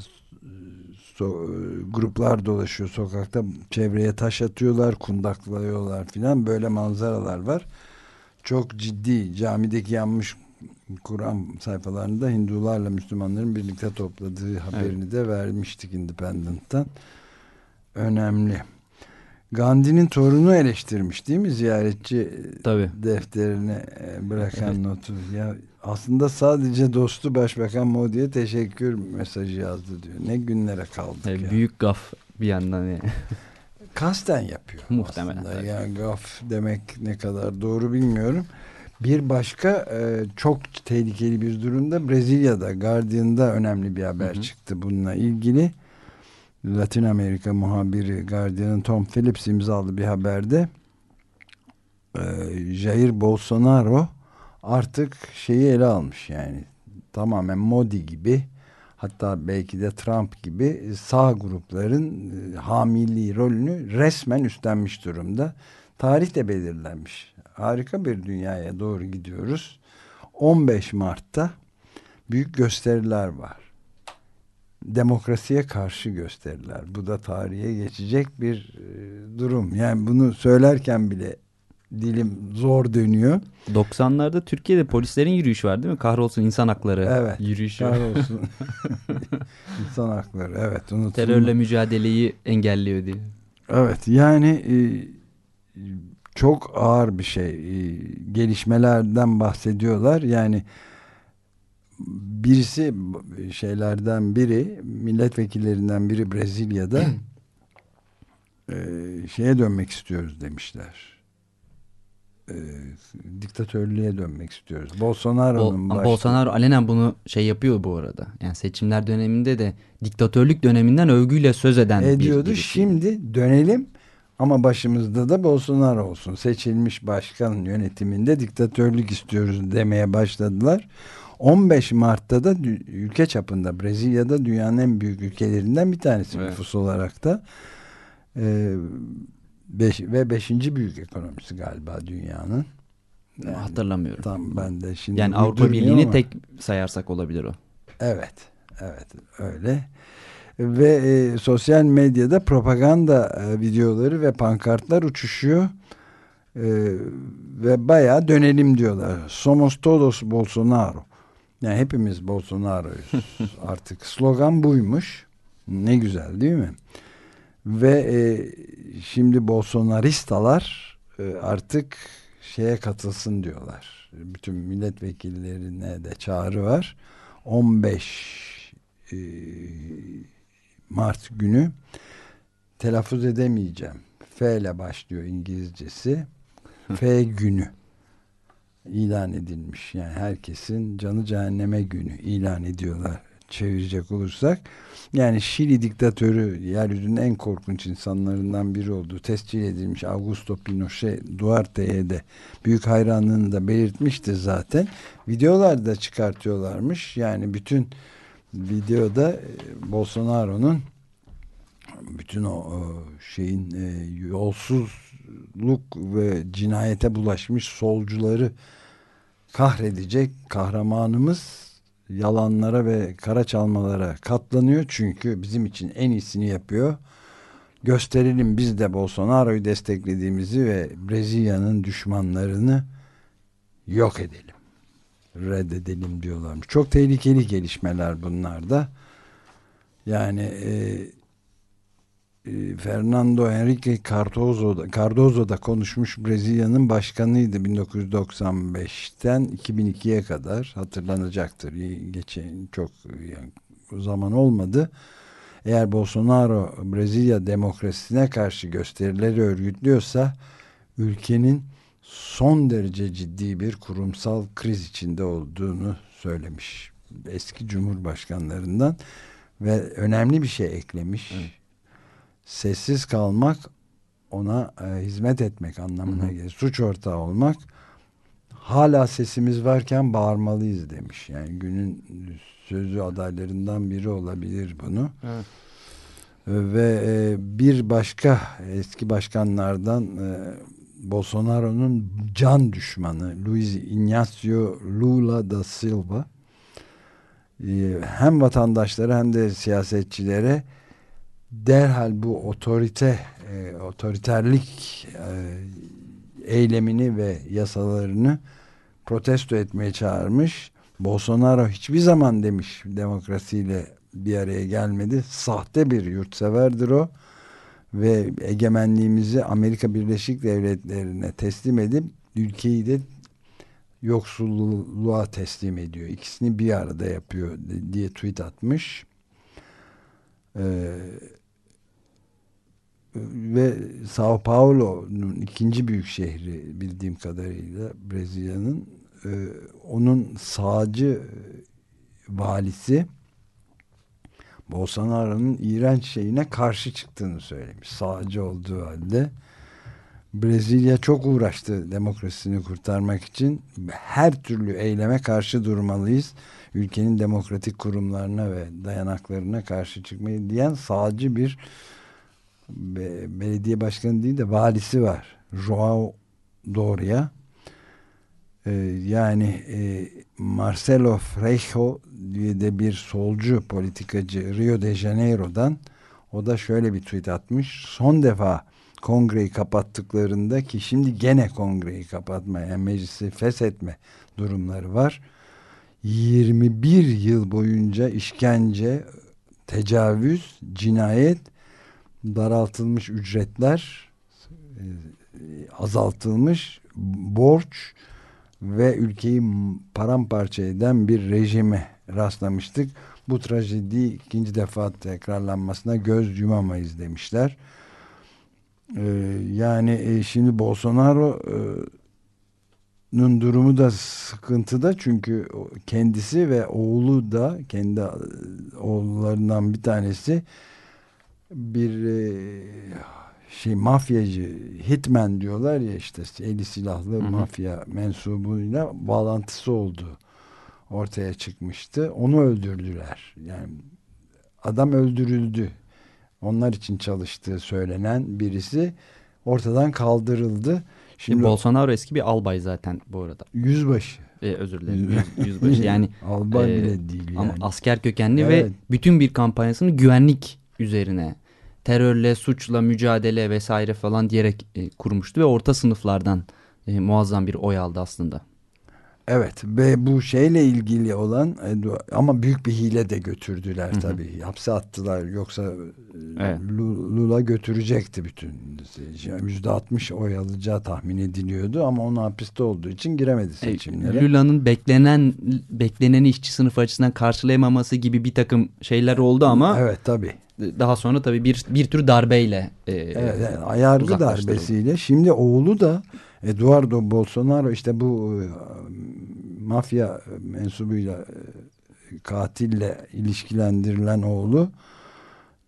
so gruplar dolaşıyor sokakta çevreye taş atıyorlar kundaklıyorlar filan böyle manzaralar var. Çok ciddi camideki yanmış Kur'an sayfalarında Hindularla Müslümanların birlikte topladığı haberini evet. de vermiştik Independent'tan. Önemli Gandhi'nin torunu eleştirmiş değil mi ziyaretçi Tabii. defterine bırakan evet. notu ya aslında sadece dostu Başbakan Modi'ye teşekkür mesajı yazdı diyor. Ne günlere kaldık yani ya. Büyük gaf bir yandan yani. Kasten yapıyor. Muhtemelen. Aslında. Yani gaf demek ne kadar doğru bilmiyorum. Bir başka e, çok tehlikeli bir durumda Brezilya'da Guardian'da önemli bir haber hı hı. çıktı bununla ilgili. Latin Amerika muhabiri Guardian'ın Tom Phillips imzalı bir haberde e, Jair Bolsonaro artık şeyi ele almış yani tamamen Modi gibi hatta belki de Trump gibi sağ grupların e, hamili rolünü resmen üstlenmiş durumda. Tarih de belirlenmiş. Harika bir dünyaya doğru gidiyoruz. 15 Mart'ta büyük gösteriler var. Demokrasiye karşı gösteriler. Bu da tarihe geçecek bir e, durum. Yani bunu söylerken bile dilim zor dönüyor. 90'larda Türkiye'de polislerin yürüyüşü var değil mi? Kahrolsun insan hakları Evet. yürüyüşü. Kahrolsun. İnsan hakları evet unutulmaz. Terörle mücadeleyi engelliyor diye. Evet yani e, çok ağır bir şey. E, gelişmelerden bahsediyorlar. Yani birisi şeylerden biri milletvekillerinden biri Brezilya'da e, şeye dönmek istiyoruz demişler. E, diktatörlüğe dönmek istiyoruz. Bolsonaro'nun Bol- baş- Bolsonaro alenen bunu şey yapıyor bu arada. Yani seçimler döneminde de diktatörlük döneminden övgüyle söz eden bir ediyordu. birisi. Şimdi dönelim ama başımızda da Bolsonaro olsun. Seçilmiş başkan yönetiminde diktatörlük istiyoruz demeye başladılar. 15 Mart'ta da ülke çapında Brezilya'da dünyanın en büyük ülkelerinden bir tanesi Evet. nüfus olarak da Ee, beş, ve beşinci büyük ekonomisi galiba dünyanın. Hatırlamıyorum. Tam ben de şimdi Yani Avrupa Birliği'ni ama- tek sayarsak olabilir o. Evet, evet öyle. Ve e, sosyal medyada propaganda e, videoları ve pankartlar uçuşuyor. E, ve bayağı dönelim diyorlar. Somos todos Bolsonaro. Yani hepimiz Bolsonaro'yuz. Artık slogan buymuş. Ne güzel değil mi? Ve e, şimdi Bolsonaristalar e, artık şeye katılsın diyorlar. Bütün milletvekillerine de çağrı var. 15 e, Mart günü telaffuz edemeyeceğim. F ile başlıyor İngilizcesi. F günü ilan edilmiş. Yani herkesin canı cehenneme günü ilan ediyorlar çevirecek olursak. Yani Şili diktatörü yeryüzünün en korkunç insanlarından biri olduğu tescil edilmiş Augusto Pinochet Duarte'ye de büyük hayranlığını da belirtmişti zaten. Videolar da çıkartıyorlarmış. Yani bütün videoda e, Bolsonaro'nun bütün o, o şeyin e, yolsuzluk ve cinayete bulaşmış solcuları kahredecek kahramanımız yalanlara ve kara çalmalara katlanıyor çünkü bizim için en iyisini yapıyor. Gösterelim biz de Bolsonaro'yu desteklediğimizi ve Brezilya'nın düşmanlarını yok edelim. Reddedelim diyorlarmış. Çok tehlikeli gelişmeler bunlar da. Yani e, e, Fernando Henrique Cardozo da, Cardozo da konuşmuş Brezilya'nın başkanıydı 1995'ten 2002'ye kadar hatırlanacaktır. Geçen çok yani, zaman olmadı. Eğer Bolsonaro Brezilya demokrasisine karşı gösterileri örgütlüyorsa ülkenin son derece ciddi bir kurumsal kriz içinde olduğunu söylemiş. Eski cumhurbaşkanlarından ve önemli bir şey eklemiş. Sessiz kalmak ona e, hizmet etmek anlamına gelir. Suç ortağı olmak hala sesimiz varken bağırmalıyız demiş. Yani günün sözü adaylarından biri olabilir bunu. Evet. Ve e, bir başka eski başkanlardan e, Bolsonaro'nun can düşmanı Luiz Inácio Lula da Silva e, hem vatandaşlara hem de siyasetçilere derhal bu otorite e, otoriterlik e, eylemini ve yasalarını protesto etmeye çağırmış. Bolsonaro hiçbir zaman demiş demokrasiyle bir araya gelmedi. Sahte bir yurtseverdir o ve egemenliğimizi Amerika Birleşik Devletleri'ne teslim edip ülkeyi de yoksulluğa teslim ediyor. İkisini bir arada yapıyor diye tweet atmış. Ee, ve Sao Paulo'nun ikinci büyük şehri bildiğim kadarıyla Brezilya'nın e, onun sağcı valisi Bolsonaro'nun iğrenç şeyine karşı çıktığını söylemiş. Sağcı olduğu halde Brezilya çok uğraştı demokrasisini kurtarmak için. Her türlü eyleme karşı durmalıyız. Ülkenin demokratik kurumlarına ve dayanaklarına karşı çıkmayı diyen sağcı bir be, belediye başkanı değil de valisi var. Joao Doria. Ee, yani e, Marcelo Freixo diye de bir solcu politikacı Rio de Janeiro'dan o da şöyle bir tweet atmış. Son defa kongreyi kapattıklarında ki şimdi gene kongreyi kapatma yani meclisi feshetme durumları var. 21 yıl boyunca işkence, tecavüz, cinayet, daraltılmış ücretler, e, azaltılmış borç ve ülkeyi paramparça eden bir rejime rastlamıştık. Bu trajedi ikinci defa tekrarlanmasına göz yumamayız demişler. Ee, yani e, şimdi Bolsonaro'nun durumu da sıkıntıda çünkü kendisi ve oğlu da kendi e, oğullarından bir tanesi bir e, şey mafyacı hitman diyorlar ya işte eli silahlı Hı hı. mafya mensubuyla bağlantısı olduğu ortaya çıkmıştı. Onu öldürdüler. Yani adam öldürüldü. Onlar için çalıştığı söylenen birisi ortadan kaldırıldı. Şimdi Bolsonaro eski bir albay zaten bu arada. Yüzbaşı. Ee, özür dilerim. Yüz, yüzbaşı yani. albay e, bile değil yani. Ama asker kökenli Evet. ve bütün bir kampanyasını güvenlik üzerine terörle, suçla mücadele vesaire falan diyerek e, kurmuştu ve orta sınıflardan e, muazzam bir oy aldı aslında. Evet ve bu şeyle ilgili olan e, ama büyük bir hile de götürdüler Hı hı. tabii. Hapse attılar yoksa e, Evet. Lu- Lula götürecekti bütün. Yüzde altmış oy alacağı tahmin ediliyordu ama onun hapiste olduğu için giremedi E, seçimlere. Lula'nın beklenen bekleneni işçi sınıfı açısından karşılayamaması gibi bir takım şeyler oldu ama Evet tabii. Daha sonra tabii bir bir tür darbeyle e, Evet, yani yargı uzaklaştırıldı. darbesiyle. Şimdi oğlu da Eduardo Bolsonaro işte bu e, mafya mensubuyla e, katille ilişkilendirilen oğlu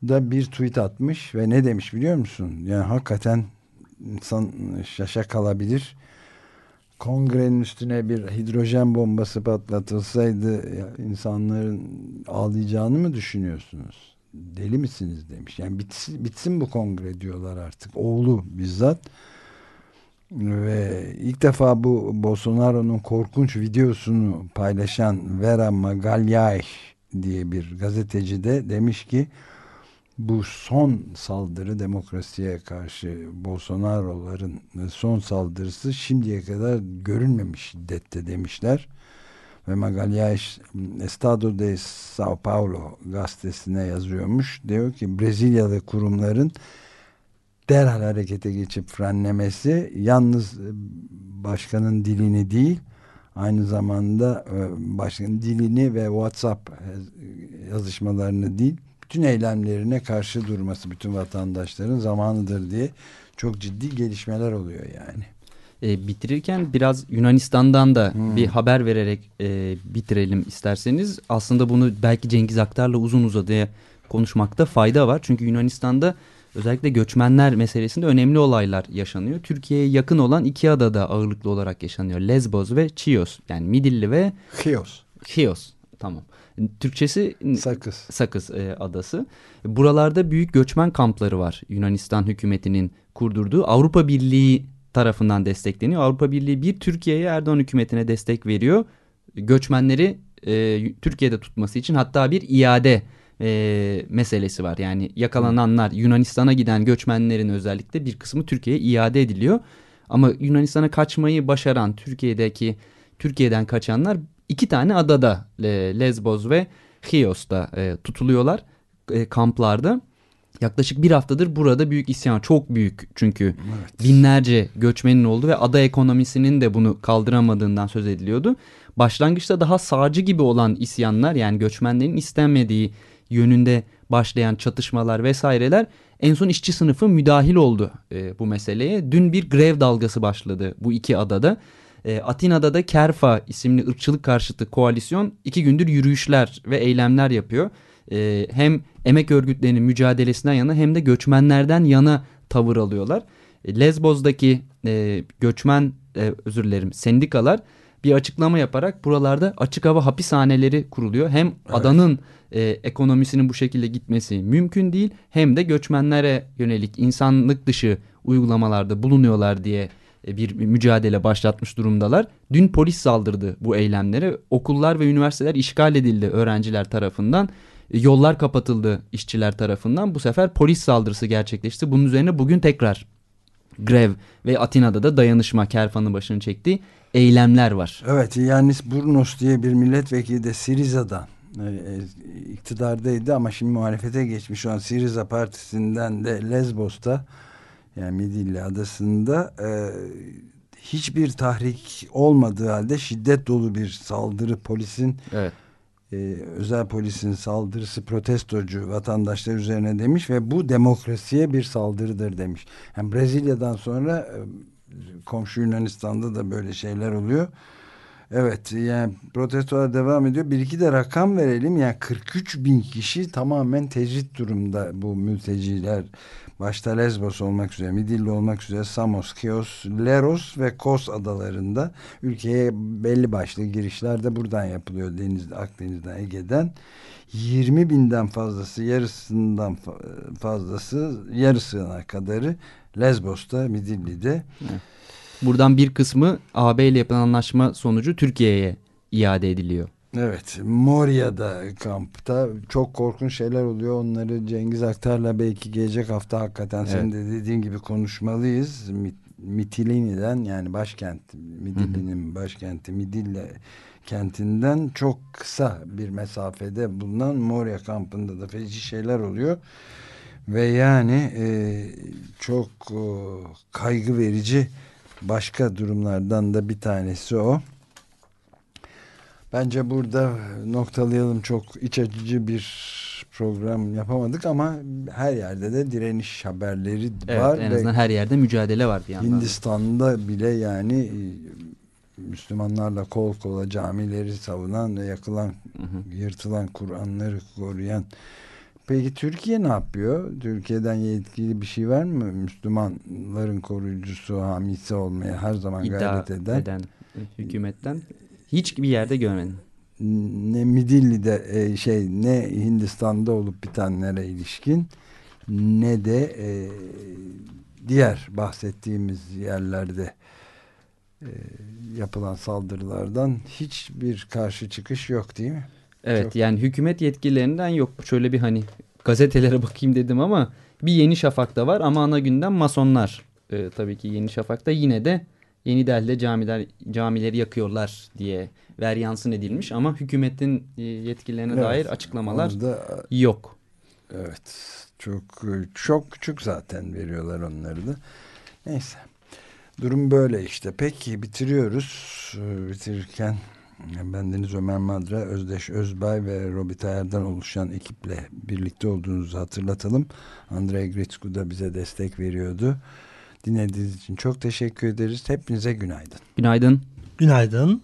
da bir tweet atmış ve ne demiş biliyor musun? Yani hakikaten insan şaşa kalabilir. Kongrenin üstüne bir hidrojen bombası patlatılsaydı insanların ağlayacağını mı düşünüyorsunuz? Deli misiniz demiş. Yani bitsin, bitsin bu kongre diyorlar artık. Oğlu bizzat. Ve ilk defa bu Bolsonaro'nun korkunç videosunu paylaşan Vera Magalhães diye bir gazeteci de demiş ki bu son saldırı demokrasiye karşı Bolsonaro'ların son saldırısı şimdiye kadar görülmemiş şiddette demişler. Ve Magalhães Estado de Sao Paulo gazetesine yazıyormuş. Diyor ki Brezilyalı kurumların derhal harekete geçip frenlemesi yalnız e, başkanın dilini değil aynı zamanda e, başkanın dilini ve WhatsApp yazışmalarını değil bütün eylemlerine karşı durması bütün vatandaşların zamanıdır diye çok ciddi gelişmeler oluyor yani. E, bitirirken biraz Yunanistan'dan da Hmm. bir haber vererek e, bitirelim isterseniz. Aslında bunu belki Cengiz Aktar'la uzun uzadıya konuşmakta fayda var. Çünkü Yunanistan'da özellikle göçmenler meselesinde önemli olaylar yaşanıyor. Türkiye'ye yakın olan iki adada ağırlıklı olarak yaşanıyor. Lesbos ve Chios yani Midilli ve Chios. Chios tamam. Türkçesi Sakız. Sakız e, adası. Buralarda büyük göçmen kampları var. Yunanistan hükümetinin kurdurduğu Avrupa Birliği tarafından destekleniyor. Avrupa Birliği bir Türkiye'ye Erdoğan hükümetine destek veriyor. Göçmenleri e, Türkiye'de tutması için hatta bir iade e, meselesi var. Yani yakalananlar Yunanistan'a giden göçmenlerin özellikle bir kısmı Türkiye'ye iade ediliyor. Ama Yunanistan'a kaçmayı başaran Türkiye'deki Türkiye'den kaçanlar iki tane adada e, Lesbos ve Chios'ta e, tutuluyorlar e, kamplarda. Yaklaşık bir haftadır burada büyük isyan çok büyük çünkü binlerce göçmenin oldu ve ada ekonomisinin de bunu kaldıramadığından söz ediliyordu. Başlangıçta daha sağcı gibi olan isyanlar yani göçmenlerin istenmediği yönünde başlayan çatışmalar vesaireler en son işçi sınıfı müdahil oldu e, bu meseleye. Dün bir grev dalgası başladı bu iki adada. E, Atina'da da Kerfa isimli ırkçılık karşıtı koalisyon iki gündür yürüyüşler ve eylemler yapıyor. E, hem emek örgütlerinin mücadelesinden yana hem de göçmenlerden yana tavır alıyorlar. E, Lesbos'daki e, göçmen e, özür dilerim sendikalar bir açıklama yaparak buralarda açık hava hapishaneleri kuruluyor. Hem adanın e, ekonomisinin bu şekilde gitmesi mümkün değil hem de göçmenlere yönelik insanlık dışı uygulamalarda bulunuyorlar diye e, bir mücadele başlatmış durumdalar. Dün polis saldırdı bu eylemlere. Okullar ve üniversiteler işgal edildi öğrenciler tarafından. Yollar kapatıldı işçiler tarafından. Bu sefer polis saldırısı gerçekleşti. Bunun üzerine bugün tekrar grev ve Atina'da da dayanışma kerfanın başını çektiği eylemler var. Evet Yannis Burnos diye bir milletvekili de Siriza'dan e, e, iktidardaydı ama şimdi muhalefete geçmiş olan Siriza partisinden de Lesbos'ta yani Midilli adasında e, hiçbir tahrik olmadığı halde şiddet dolu bir saldırı polisin Evet. E, özel polisin saldırısı protestocu vatandaşlar üzerine demiş ve bu demokrasiye bir saldırıdır demiş. Yani Brezilya'dan sonra e, komşu Yunanistan'da da böyle şeyler oluyor. Evet yani protestolar devam ediyor. Bir iki de rakam verelim. Yani 43 bin kişi tamamen tecrit durumda bu mülteciler. Başta Lesbos olmak üzere, Midilli olmak üzere Samos, Kios, Leros ve Kos adalarında ülkeye belli başlı girişler de buradan yapılıyor. Denizde, Akdeniz'den, Ege'den. 20 binden fazlası, yarısından fa- fazlası, yarısına kadarı Lesbos'ta, Midilli'de. Buradan bir kısmı AB ile yapılan anlaşma sonucu Türkiye'ye iade ediliyor. Evet, Moria'da kampta çok korkunç şeyler oluyor. Onları Cengiz Aktar'la belki gelecek hafta hakikaten senin de dediğin gibi konuşmalıyız. Mi- Mitilini'den yani başkent, Midilli'nin başkenti Midilli kentinden çok kısa bir mesafede bulunan Moria kampında da feci şeyler oluyor. Ve yani e, çok e, kaygı verici başka durumlardan da bir tanesi o. Bence burada noktalayalım çok iç açıcı bir program yapamadık ama her yerde de direniş haberleri Evet, var. en azından her yerde mücadele var bir yandan. da. Hindistan'da bile yani e, Müslümanlarla kol kola camileri savunan ve yakılan, yırtılan Kur'anları koruyan. Peki Türkiye ne yapıyor? Türkiye'den yetkili bir şey var mı? Müslümanların koruyucusu, hamisi olmaya her zaman İddia gayret eden. eden hükümetten hiçbir yerde görmedim. ne Midilli'de e, şey ne Hindistan'da olup bitenlere ilişkin ne de e, diğer bahsettiğimiz yerlerde e, yapılan saldırılardan hiçbir karşı çıkış yok değil mi? Evet Çok- yani hükümet yetkililerinden yok. Şöyle bir hani gazetelere bakayım dedim ama bir Yeni Şafak'ta var ama ana gündem masonlar. Ee, tabii ki Yeni Şafak'ta yine de Yeni Delhi'de camiler, camileri yakıyorlar diye veryansın edilmiş ama hükümetin e, yetkililerine Evet, dair açıklamalar da- yok. Evet. Çok çok küçük zaten veriyorlar onları da. Neyse. Durum böyle işte. Peki bitiriyoruz. Bitirirken bendeniz Ömer Madra, Özdeş Özbay ve Robita Er'den oluşan ekiple birlikte olduğunuzu hatırlatalım. Andrei Gritsku da bize destek veriyordu. Dinlediğiniz için çok teşekkür ederiz. Hepinize günaydın. Günaydın. Günaydın.